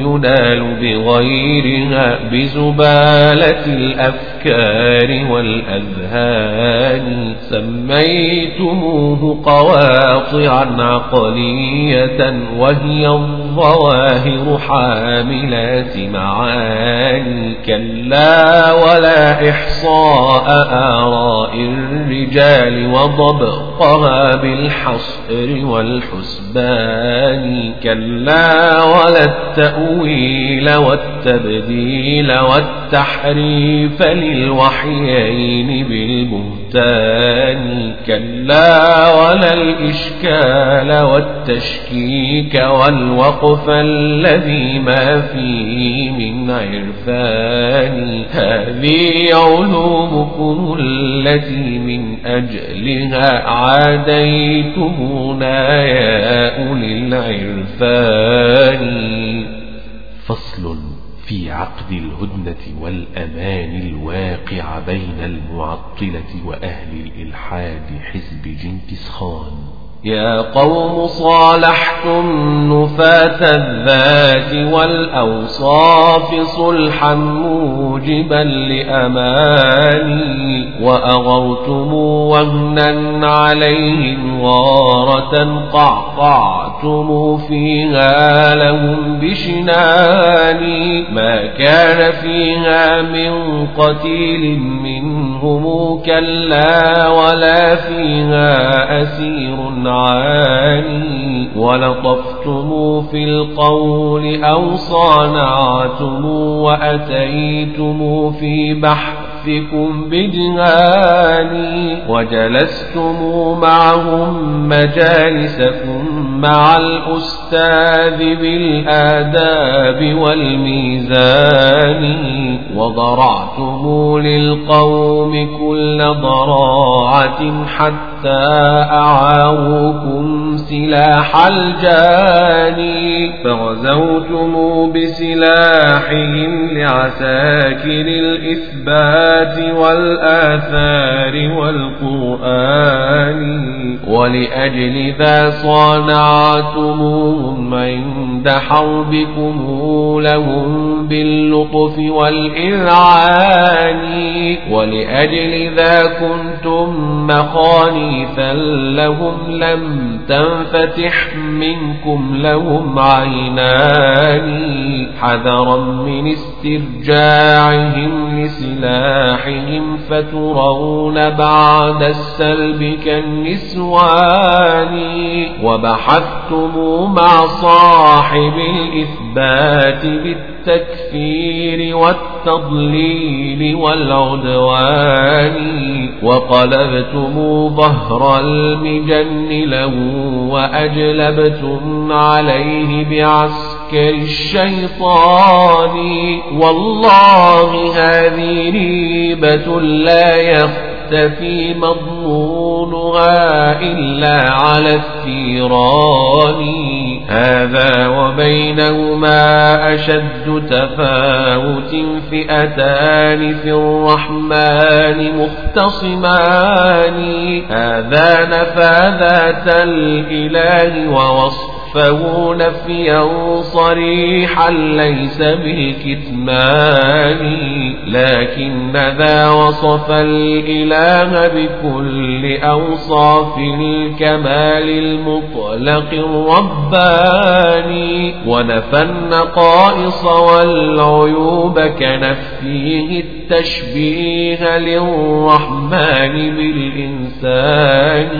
ينال بغيرها بزبالة الأفكار والأذهان. سميتموه قواطعا عقلية وهي الظواهر حاملات معاني كلا ولا إحصاء آراء الرجال وضبطها بالحصر والحسبان كلا ولا التأويل والتبديل والتحريف للوحيين بالبهتان كلا ولا الإشكال والتشكيك والوقف الذي ما فيه من عرفان. هذه علومكم التي من أجلها عاديتمونا يا أولي العرفان. فصل في عقد الهدنة والأمان الواقع بين المعطلة وأهل الإلحاد حزب جنكس خان يا قوم صالحتم نفاة الذات والأوصاف صلحا موجبا لأماني وأغرتم وهنا عليهم غارة قعقعتم فيها لهم بشناني ما كان فيها من قتيل منهم كلا ولا فيها أسير عاني ولطفتم في القول أو صانعتم وأتيتم في بحثكم بجهاني وجلستم معهم مجالسكم مع الأستاذ بالآداب والميزان وضرعتم للقوم كل ضراعة حتى أعاوكم سلاح الجاني فغزوتم بسلاحهم لعساكر الإثبات والآثار والقرآن. ولأجل ذا صانعتموهم عند حربكم لهم باللطف والإذعان. ولأجل ذا كنتم مخانيثا لهم لم تنفتح منكم لهم عينان. حذرا من استرجاعهم لسلاحهم فترون بعد السلب كالنسوان وبحثتم مع صاحب الإثبات بالتكفير والتضليل والعدوان وقلبتم ظهر المجن له وأجلبتم عليه بعسكر الشيطان. والله هذه ريبة لا يختفي مضمونها إلا على الثيران هذا وبينهما أشد تفاوت فئتان في الرحمن مختصمان. هذا نفى ذات الإله ووصف فهو نفيا صريحا ليس بالكتمان لكن ذا وصف الإله بكل أوصاف الكمال المطلق الرباني. ونفى النقائص والعيوب كنفيه التشبيه للرحمن بالإنسان.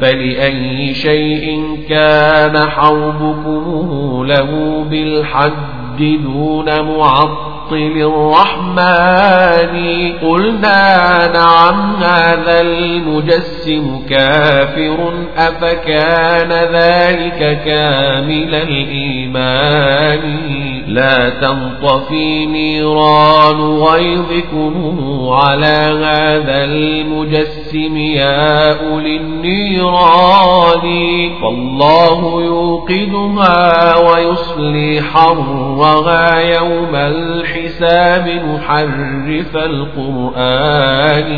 فلأي شيء كان حربكم له بالحد دون معطل الرحمن قلنا نعم هذا المجسم كافر أفكان ذلك كامل الإيمان لا تنطفي نيران غيظكم على هذا المجسم يا أولي النيران فالله يوقدها ويصلي حرها يوم الحساب محرف القرآن.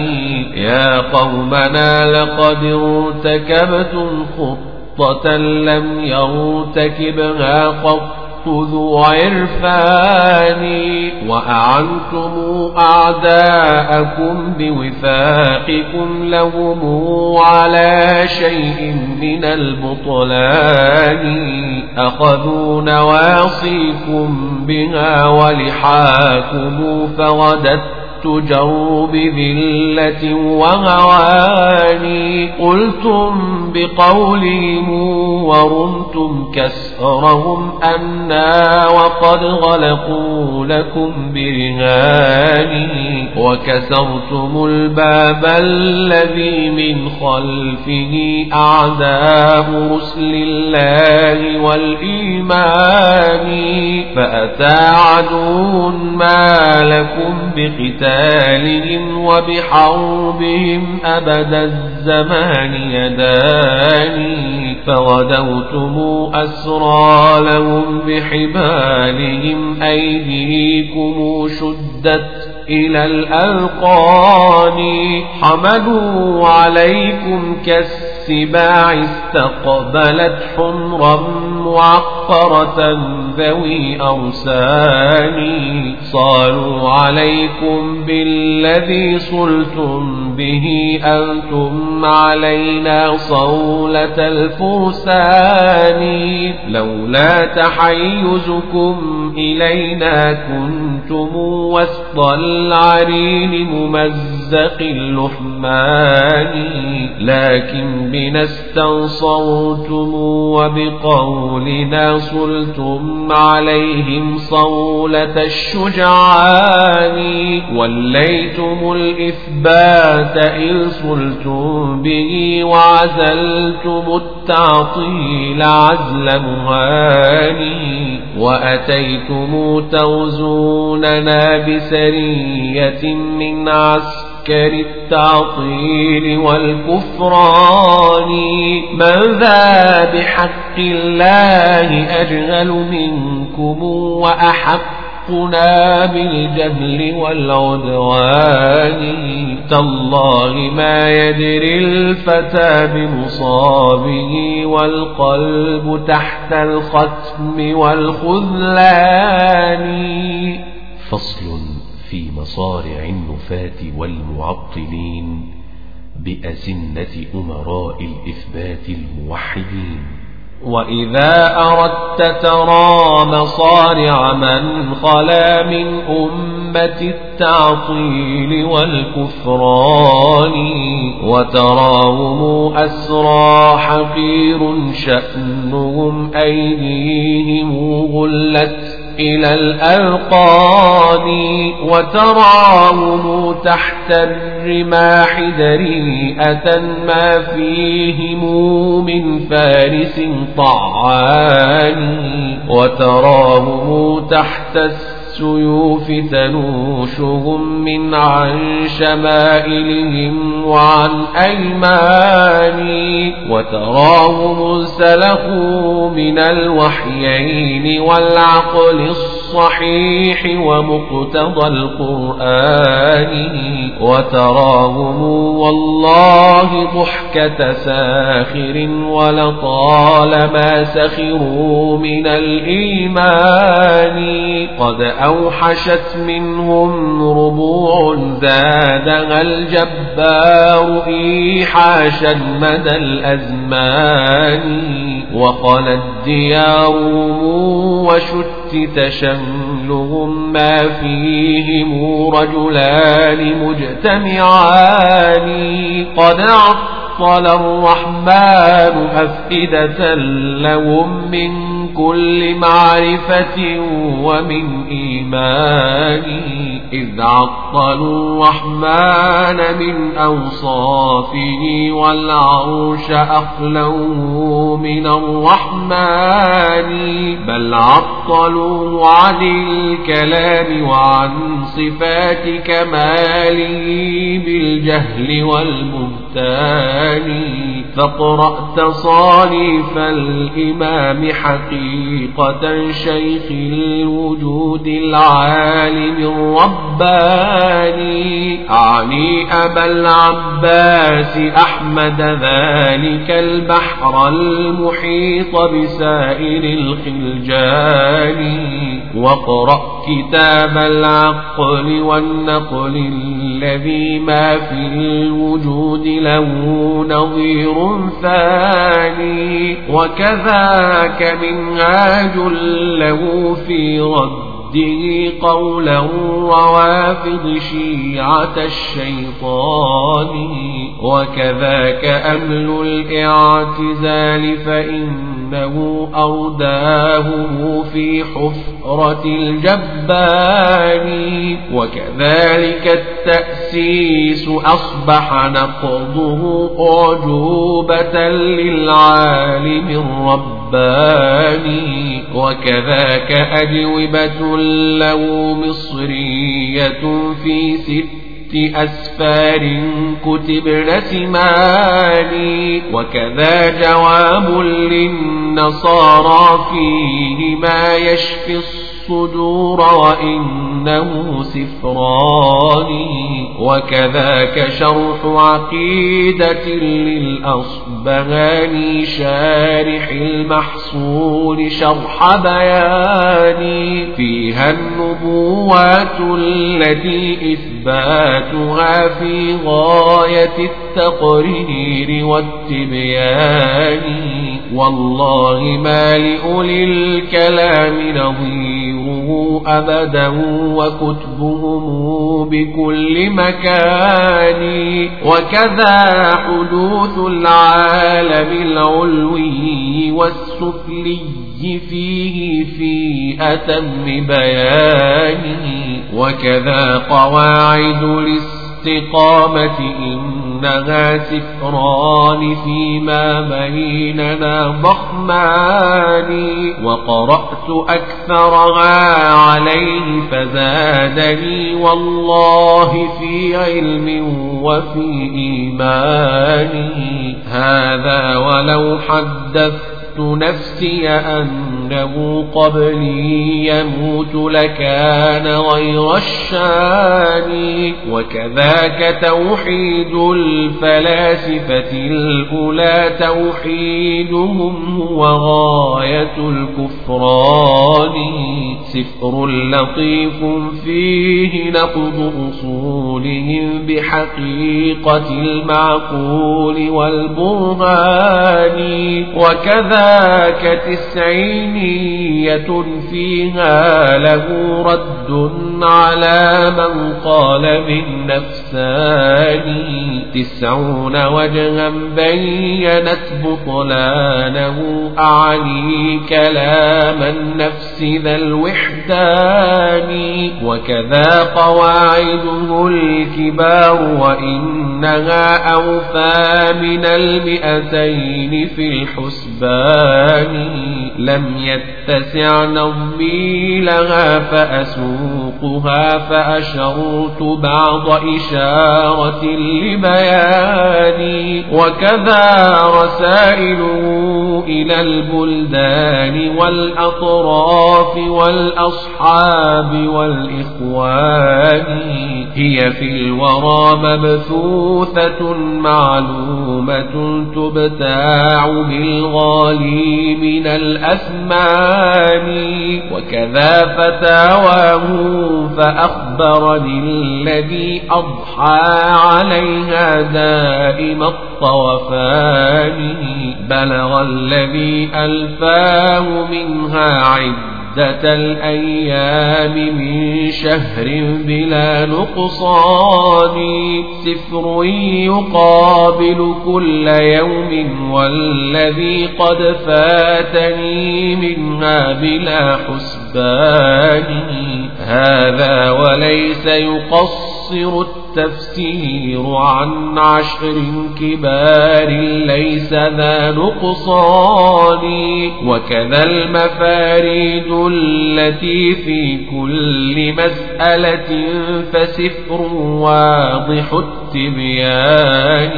يا قومنا لقد ارتكبتم خطة لم يرتكبها قط ذو عرفان وأعنتم أعداءكم بوفاقكم لهم على شيء من البطلان. أخذوا نواصيكم بها ولحاكم فغدت تجر بذلة وهواني قلتم بقولهم ورمتم كسرهم أنا وقد غلقوا لكم برهاني. وكسرتم الباب الذي من خلفه أعداء رسل الله والإيمان. فأتى عدو ما لكم بقتال بقتالهم وبحربهم أبد الزمان يداني فغدوتم أسرى لهم بحبالهم أيديكم شدت إلى الألقان حملوا عليكم كالسباع استقبلت حمرا معقرة ذوي أرسان صالوا عليكم بالذي صلتم به أنتم علينا صولة الفرسان. لولا تحيزكم إلينا كنتم وسط العرين ممزق اللحمان. لكن بنا استنصرتم وبقولنا صلتم عليهم صولة الشجعان وليتم الإثبات إذ صلتم به وعزلتم التعطيل عزل مهاني وأتيتم توزوننا بسرية من عسكر التعطيل والكفران. من ذا بحق الله أجهل منكم وأحق حقنا بالجهل والعدوان. تالله ما يدري الفتى بمصابه والقلب تحت الختم والخذلان. فصل في مصارع النفاة والمعطلين بأزنة أمراء الإثبات الموحدين. وإذا أردت ترى مصارع من خلا من أمة التعطيل والكفران وتراهم أسرى حقير شأنهم أيديهم غلت إلى الألقان وتراهم تحت الرماح دريئة ما فيهم من فارس طعان وتراهم تحت السيوف تنوشهم من عن شمائلهم وعن أيمان وتراهم سلخوا من الوحيين والعقل الصحيح ومقتضى القرآن وتراهم والله ضحكة ساخر ولطالما سخروا من الإيمان قد أوحشت منهم ربوع زادها الجبار إيحاشا مدى الأزمان وخلت ديارهم وشتت شملهم ما فيهم رجلان مجتمعان قد عطل الرحمن أفئدة لهم من كل معرفة ومن إيمان إذ عطلوا الرحمن من أوصافه والعرش أخلوه من الرحمن بل عطلوا عن الكلام وعن صفات كماله بالجهل والمبتان فاقرأ تصانيف الإمام حقيقة شيخ الوجود العالم الرباني أعني أبا العباس أحمد ذلك البحر المحيط بسائر الخلجان. واقرأ كتاب العقل والنقل الذي ما في الوجود له نظير ثاني. وكذاك منهاج له في رد رده قول الروافض شيعة الشيطان وكذاك أمل الاعتزال فإنه أرداه في حفرة الجبان. وكذلك التأسيس أصبح نقضه أعجوبة للعالم الرباني. وكذاك أجوبة له مصرية في ست أسفار كتبن سماني وكذا جواب للنصارى فيه ما يشفي الصدور وإنه سفران وكذاك شرح عقيدة للأصبهاني شارح المحصول شرح بيان فيها النبوات التي إثباتها في غاية التقرير والتبيان. والله ما لأولي الكلام نظيره أبدا وكتبهم بكل مكان. وكذا حدوث العالم العلوي والسفلي فيه في أتم بيانه. وكذا قواعد الاستقامة إنها سفران فيما بيننا ضخمان. وقرأت أكثرها عليه فزادني والله في علم وفي إيمان. هذا ولو حدثت نفسي أنه قبلي يموت لكان غير الشان وكذاك توحيد الفلاسفة الأولى توحيدهم هو غاية الكفران. سفر لطيف فيه نقض أصولهم بحقيقة المعقول والبرهان. وكذا ذاك تسعينية فيها له رد على من قال بالنفسان تسعون وجها بينت بطلانه أعني كلام النفس ذا الوحدان وكذا قواعده الكبار وإنها أوفى من المئتين في الحسبان لم يتسع نظمي لها فأسوقها فأشرت بعض إشارة لبياني وكذا رسائله إلى البلدان والأطراف والأصحاب والإخوان. هي في الورى مبثوثة معلومة تبتاع بالغالي من الأثمان وكذا فتاواه فأخبرني الذي أضحى عليها دائم الطوفان بلغ الذي ألفاه منها عد عدة الأيام من شهر بلا نقصان. سفر يقابل كل يوم والذي قد فاتني منها بلا حسبان. هذا وليس يقصر التفسير عن عشر كبار ليس ذا نقصان. وكذا المفاريد التي في كل مسألة فسفر واضح التبيان.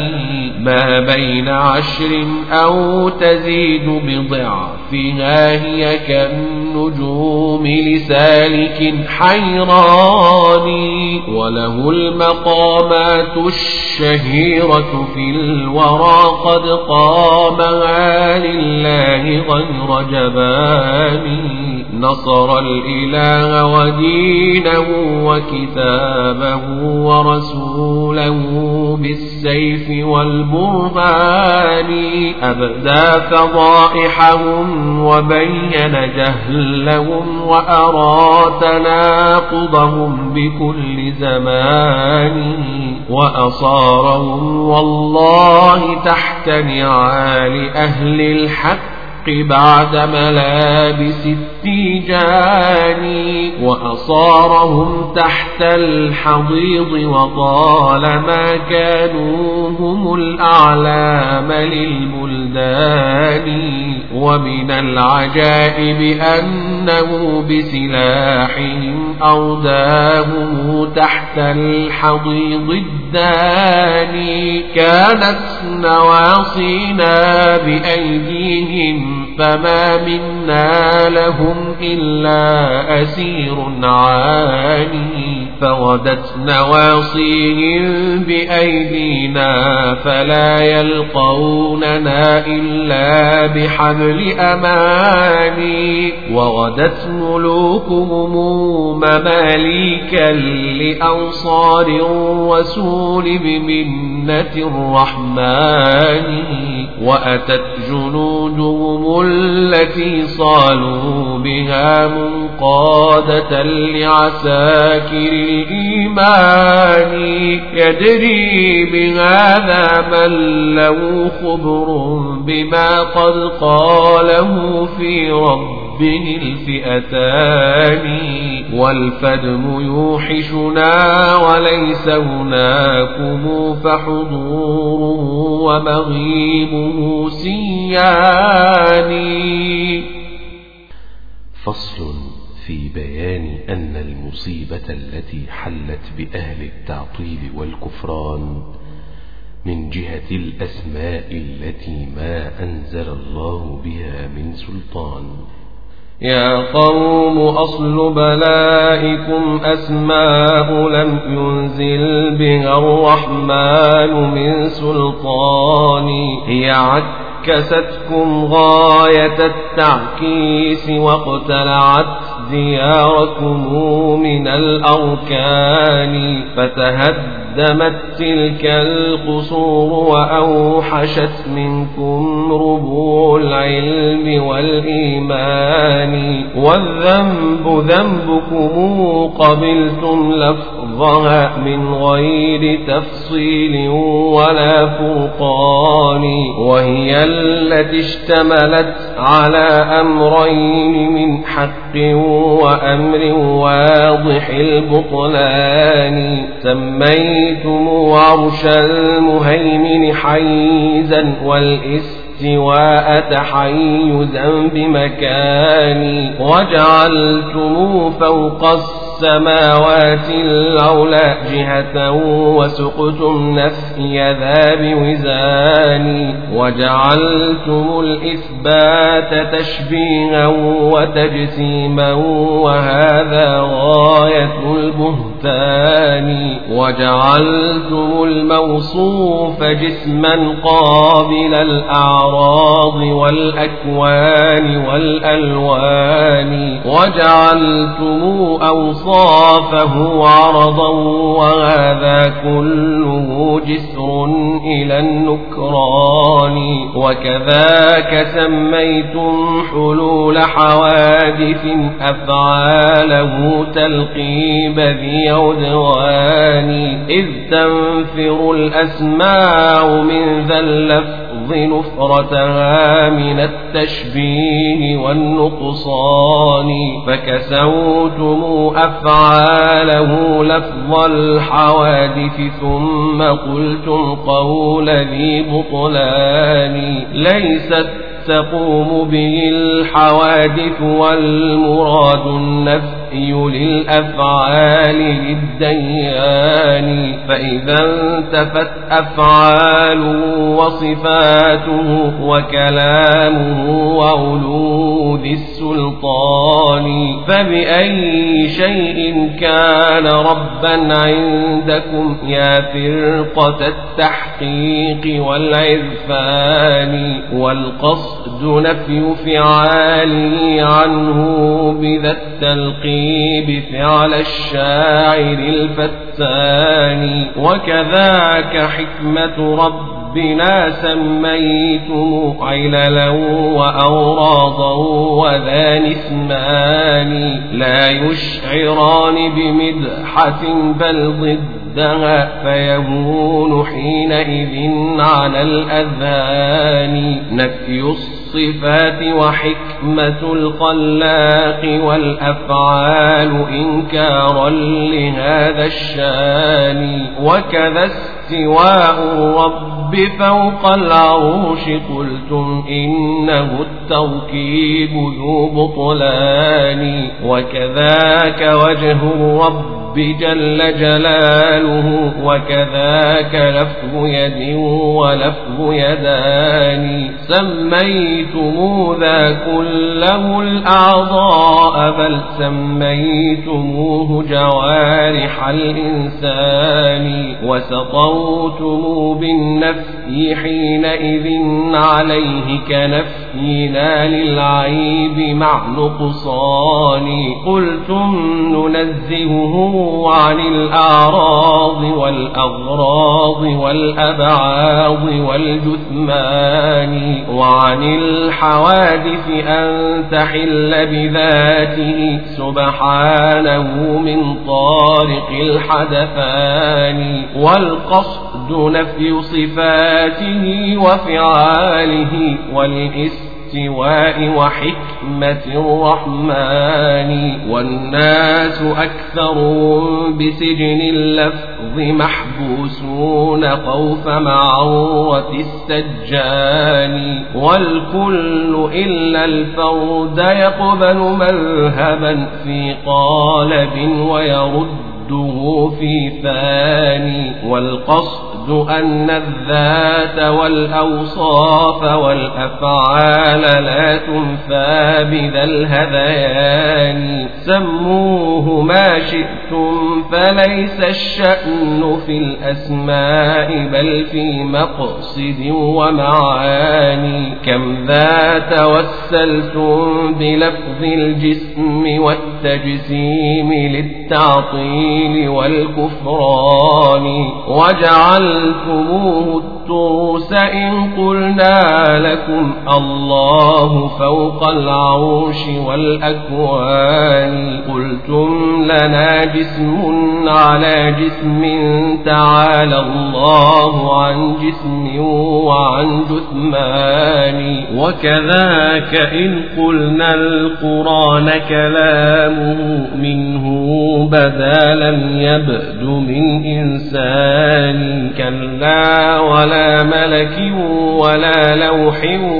ما بين عشر أو تزيد بضعفها هي كالنجوم لسالك حيران. وله المقامات الشهيرة في الورى قد قامها لله غير جبان. نصر الإله ودينه وكتابه ورسوله بالسيف والبرهان. أبدى فضائحهم وبين جهلهم وأرى تناقضهم بكل زمان. وأصارهم والله تحت نعال أهل الحق بعد ملابس التيجان وأصارهم تحت الحضيض وطالما كانوا هم الأعلام للبلدان. ومن العجائب أنه بسلاحهم أرداهم تحت الحضيض الداني. كانت نواصينا بأيديهم فما منا لهم إلا أسير عاني. فغدت نواصيهم بأيدينا فلا يلقوننا إلا بحبل أماني. وغدت ملوكهم مماليكا لأنصار الرسول بمنة الرحمن. وأتت جنودهم التي صالوا بها منقادة لعساكر الإيمان. يدري بهذا من له خبر بما قد قاله في ربه. الفئتان والفدم يوحشنا وليس هناكم فحضور ومغيبه سيان فصل في بيان أن المصيبة التي حلت بأهل التعطيل والكفران من جهة الأسماء التي ما أنزل الله بها من سلطان يا قوم أصل بلائكم أسماء لم ينزل بها الرحمن من سلطان. هي عكستكم غاية التعكيس واقتلعت دياركم من الأركان فتهدمت تلك القصور وأوحشت منكم ربو العلم والإيمان والذنب ذنبكم قبلتم لفظها من غير تفصيل ولا فرقان وهي التي اشتملت على أمرين من حق وأمر واضح البطلان. سميتم عرش المهيمن حيزا والاستواء تحيزا بمكان. وجعلتم فوق السماوات العلا جهة وسقتم نفي ذا بوزان وجعلتم الإثبات تشبيها وتجسيما وهذا غاية البهتان البهتان وجعلتم الموصوف جسما قابل الأعراض والأكوان والألوان وجعلتم أوصافه عرضا وهذا كله جسر إلى النكران وكذاك سميتم حلول حوادث أفعاله تلقيب ذي عدوان. إذ تنفر الأسماع من ذا اللفظ نفرتها من التشبيه والنقصان. فكسوتم أفعاله لفظ الحوادث ثم قلتم قول ذي بطلان. ليست تقوم به الحوادث والمراد النفي للأفعال للديان فإذا انتفت أفعاله وصفاته وكلامه وعلو ذي السلطان فبأي شيء كان ربا عندكم يا فرقة التحقيق والعرفان والقصد نفي فعاله عنه بذا التلقيب فعل الشاعر الفتان وكذاك حكمة رب ربنا سميتم عللا وأوراضا وذان اسمان لا يشعران بمدحة بل ضدها فيهون حينئذ على الأذان. نفي الصفات وحكمة الخلاق والأفعال إنكارا لهذا الشأن. وكذا استواء الرب فوق العرش قلتم إنه التوكيب ذو بطلان. وكذاك وجه الرب جل جلاله وكذاك لفظ يد ولفظ يدان. سميتم ذا كله الأعضاء بل سميتموه جوارح الإنسان. وسطوتم بالنفي حينئذ عليه كنفينا للعيب مع نقصان. قلتم ننزهه عن الأعراض والأغراض والأبعاض والجثمان وعن الحوادث أن تحل بذاته سبحانه من طارق الحدثان والقصد نفي صفاته وفعاله والإسم الاستواء وحكمة الرحمن والناس أكثر بسجن اللفظ محبوسون خوف معروة السجان والكل إلا الفرد يقبل مذهبا في قالب ويرده في ثاني والقصد أن الذات والأوصاف والأفعال لا تنفى بذا الهذيان. سموه ما شئتم فليس الشأن في الأسماء بل في مقصد ومعاني. كم ذا توسلتم بلفظ الجسم والتجسيم للتعطيل والكفران. وجعل جعلتموه التروس إن قلنا لكم الله فوق العرش والأكوان قلتم لنا جسم على جسم تعالى الله عن جسم وعن جثمان وكذاك إن قلنا القرآن كلامه منه بدا لم يبد من إنسان كلا ولا ملك ولا لوح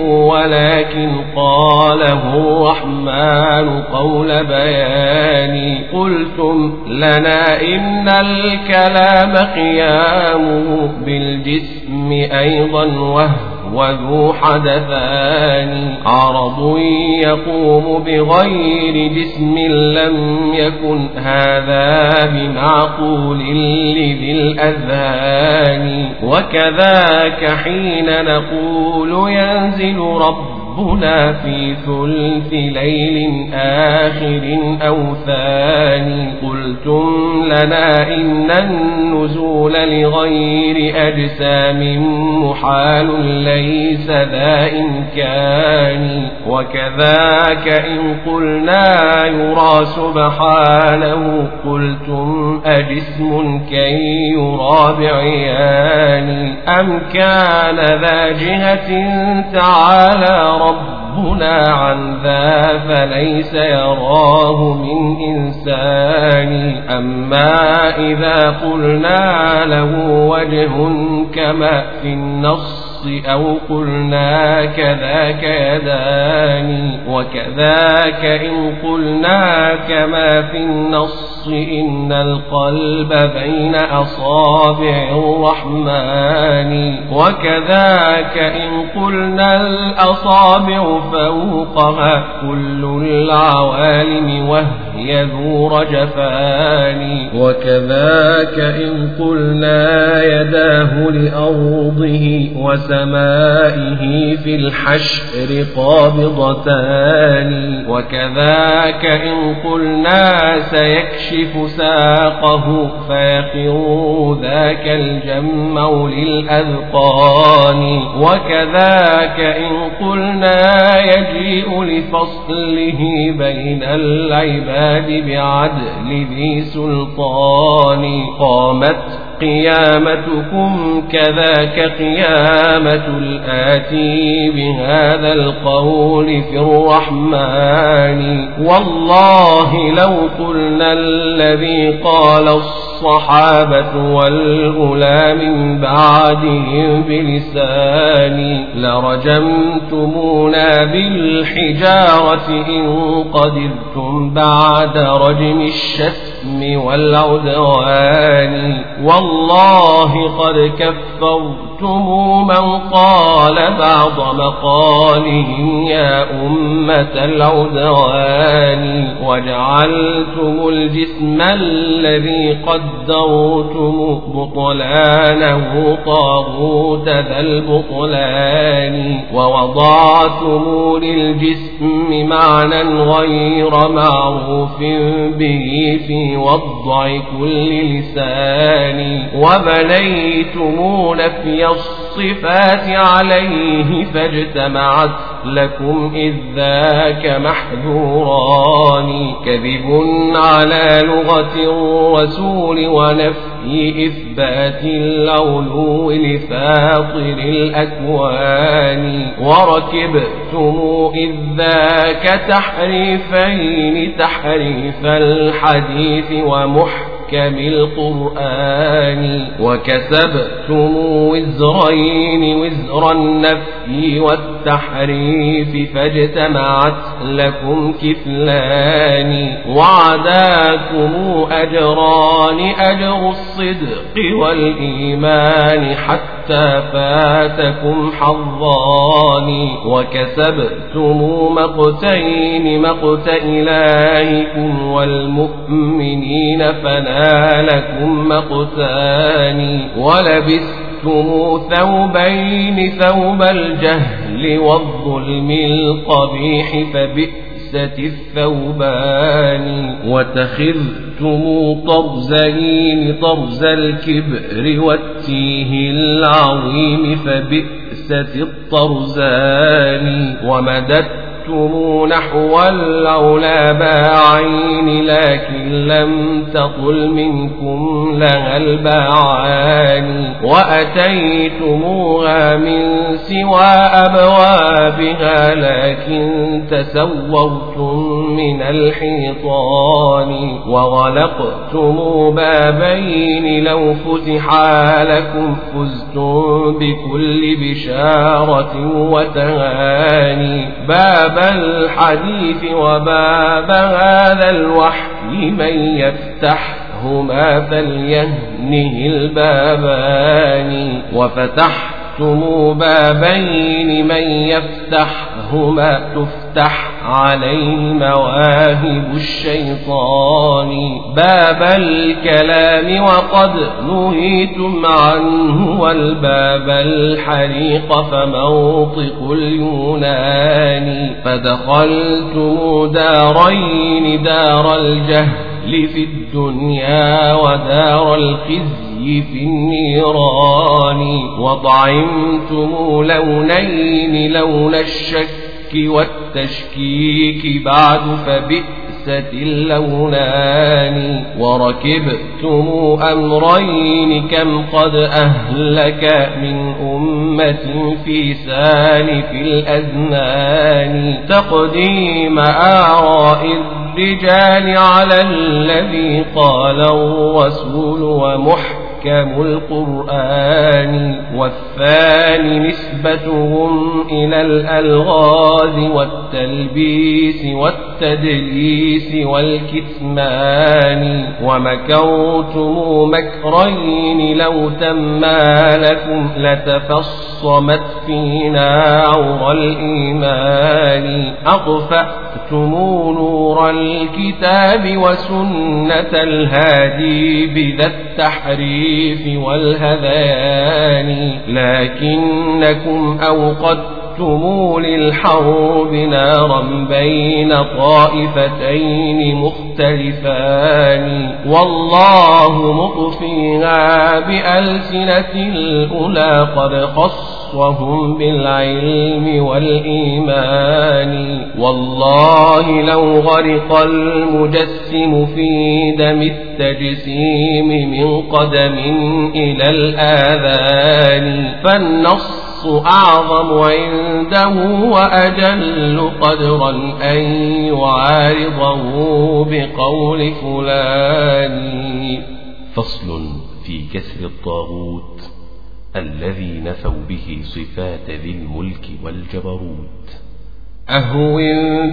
ولكن قاله الرحمن قول بيان قلتم لنا إن الكلام قيامه بالجسم أيضا وهو وهو ذو حدثان. عرض يقوم بغير جسم لم يكن هذا بمعقول لذي الأذهان وكذاك حين نقول ينزل رب ربنا في ثلث ليل آخر أو ثاني قلتم لنا إن النزول لغير أجسام محال ليس ذا إمكان وكذاك إن قلنا يرى سبحانه قلتم أجسم كي يرى بعيان أم كان ذا جهة تعالى ربنا عن ذا فليس يراه من إنسان أما إذا قلنا له وجه كما في النص أو قلنا كذاك يدان وكذاك إن قلنا كما في النص إن القلب بين أصابع الرحمن وكذاك إن قلنا الأصابع فوقها كل العوالم وهي ذو رجفان وكذاك إن قلنا يداه لأرضه وسمائه في الحشر قابضتان. وكذاك إن قلنا سيكشف ساقه فيخر ذاك الجمع للأذقان. وكذاك إن قلنا يجيء لفصله بين العباد بعدل ذي سلطان. قامت قيامتكم كذاك قيامة الآتي بهذا القول في الرحمن. والله لو قلنا الذي قال الصحابة والأولى من بعدهم بلسان لرجمتمونا بالحجارة إن قدرتم بعد رجم الشتم. والعدوان. والله قد كفرتم من قال بعض مقالهم يا أمة العدوان. وجعلتم الجسم الذي قدرتم بطلانه طاغوت ذا البطلان. ووضعتم للجسم معنى غير معروف به في وضع كل لسان وبنيتم نفي الصفات عليه فاجتمعت لكم إذ ذاك محذوران كذب على لغة الرسول ونفي إثبات العلو لفاطر الأكوان. وركبتم إذ ذاك تحريفين تحريف الحديث ومحكم محكم القرآن وكسبتم وزرين وزر النفي والتحريف فاجتمعت لكم كفلان وعداكم أجران أجر الصدق والإيمان حتى فاتكم حظان وكسبتم مقتين مقت إلهكم والمؤمنين فلا لكم مقتان ولبستم ثوبين ثوب الجهل والظلم القبيح فبئست الثوبان. وتخذتم طرزين طرز الكبر والتيه العظيم فبئست الطرزان. ومددت أردتم نحو الأولى باعين لكن لم تطل منكم لها الباعان. وأتيتموها من سوى أبوابها لكن تسورتم من الحيطان. وغلقتم بابين لو فتحا لكم فزتم بكل بشارة وتهاني. باب باب الحديث وباب هذا الوحي من يفتحهما فليهنه البابان. وفتحت فتحتم بابين من يفتحهما تفتح عليه مواهب الشيطان. باب الكلام وقد نهيتم عنه والباب الحريق فموطق اليونان. فدخلتم دارين دار الجهل في الدنيا ودار الخزي. في النيران وطعمتم لونين لون الشك والتشكيك بعد فبئست اللونان وركبتم أمرين كم قد أهلك من أمة في سالف الأزمان تقديم آراء الرجال على الذي قال الرسول ومحكم محكم القرآن والثاني نسبتهم إلى الألغاز والتلبيس والتدليس والكتمان ومكرتم مكرين لو تما لكم لتفصمت فينا عور الإيمان أطفأتم نور الكتاب وسنة الهادي بذا التحريم التحريف والهذان لكنكم أوقدتم للحرب نارا بين طائفتين مختلفان. والله مطفيها بألسنة الأولى قد خص وهم بالعلم والإيمان. والله لو غرق المجسم في دم التجسيم من قدم إلى الآذان فالنص أعظم عنده وأجل قدرا أن يعارضه بقول فلان. فصل في كسر الطاغوت. الذي نفوا به صفات ذي الملك والجبروت. أهو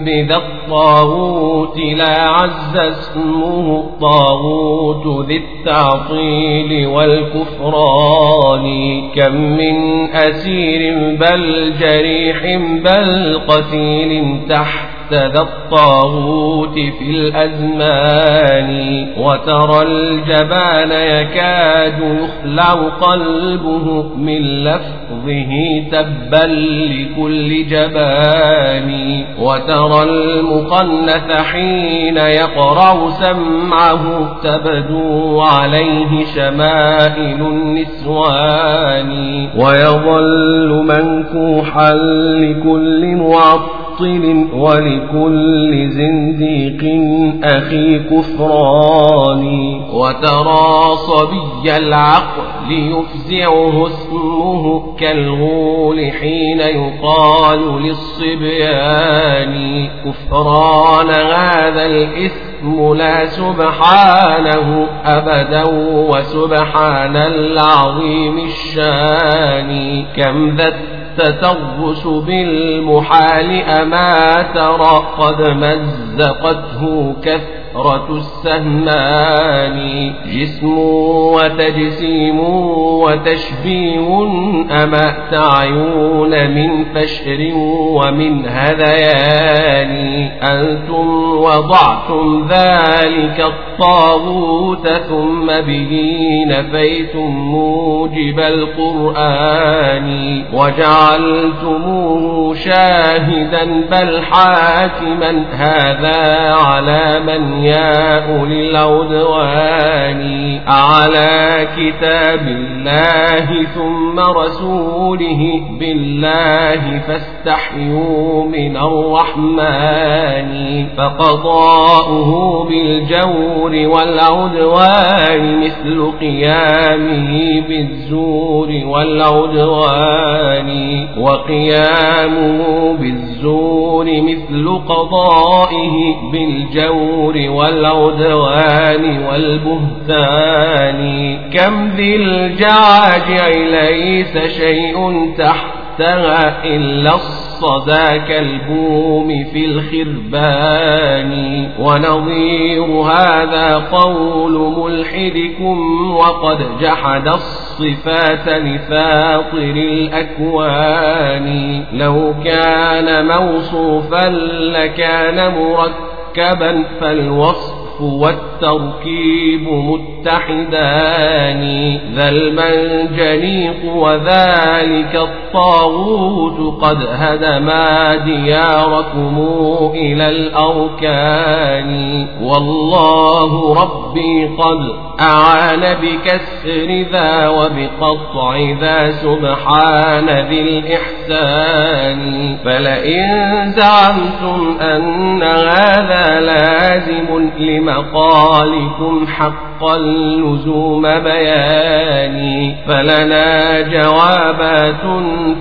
بذا الطاغوت لا عز اسمه الطاغوت ذي التعطيل والكفران. كم من أسير بل جريح بل قتيل تحت ذا الطاغوت في الأزمان وترى الجبان يكاد يخلع قلبه من لفظه تبا لكل جبان وترى المخنث حين يقرع سمعه تبدو عليه شمائل النسوان ويظل منكوحا لكل معطل معطل ولكل زنديق أخي كفران. وترى صبي العقل يفزعه اسمه كالغول حين يقال للصبيان كفران هذا الإثم لا سبحانه أبدا وسبحان العظيم الشان. كم ذا التترس بالمحال أما ترى قد مزقته كثرة السهمان جسم وتجسيم وتشبيه أما تعيون من فشر ومن هذيان؟ أنتم وضعتم ذلك الطاغوت ثم به نفيتم موجب القرآن وجعلتموه شاهدا بل حاكما هذا على من يا أولي العدوان على كتاب الله ثم رسوله بالله فاستحيوا من الرحمن فقضاؤه بالجور والعدوان مثل قيامه بالزور والعدوان وقيامه بالزور مثل قضائه بالجور والعدوان والبهتان. كم ذي الجعاجع ليس شيء تحت تحتها إلا الصدى كالبوم في الخربان. ونظير هذا قول ملحدكم وقد جحد الصفات لفاطر الأكوان. لو كان موصوفا لكان مركبا فالوصف والتركيب متحدان ذا المنجنيق وذلك الطاغوت قد هدما دياركم إلى الأركان. والله ربي قد أعان بكسر ذا وبقطع ذا سبحان ذي الإحسان. فلئن زعمتم أن هذا لازم لمقالكم حق اللزوم بياني فلنا جوابات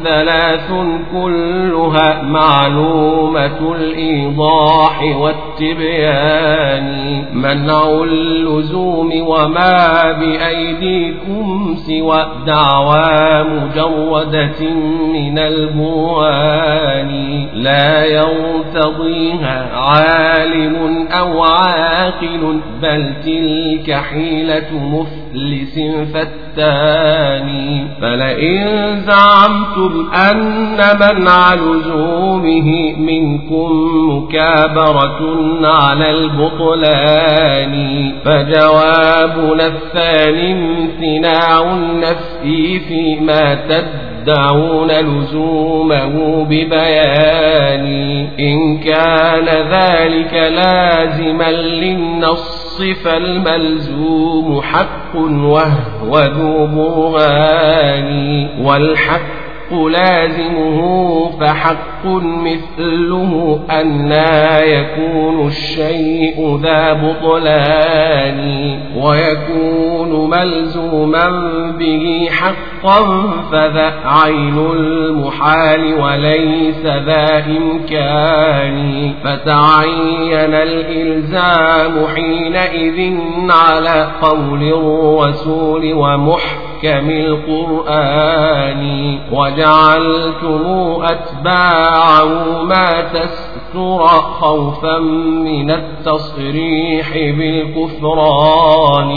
ثلاث كلها معلومة الإيضاح والتبيان. منع اللزوم وما بأيديكم سوى دعوى مجردة من البوان لا يرتضيها عالم أو عاقل بل تلك حيلة مفلس فتان فلئن زعمتم أن منع لزومه منكم مكابرة على البطلان. فجوابنا الثاني امتناع النفي فيما تد يدعون لزومه ببيان إن كان ذلك لازما للنص فالملزوم حق وهو ذو برهان والحق لازمه فحق مثله أن لا يكون الشيء ذا بطلان ويكون ملزوما به حقا فذا عين المحال وليس ذا إمكان. فتعين الإلزام حينئذ على قول الرسول ومحكم محكم القرآن وجعلتم أتباعه ما تستر خوفا من التصريح بالكفران.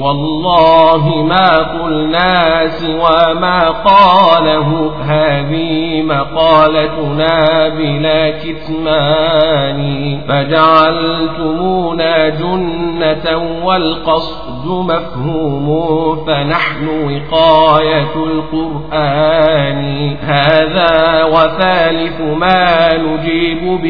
والله ما قلنا سوى ما قاله. هذه مقالتنا بلا كتمان. فجعلتمونا جنة والقصد مفهوم فنحن وقاية القرآن. هذا وثالث ما نجيب به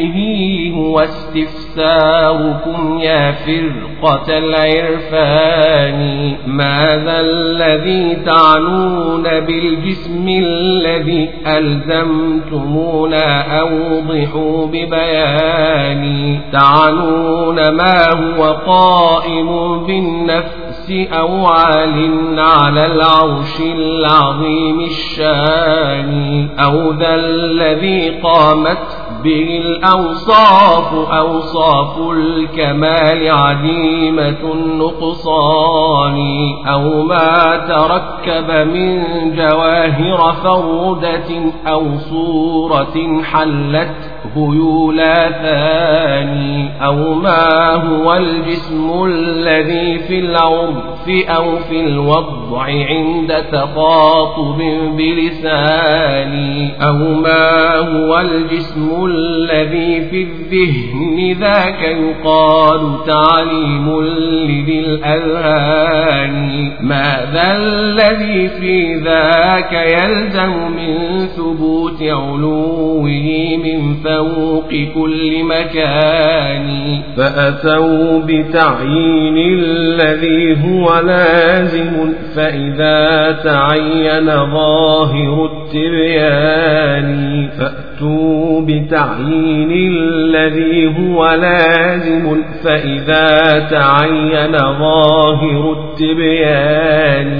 هو استفساركم يا فرقة العرفان. ماذا الذي تعنون بالجسم الذي ألزمتمونا أوضحوا ببيان؟ تعنون ما هو قائم بالنفس أو عال على العرش العظيم الشان؟ أو ذا الذي قامت به الأوصاف أوصاف الكمال عديمة النقصان أو ما تركب من جواهر فردة أو صورة حلت هيولا ثاني أو ما هو الجسم الذي في العرف أو في الوضع عند تخاطب بلساني أو ما هو الجسم الذي في الذهن ذاك يقال تعليم لذي الأذهان ماذا الذي في ذاك يلزم من ثبوت علوه من فوق كل مكان. فأتوا بتعيين الذي هو لازم. فإذا تعين ظاهر التبيان فأتوا بتعيين الذي هو لازم فإذا تعين ظاهر التبيان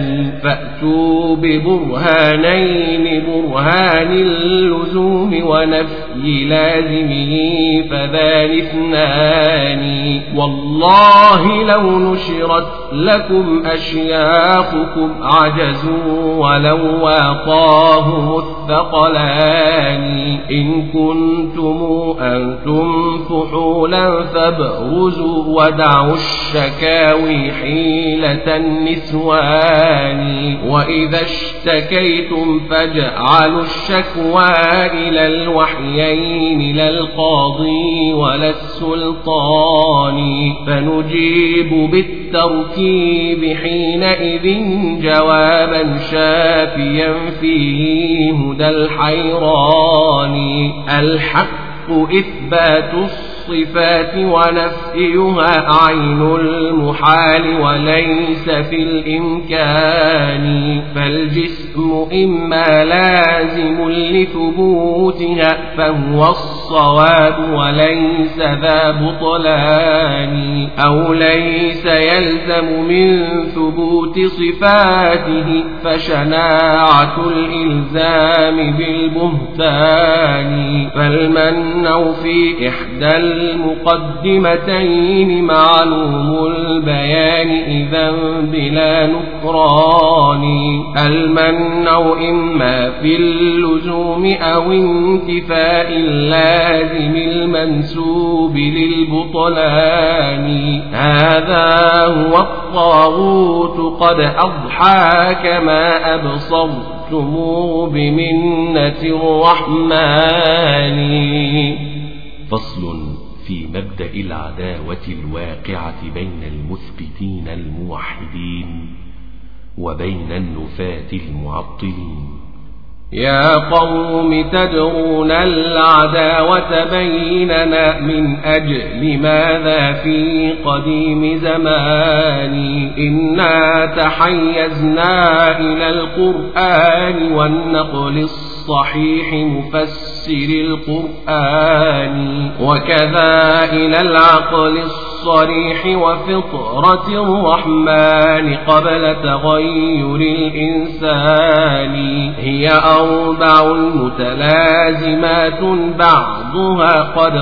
فأتوا ببرهانين برهان اللزوم ونفي لا لازمه فذان اثنان. والله لو نشرت لكم أشياخكم عجزوا ولو واطاهم الثقلان. إن كنتم أنتم فحولا فابرزوا ودعوا الشكاوي حيلة النسوان. وإذا اشتكيتم فاجعلوا الشكوى إلى الوحيين لا القاضي ولا السلطان. فنجيب بالتركيب حينئذ جوابا شافيا فيه هدى الحيران. الحق إثبات الصفات ونفيها عين المحال وليس في الإمكان. فالجسم إما لازم لثبوتها فهو الصواب وليس ذا بطلان. أو ليس يلزم من ثبوت صفاته فشناعة الإلزام بالبهتان. فالمنع في إحدى المقدمتين معلوم البيان إذا بلا نكران. المنع إما في اللزوم أو انتفاء اللازم المنسوب للبطلان. هذا هو الطاغوت قد أضحى كما أبصرتم بمنة الرحمن. فصل. في مبدأ العداوة الواقعة بين المثبتين الموحدين وبين النفاة المعطلين. يا قوم تدرون العداوة بيننا من أجل ماذا في قديم زمان؟ إنا تحيزنا إلى القرآن والنقل الصحيح مفسر القرآن وكذا إلى العقل الصريح وفطرة الرحمن قبل تغير الإنسان. هي أربع متلازمات بعضها قد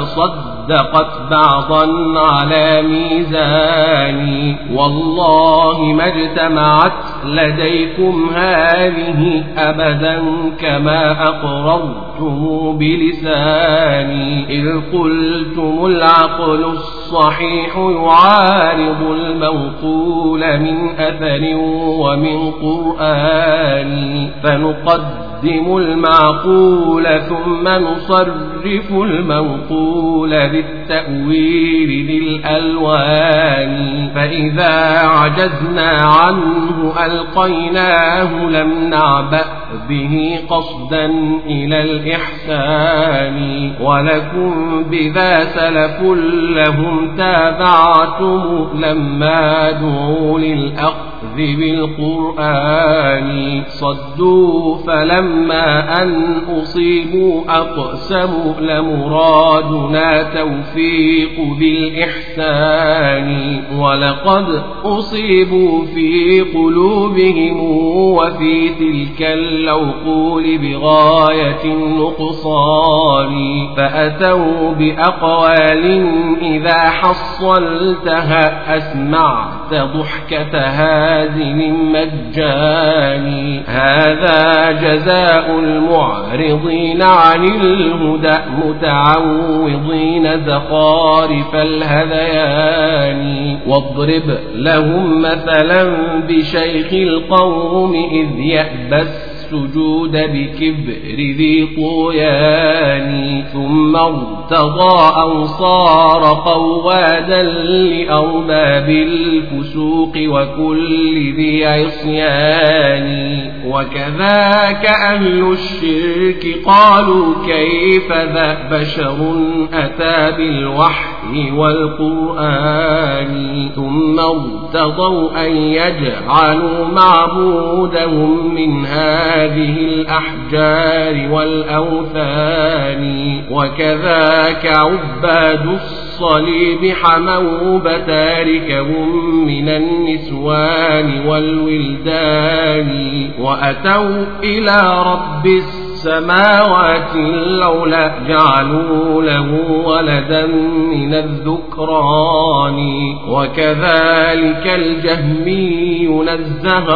صدقت بعضا على ميزان والله ما اجتمعت لديكم هذه أبدا كما أقررتم بلساني. إذ قلتم العقل الصحيح يعارض الموقول من أثر ومن قرآن. فنقدم نقدم المعقول ثم نصرف المنقول بالتأويل للألوان فإذا عجزنا عنه ألقيناه لم نعبأ به قصدا إلى الإحسان ولكم بذا سلف لهم تابعتم لما دعوا للأخذ بالقرآن صدوا فلما أن أصيبوا أقسموا لمرادنا توفيق بالإحسان. ولقد أصيبوا في قلوبهم وفي تلك العقول بغاية النقصان. فأتوا بأقوال إذا حصلتها أسمعت ضحكة هازم مجاني. هذا جزاء المعرضين عن الهدى متعوضين زخارف الهذيان. واضرب لهم مثلا بشيخ القوم إذ يأبس السجود بكبر ذي طغيان ثم ارتضى أو صار قوادا لأرباب الفسوق وكل ذي عصيان. وكذاك أهل الشرك قالوا كيف ذا بشر أتى بالوحي والقرآن ثم ارتضوا أن يجعلوا معبودهم من هذا هذه الأحجار والأوثان وكذاك عباد الصليب حموا بتاركهم من النسوان والولدان وأتوا إلى رب السماوات العلى جعلوا له ولدا من الذكران وكذلك الجهمي نزه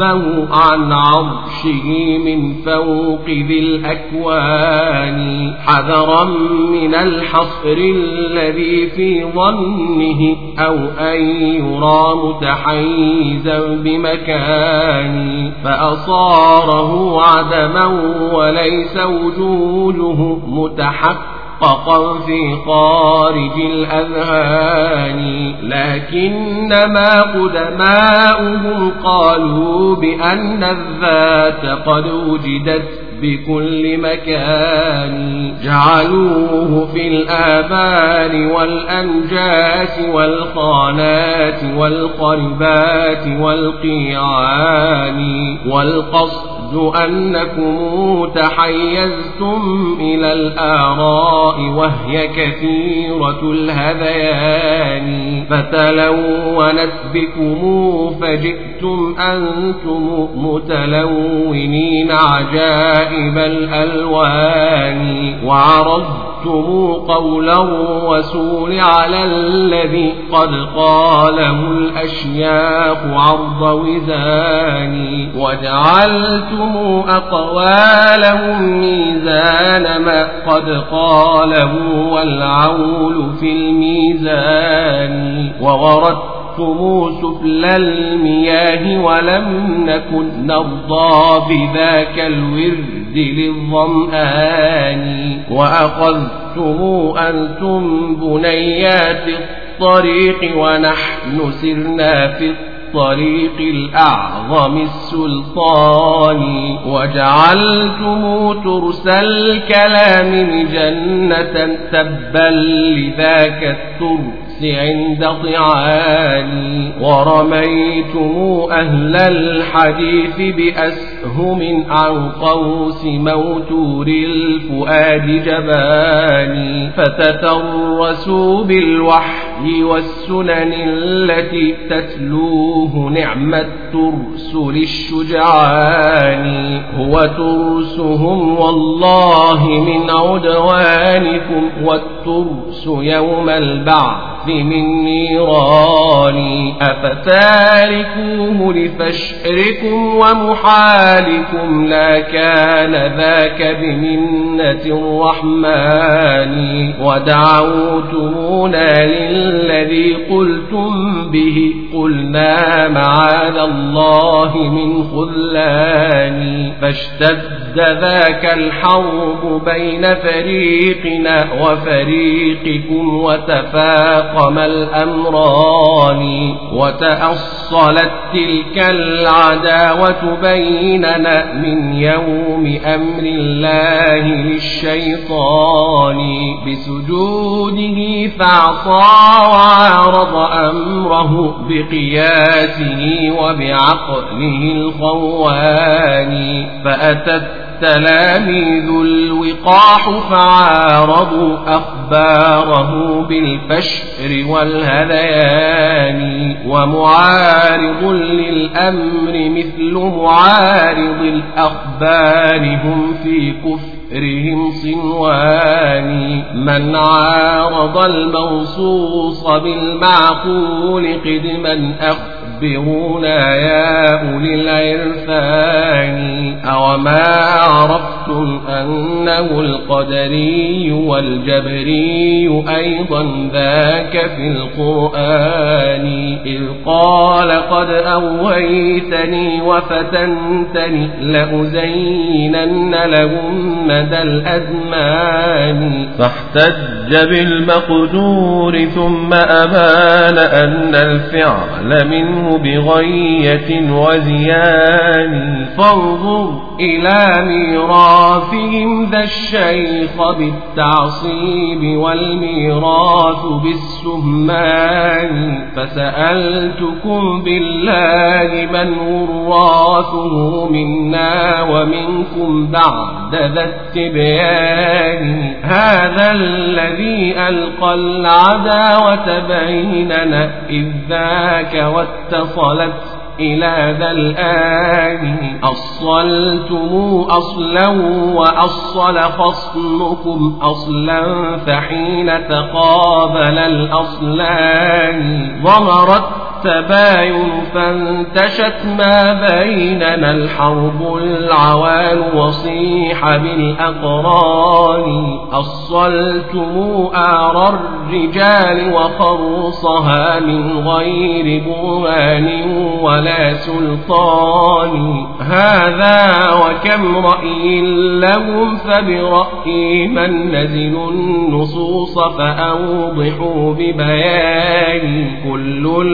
ربه عن عرشه من فوق ذي الأكوان حذرا من الحصر الذي في ظنه أو أن يرى متحيزا بمكان فأصاره عدما وليس وجوده متحققا في خارج الأذهان لكنما قدماؤهم قالوا بأن الذات قد وجدت بكل مكان. جعلوه في الآبار والأنجاس والخانات والقربات والقيعان والقصد أنكم تحيزتم إلى الآراء وهي كثيرة الهذيان فتلونت بكم فجئتم أنتم متلونين عجائب الألوان وعرضتم قول الرسول على الذي قد قاله الأشياخ عرض وزان وجعلتم أقوالهم ميزان ما قد قاله والعول في الميزان ووردت وَرَدتُّمُ سُفْلَ الْمِيَاهِ وَلَمْ نَكُنْ نَرْضَى بِذَاكَ الْوِرْدِ لِلظَّمْآنِ وَأَخَذْتُمُ أَنْتُمْ بُنَيَّاتِ الطَّرِيقِ وَنَحْنُ سِرْنَا في الطريق الأعظم السلطان وجعلتم ترس الكلام جنة تبا لذاك الترس عند طعاني ورميتم أهل الحديث بأسهم عن قوس موتور الفؤاد جباني. فتترسوا بالوحي والسنن التي تتلوه نعم الترس للشجعان. هو ترسهم والله من عدوانكم والترس يوم البعث من نيران. أفتاركوه لفشركم ومحالكم لا كان ذاك بمنة الرحمن. ودعوتمونا للذي قلتم به. قلنا معاذ الله من خذلان. فاشتد ذاك الحرب بين فريقنا وفريقكم وتفاقم الأمران وتأصلت تلك العداوة بيننا من يوم أمر الله للشيطان بسجوده فاعصى وعارض أمره بقياسه وبعقله الخوان فأتت التلاميذ الوقاح فعارضوا أخباره بالفشر والهذيان ومعارض للأمر مثل معارض الأخبار هم في كفرهم صنوان من عارض الموصوص بالمعقول قدما أخبار أخبرونا يا أولي العرفان. أوما عرفتم أنه القدري والجبري أيضا ذاك في القرآن؟ إذ قال قد أويتني وفتنتني لأزينن لهم مدى الأزمان. فاحتج بالمقدور ثم أبان أن الفعل منه بغية وزيان. فانظر إلى ميراثهم ذا الشيخ بالتعصيب والميراث بالسهمان فسألتكم بالله من وراثه منا ومنكم بعد ذا التبيان. هذا الذي ألقى العداوة بيننا إذ ذاك واتصلت إلى ذا الآن. أصلتم أصلا وأصل خصمكم أصلا فحين تقابل الأصلان. ظهرت التباين فانتشت ما بيننا الحرب العوان وصيح بالأقران أصلتم آر الرجال وخرصها من غير برهان ولا سلطان هذا وكم رأي لهم فبرأي من نزل النصوص فأوضحوا ببيان كل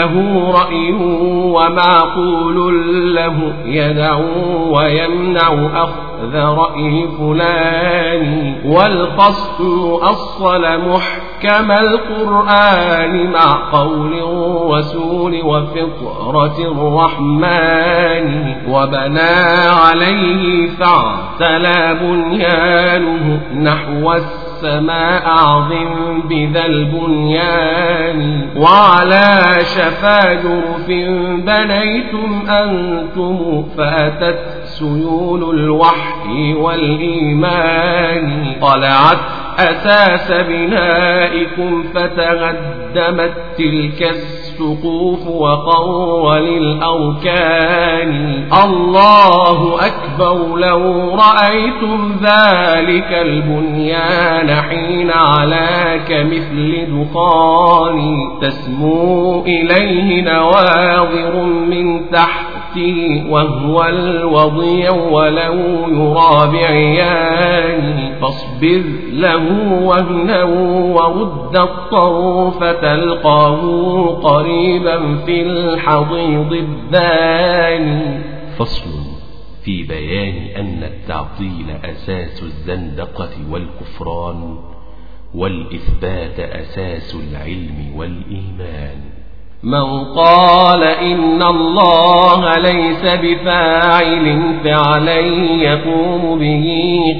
له رأي ومعقول له يدعو ويمنع أخذ رأي فلان والخصم أصل محكم القرآن مع قول الرسول وفطرة الرحمن وبنى عليه فاعتلى بنيانه نحو السماء السماء أعظم بذا البنيان وعلى شفا جرف بنيتم أنتم فأتت سيول الوحي والإيمان طلعت أساس بنائكم فتغدمت تلك السقوف وقر للأركان. الله أكبر لو رأيتم ذلك البنيان حين علاك مثل دخان تسمو إليه نواظر من تحت وهو الوضيع ولو يرى بعيان فاصبر له وهنا ورد الطرف تلقاه قريبا في الحضيض الداني. فصل في بيان أن التعطيل أساس الزندقة والكفران والإثبات أساس العلم والإيمان. من قال إن الله ليس بفاعل فعلا يقوم به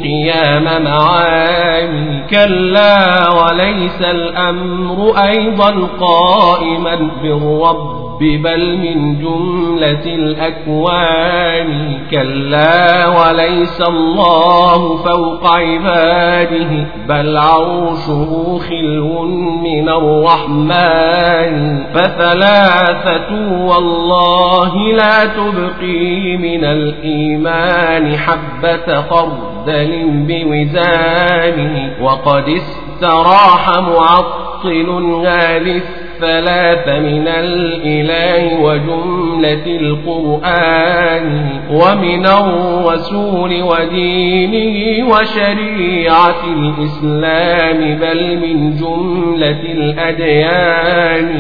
قيام معاني. كلا وليس الأمر أيضا قائما بالرب. بل من جملة الأكوان كلا وليس الله فوق عباده بل عرشه خلو من الرحمن فثلاثة والله لا تبقي من الإيمان حبة خردل بوزان وقد استراح معطل غالث الثلاث من الإله وجملة القرآن ومن الرسول ودينه وشريعة الإسلام بل من جملة الأديان.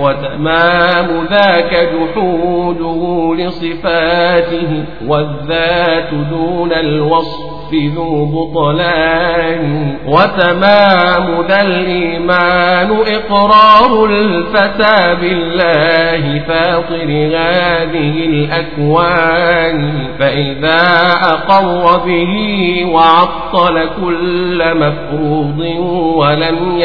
وتمام ذاك جحوده لصفاته والذات دون الوصف. ذو بطلان وتمام ذا الإيمان إقرار الفتى بالله فاطر هذه الأكوان فإذا أقر به وعطل كل مفروض ولم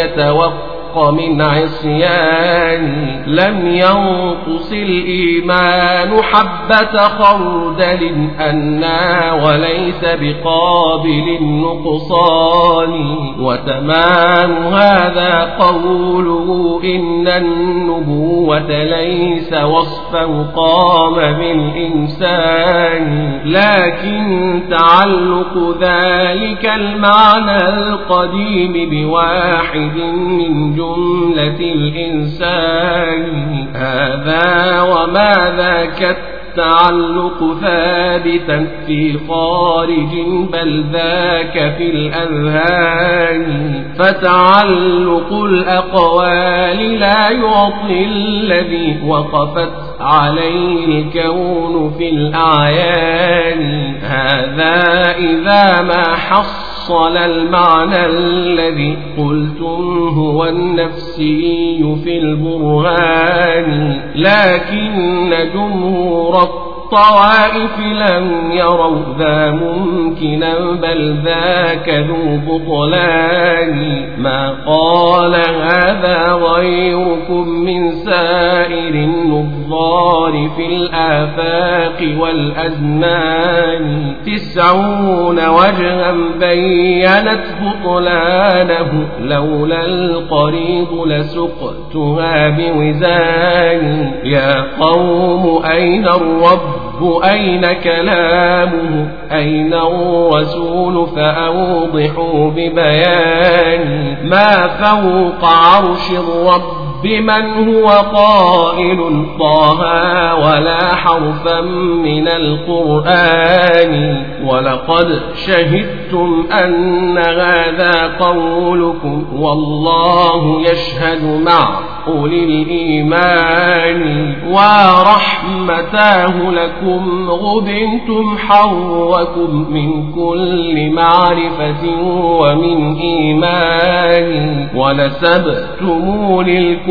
من عصيان لم ينقص الإيمان حبة خردل أنا وليس بقابل النقصان وتمام هذا قوله إن النبوة ليس وصفا قام بالإنسان لكن تعلق ذلك المعنى القديم بواحد من جملة الإنسان هذا وما ذاك التعلق ثابتا في خارج بل ذاك في الأذهان؟ فتعلق الأقوال لا يعطي الذي وقفت عليه الكون في الأعيان هذا إذا ما حصل حصل المعنى الذي قلتم هو النفسي في البرهان لكن جمهور الطوائف لم يروا ذا ممكنا بل ذاك ذو بطلان. ما قال هذا غيركم من سائر النظار في الآفاق والأزمان تسعون وجها بينت بطلانه لولا القريب لسقتها بوزان يا قوم أين الرب؟ أين كلامه؟ أين الرسول؟ فأوضحوا ببيان ما فوق عرش الرب بمن هو قائل طه ولا حرفا من القرآن ولقد شهدتم أن هذا قولكم والله يشهد مع أولي الإيمان ورحمتاه لكم غبنتم حوكم من كل معرفة ومن إيمان ولسبتم للكفر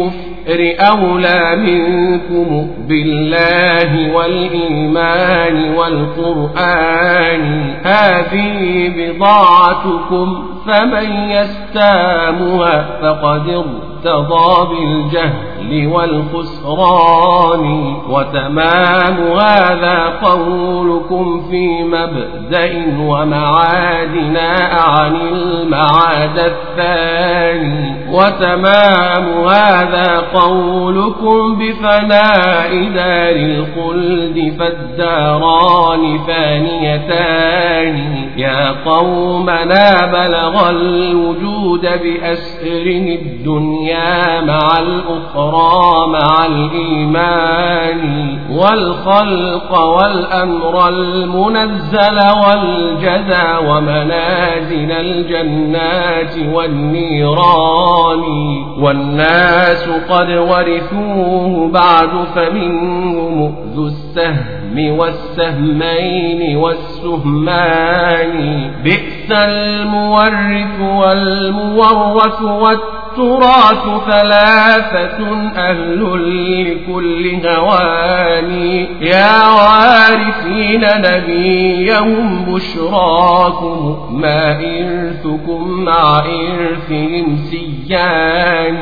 أولى منكم بالله والإيمان والقرآن هذه بضاعتكم فمن يستامها فقد ارتضى بالجهل والخسران. وتمام هذا قولكم في مبدأ ومعادنا عن المعاد الثاني. وتمام هذا قولكم بفناء دار الخلد فالداران فانيتان. يا قومنا بلغ الوجود بأسره الدنيا مع الأخرى مع الإيمان والخلق والأمر المنزل والجزى ومنازل الجنات والنيران. والناس قد ورثوه بعد فمنهم ذو السهم والسهمين والسهمان. بئس المورث والمورث والتورث التراث ثلاثة أهل لكل هوان يا وارثين نبيهم بشراكم ما إرثكم مع إرثهم سيان.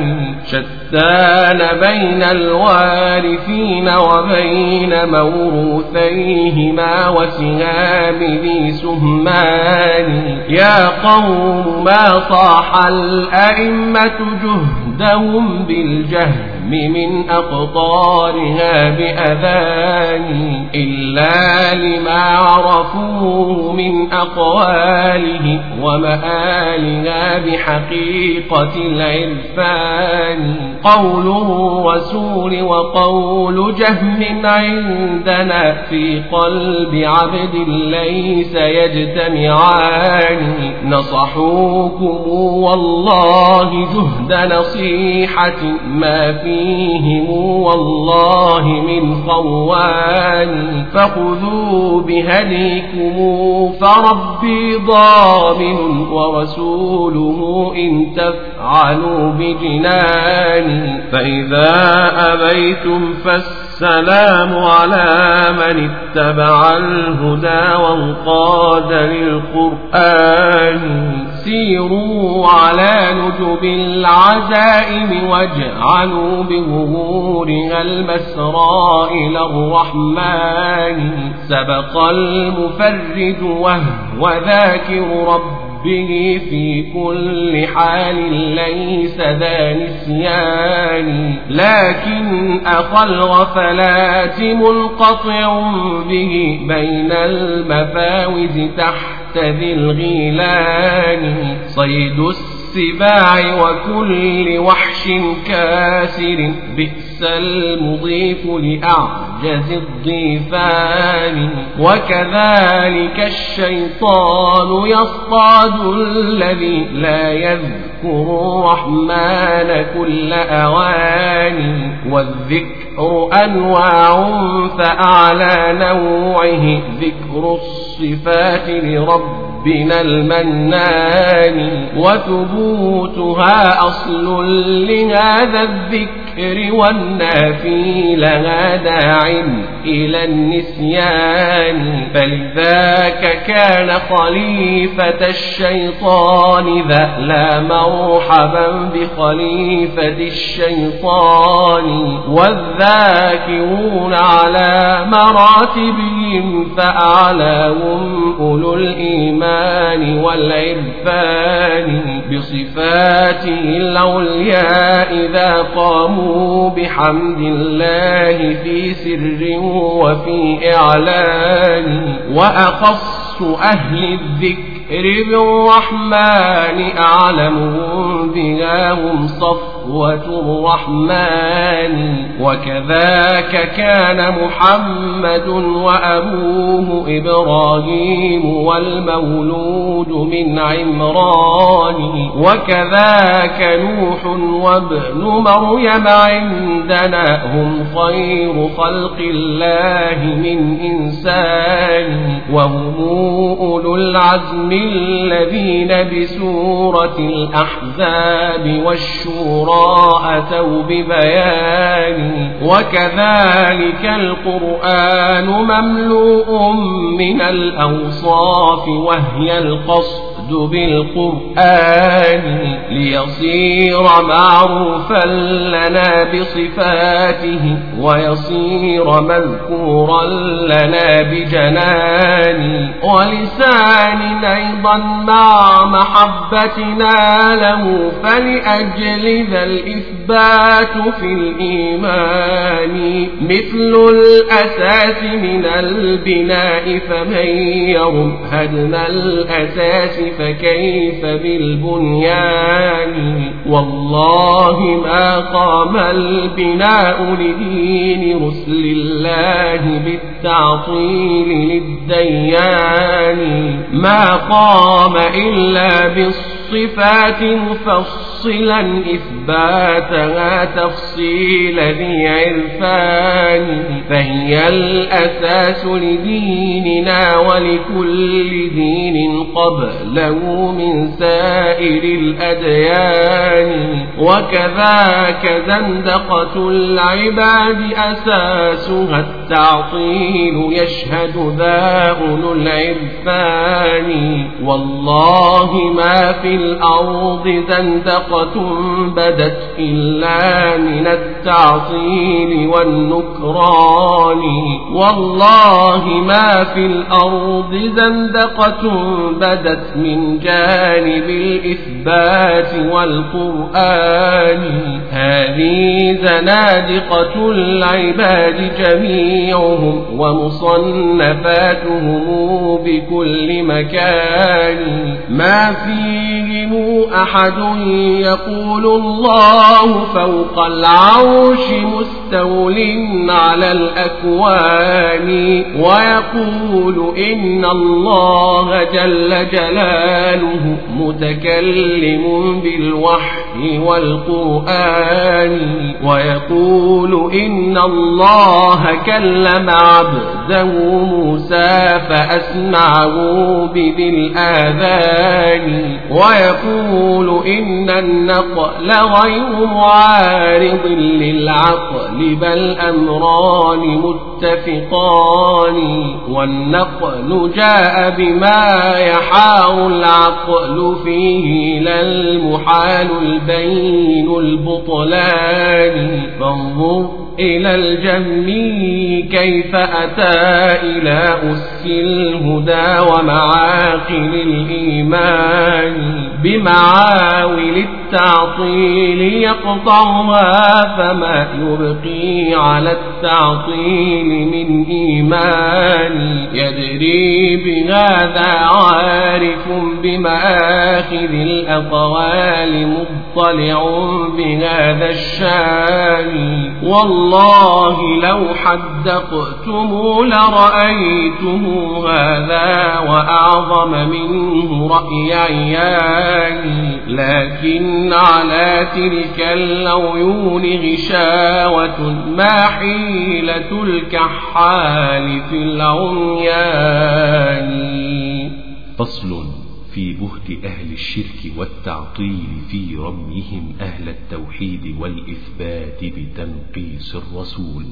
شتان بين الوارثين وبين موروثيهما وسهام ذي سهمان. يا قوم ما صاح الأئمة جهدهم بالجهل. من أقطارها بأذان إلا لما عرفوه من أقواله ومآلها بحقيقة العرفان. قول الرسول وقول جهم عندنا في قلب عبد ليس يجتمعان. نصحوكم والله جهد نصيحة ما فيهم والله من خوان فخذوا بهديكم فربي ضامن ورسوله إن تفعلوا بجنان فإذا أبيتم فالسلام على من اتبع الهدى وانقاد للقرآن. سيروا على نجب العزائم واجعلوا بظهورها المسرى إلى الرحمن. سبق المفرد وهو ذاكر رب به في كل حال ليس ذا نسيان. لكن أخى الغفلات منقطع به بين المفاوز تحت ذي الغيلان. صيد السباع وكل وحش كاسر بئس المضيف لأعجز الضيفان. وكذلك الشيطان يصطاد الذي لا يذكر الرحمن كل أوان. والذكر أنواع فأعلى نوعه. ذكر الصفات لرب ربنا المنان وثبوتها أصل لهذا الذكر. الذكر والنافي لها داع إلى النسيان فلذاك كان خليفة الشيطان ذا لا مرحبا بخليفة الشيطان والذاكرون على مراتبهم فأعلاهم أولو الإيمان والعرفان بصفاته العلياء إذا قاموا بحمد الله في سر وفي إعلان وأخص أهل الذكر بالرحمن أعلمهم بها هم صفوة الرحمن. وكذاك كان محمد وأبوه إبراهيم والمولود من عمران. وكذاك نوح وابن مريم عندنا هم خير خلق الله من إنسان. وهم أولو العزم الذين بسورة الأحزاب والشورى أتوا ببيان وكذلك القرآن مملوء من الأوصاف وهي القصد بالقرآن ليصير معروفا لنا بصفاته ويصير مذكورا لنا بجنان ولسان أيضا مع محبتنا له فلأجل ذا الإثبات في الإيمان مثل الأساس من البناء فمن يرم هدم الأساس فكيف بالبنيان والله ما قام البناء لدين رسل الله بالتعطيل للديان ما قام إلا بالصفات مفصلا إثباتها تفصيل ذي عرفان فهي الأساس لديننا ولكل دين قبله من سائر الأديان. وكذاك زندقة العباد أساسها التعطيل يشهد ذا أولو العرفان. والله ما في الأرض زندقة بدت إلا من التعطيل والنكران. والله ما في الأرض زندقة بدت من جانب الإثبات والقرآن. هذه زنادقة العباد جميعهم ومصنفاتهم بكل مكان. ما فيهم أحد يقول الله فوق العرش مستول على الأكوان ويقول إن الله جل جلاله متكلم بالوحي والقرآن ويقول إن الله كلم عبده موسى فأسمعه بذي الآذان ويقول إن النقل غير معارض للعقل بل أمران متفقان. والنقل جاء بما يحار العقل فيه لا المحال البين البطلان. فانظر إلى الجم كيف أتى إلى أس الهدى ومعاقل الإيمان بمعاول التعطيل يقطعها فما يبقي على التعطيل من إيمان يدري بهذا عارف بمآخذ الأقوال مطلع بهذا الشان والله لو حدقتم لرأيتم هذا وأعظم منه رأي عياني لكن على تلك العيون غشاوة ما حيلة الكحال في العميان. فصل. في بهت أهل الشرك والتعطيل في رميهم أهل التوحيد والإثبات بتنقيس الرسول.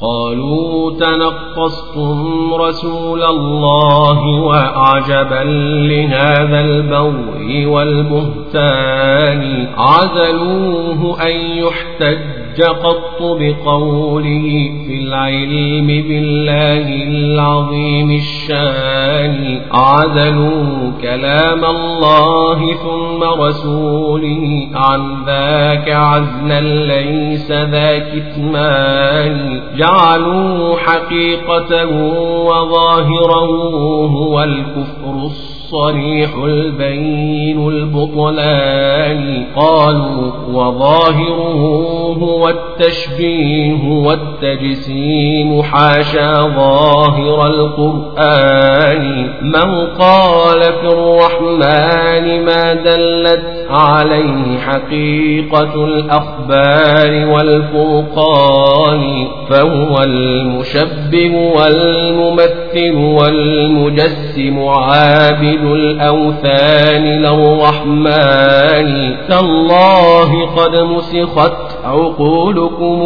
قالوا تنقصتم رسول الله وأعجبا لهذا البوء والبهتان. عزلوه أن يحتج قط بقوله في العلم بالله العظيم الشان. عدلوا كلام الله ثم رسوله عن ذاك عزلا ليس ذا كتمان جعلوا حقيقته وظاهره هو الكفر الصريح البين البطلان قالوا وظاهره هو التشبيه والتجسيم حاشا ظاهر القرآن من قال في الرحمن ما دلت عليه حقيقة الأخبار والفرقان فهو المشبه والممثل والمجسم عابد الأوثان للرحمن. تالله قد مسخت عقولكم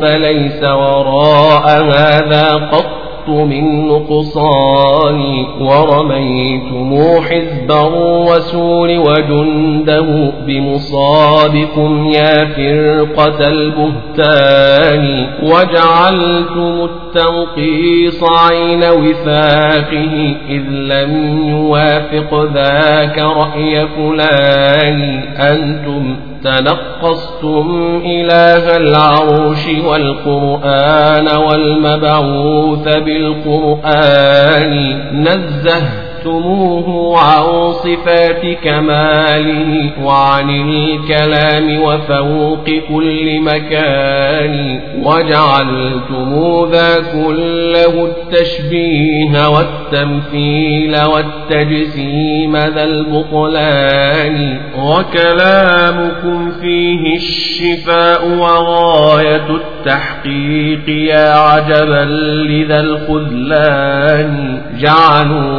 فليس وراء هذا قط. من نقصان ورميتم حزب الرسول وجنده بمصابكم يا فرقة البهتان وجعلتم التنقيص عين وفاقه إذ لم يوافق ذاك رأي فلان أنتم تنقصتم إله العرش والقرآن والمبعوث بالقرآن نزه نزهتموه عن صفات كماله وعن الكلام وفوق كل مكان وجعلتم ذا كله التشبيه والتمثيل والتجسيم ذا البطلان وكلامكم فيه الشفاء وغاية التحقيق يا عجبا لذا الخذلان جعلوا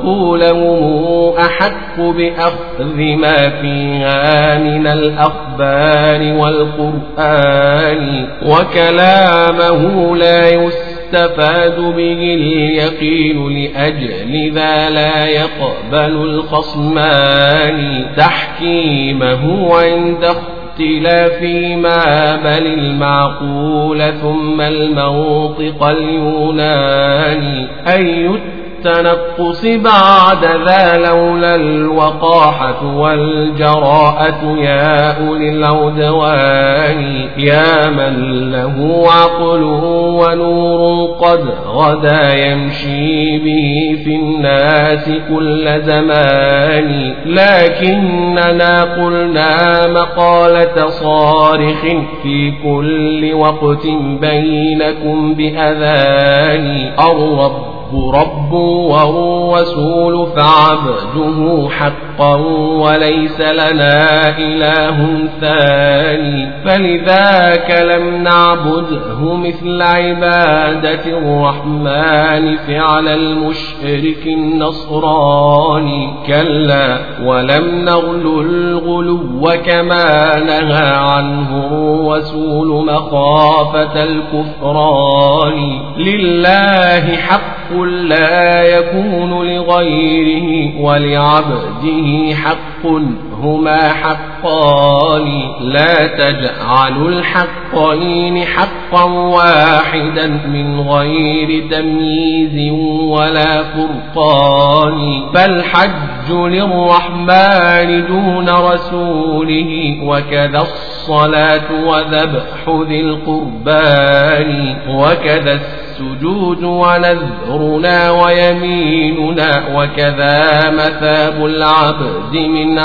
عقولهم أحق بأخذ ما فيها من الأخبار والقرآن وكلامه لا يستفاد به اليقين لأجل ذا لا يقبل الخصمان تحكيمه عند اختلاف ما بل المعقول ثم المنطق اليوناني أي التنقص بعد ذا لولا الوقاحة والجراءة. يا أولي العدوان يا من له عقل ونور قد غدا يمشي به في الناس كل زمان. لكننا قلنا مقالة صارخ في كل وقت بينكم بأذان. الرب رب والرسول فعبده حقا وليس لنا إله ثاني. فلذاك لم نعبده مثل عبادة الرحمن فعل المشرك النصراني كلا ولم نغل الغلو كما نهى عنه الرسول مخافة الكفران. لله حق لا يكون لغيره ولعبده حق. هما حقان لا تجعلوا الحقين حقا واحدا من غير تمييز ولا فرقان فالحج للرحمن دون رسوله وكذا الصلاة وذبح ذي القربان وكذا السجود ونذرنا ويميننا وكذا مثاب العبد من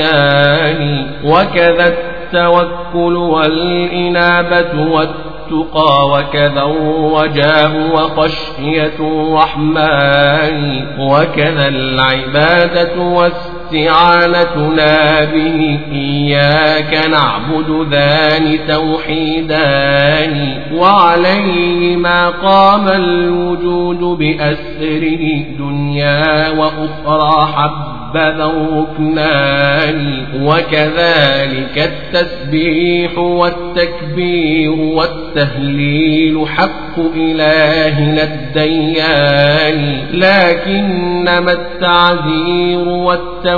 عصيان وكذا التوكل والإنابة والتقى وكذا الرجاء وخشية الرحمن وكذا العبادة واستعانتنا به إياك نعبد ذان توحيدان. وعليه ما قام الوجود بأسره دنيا وأخرى حب حبذا الركنان وكذلك التسبيح والتكبير والتهليل حق إلهنا الديان. لكنما التعذير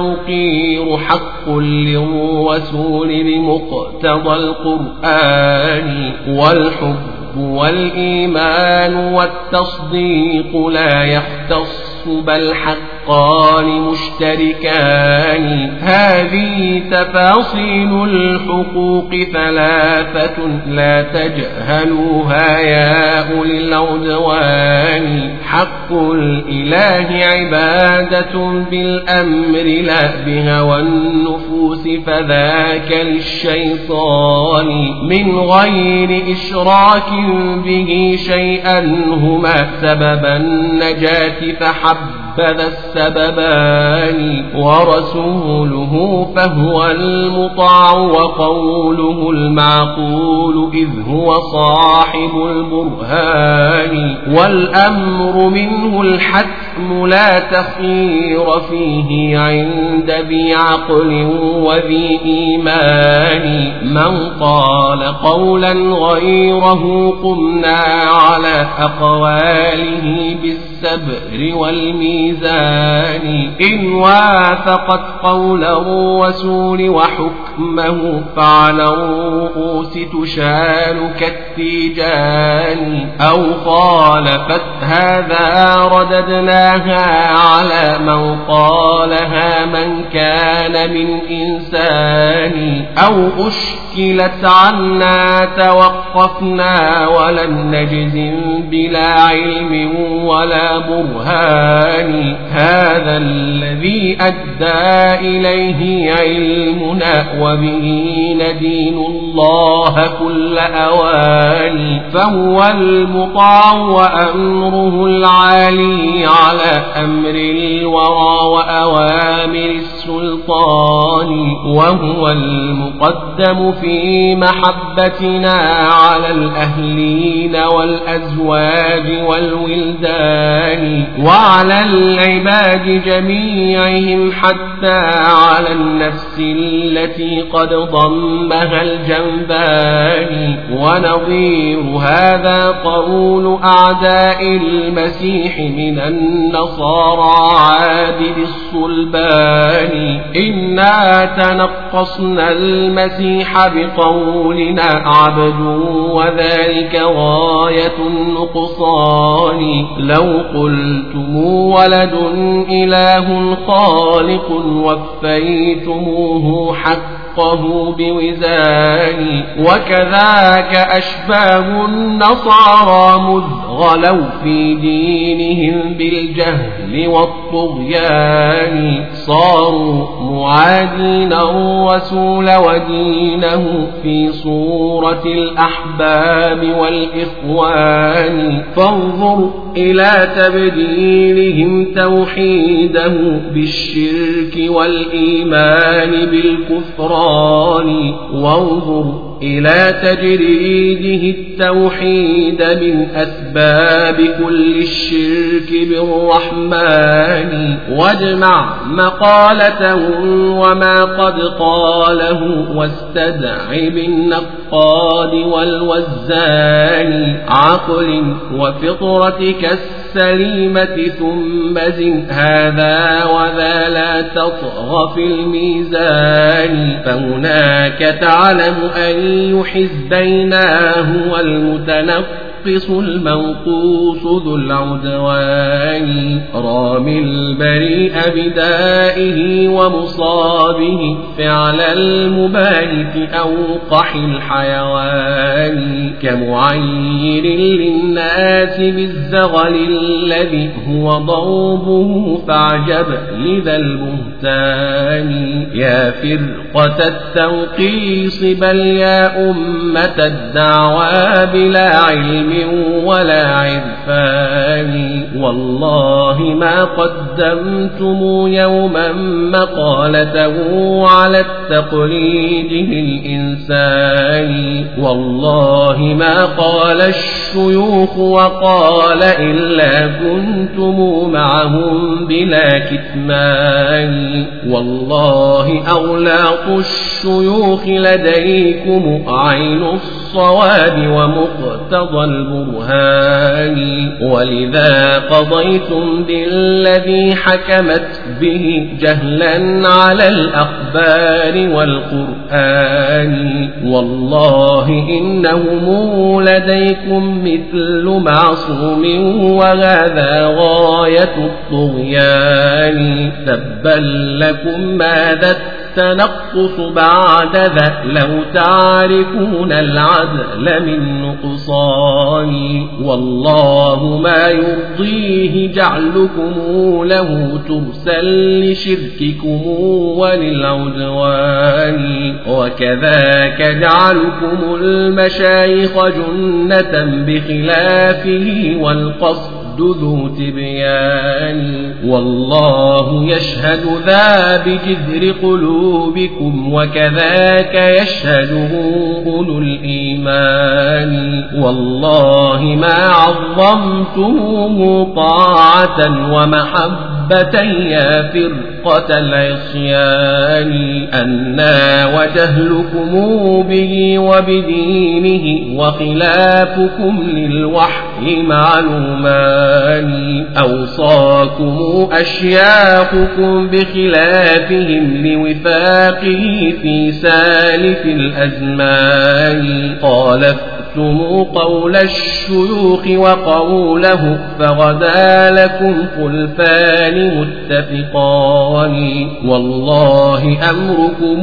والتوقير حق للرسول بمقتضى القرآن والحب والإيمان والتصديق لا يختص بل حقان مشتركان هذه تفاصيل الحقوق ثلاثة لا تجهلوها يا أولي العدوان حق الإله عبادة بالأمر لا بهوى النفوس فذاك للشيطان من غير إشراك به شيئا هما سبب النجاة رب حبذا السببان ورسوله فهو المطاع وقوله المعقول إذ هو صاحب البرهان والأمر منه الحتم لا تخير فيه عند ذي عقل وذي إيمان من قال قولا غيره قمنا على أقواله بالسبر والميزان الميزان إن وافقت قول الرسول وحكمه فعلى الرؤوس تشال كالتيجان أو خالفت هذا رددناها على من قالها من كان من إنسان أو أشكلت عنا توقفنا ولم نجزم بلا علم ولا برهان هذا الذي أدى إليه علمنا وبه ندين الله كل أوان فهو المطاع وأمره العالي على أمر الورى وأوامر السلطان وهو المقدم في محبتنا على الأهلين والأزواج والولدان وعلى العباد جميعهم حتى على النفس التي قد ضمها الجنبان. ونظير هذا قول أعداء المسيح من النصارى عابد الصلبان. إنا تنقصنا المسيح بقولنا عبد وذلك غاية النقصان. لو قلتم ولد إله خالق وفيتموه حقا حقه بوزان وكذاك أشباه النصارى مذ غلوا في دينهم بالجهل والطغيان. صاروا معادين الرسول ودينه في صورة الأحباب والإخوان. فانظر إلى تبديلهم توحيده بالشرك والإيمان بالكفران. الشيطان. وانظر إلى تجريده التوحيد من أسباب كل الشرك بالرحمن. واجمع مقالته وما قد قاله واستدع بالنقاد والوزان. عقل وفطرتك السليمة ثم زن. هذا وذا لا تطغى في الميزان. فهناك تعلم أي حزبينا هو المتنقص المنقوص ذو العدوان رامي البريء بدائه ومصابه فعل المبارك أوقح الحيوان. كمعير للناس بالزغل الذي هو ضوبه فاعجب لذا البهتان. يا فرقة التنقيص بل يا أمة الدعوى بلا علم ولا عرفان. والله ما قدمتم يوما مقالته على والتقليد للإنسان. والله ما قال الشيوخ وقال إلا كنتم معهم بلا كتمان. والله أغلاط الشيوخ لديكم عين الصواب ومقتضى البرهان. ولذا قضيتم بالذي حكمت به جهلا على الأخبار والقرآن. والله إنهم لديكم مثل معصوم وهذا غاية الطغيان. تبا لكم ماذا التنقص بعد ذا لو تعرفون العدل من نقصان. والله ما يرضيه جعلكم له ترسا لشرككم وللعدوان. وكذاك جعلكم المشايخ جنة بخلافه والقصد ذو تبيان. والله يشهد ذا بجذر قلوبكم وكذاك يشهده أولو الإيمان. والله ما عظمتم طاعة ومحبة يا فرقة العصيان أنا وجهلكم به وبدينه وخلافكم للوحي معلومان أوصاكم أشياخكم بخلافهم لوفاقه في سالف الأزمان قال أخذتم قول الشيوخ وقوله فغدا لكم خلفان متفقان. والله أمركم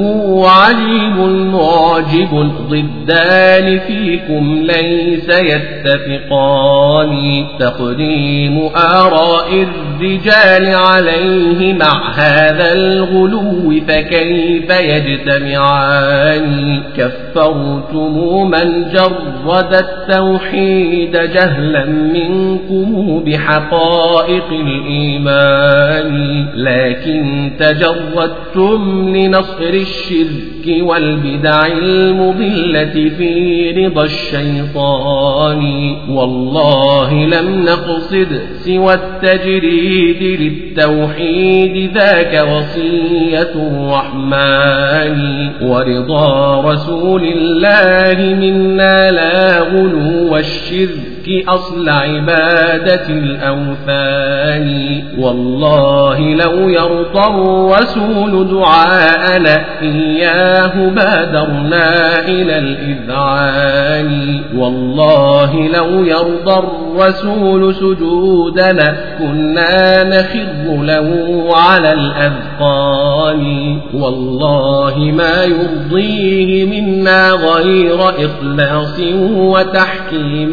عليم معجب ضدان فيكم ليس يتفقان. تقديم آراء الرجال عليه مع هذا الغلو فكيف يجتمعان؟ كفرتم من جر جرد التوحيد جهلا منكم بحقائق الإيمان لكن تجردتم لنصر الشرك والبدع المضلة في رضا الشيطان والله لم نقصد سوى التجريد للتوحيد ذاك وصية الرحمن ورضا رسول الله منا لا غلو والشرك أصل عبادة الأوثان. والله لو يرضى الرسول دعاءنا إياه بادرنا إلى الإذعان. والله لو يرضى الرسول سجودنا كنا نخر له على الأذقان. والله ما يرضيه منا غير إخلاص وتحكيم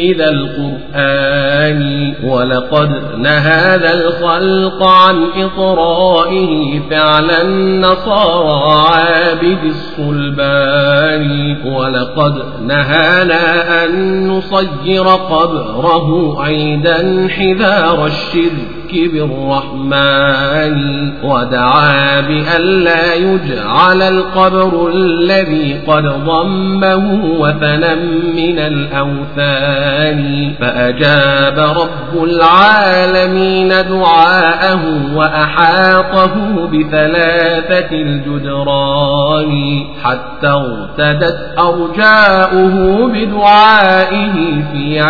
لذا القرآن ولقد نهى ذا الخلق عن إطرائه فعل النصارى عابد الصلبان ولقد نهانا أن نصير قبره عيدا حذار الشرك بالرحمن ودعا بأن لا يجعل القبر الذي قد ضمه وثنا من الأوثان. فأجاب رب العالمين دعاءه وأحاطه بثلاثة الجدران. حتى ارتدت أرجاؤه بدعائه في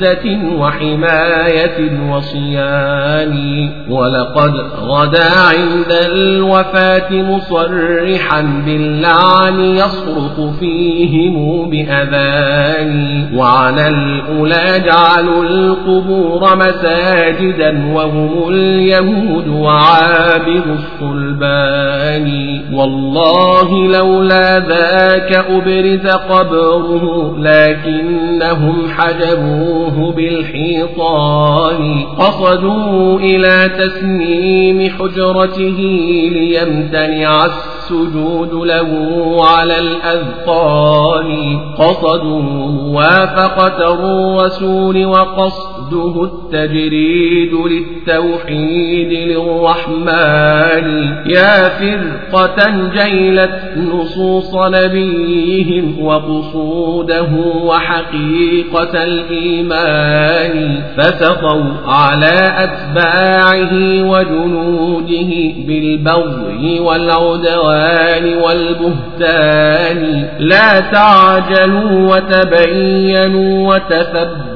عزة وحماية وصيان ولقد غدا عند الوفاة مصرحا باللعن يصرخ فيهم بأذان. وعلى الأولى جعلوا القبور مساجدا وهم اليهود وعابد الصلبان. والله لولا ذاك أبرز قبره لكنهم حجبوه بالحيطان. قصدوا إلى تسنيم حجرته ليمتنع السجود له على الأذقان قصدوا موافقة الرسول وقصده التجريد للتوحيد للرحمن. يا فرقة جيلت نصوص نبيهم وقصوده وحقيقة الإيمان. فسقوا على أتباعه وجنوده بالبغي والعدوان. والبهتان لا تعجلوا وتبينوا وتثبتوا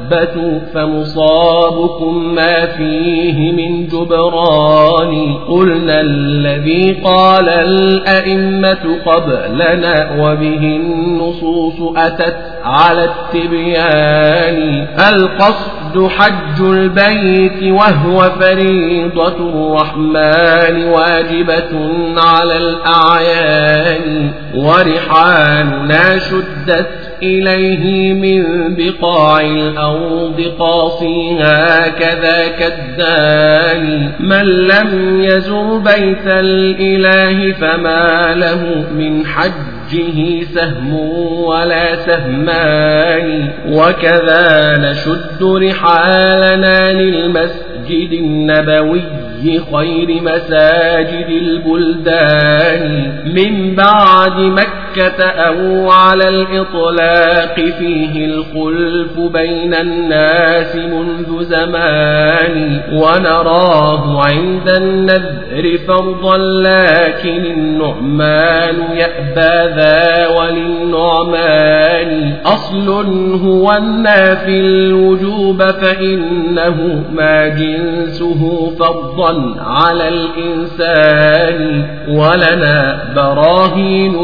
فمصابكم ما فيه من جبران. قلنا الذي قال الأئمة قبلنا وبه النصوص أتت على التبيان. القصد حج البيت وهو فريضة الرحمن واجبة على الأعيان. ورحالنا شدت إليه من بقاع الأرض قاصيها كذاك الداني من لم يزر بيت الإله فما له من حجه سهم ولا سهمان. وكذا نشد رحالنا للمسجد النبوي خير مساجد البلدان من بعد مكة أو على الإطلاق فيه الخلف بين الناس منذ زمان ونراه عند النذر فرضا لكن النعمان يأبى ذا وللنعمان. أصل هو النافي الوجوب فإنه ما جنسه فرضا على الإنسان ولنا براهين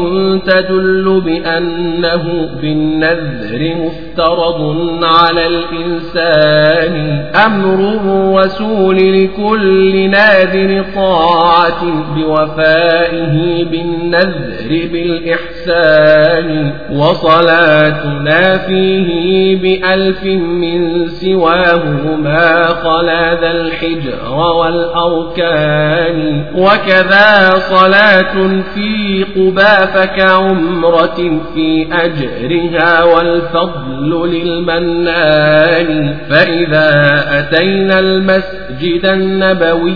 تدل بأنه بالنذر مفترض على الإنسان. أمر الرسول لكل ناذر طاعة بوفائه بالنذر بالإحسان وصلاتنا فيه بألف من سواه ما خلا ذا الحجر والأرض الأركان. وكذا صلاة في قبا فكعمرة في أجرها والفضل للمنان. فإذا أتينا المسجد النبوي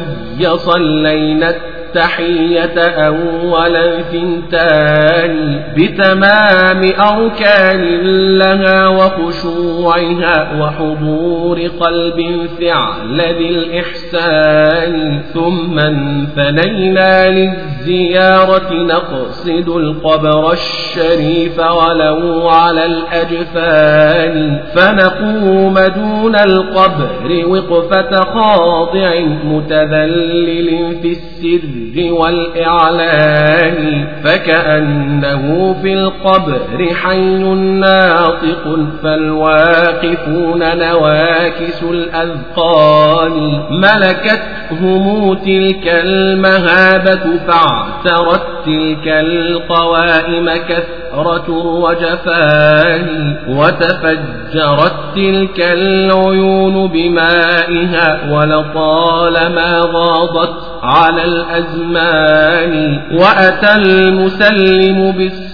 صلينا التحية أولا ثنتان بتمام أركان لها وخشوعها وحضور قلب فعل ذي الإحسان ثم انثنينا للزيارة نقصد القبر الشريف ولو على الأجفان. فنقوم دون القبر وقفة خاضع متذلل في السر. والإعلان فكأنه في القبر حي ناطق فالواقفون نواكس الأذقان. ملكتهم تلك المهابة فاعترت تلك القوائم كثرة وجفان وتفجرت تلك العيون بمائها ولطالما غاضت على الأزمان وأتى المسلم بالسلام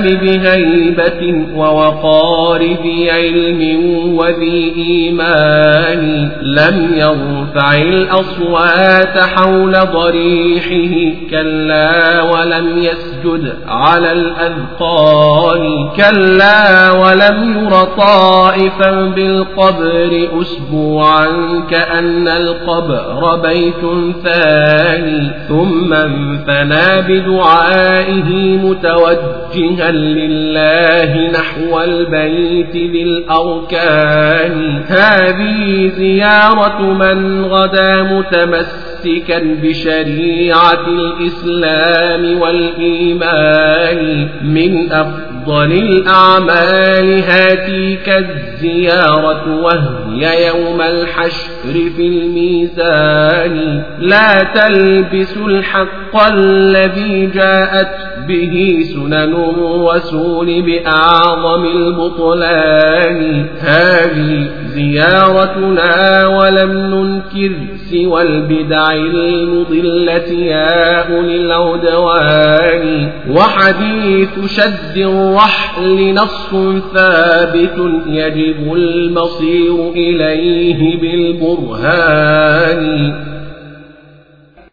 بهيبة ووقار ذي علم وذي إيمان لم يرفع الأصوات حول ضريحه كلا ولم يسجد على الأذقان كلا ولم ير طائفا بالقبر أسبوعا كأن القبر بيت ثاني ثم انثنى بدعائه متوجها لله نحو البيت ذي الأركان هذه زيارة من غدا متمسكا بشريعة الإسلام والإيمان من أفضل الأعمال. هاتيك الزيارة وهي يوم الحشر في الميزان. لا تلبس الحق الذي جاءت به سنن الرسول بأعظم البطلان. هذه زيارتنا ولم ننكر سوى البدع المضلة يا أولي العدوان وحديث شد الرحل نص ثابت يجب المصير إليه بالبرهان.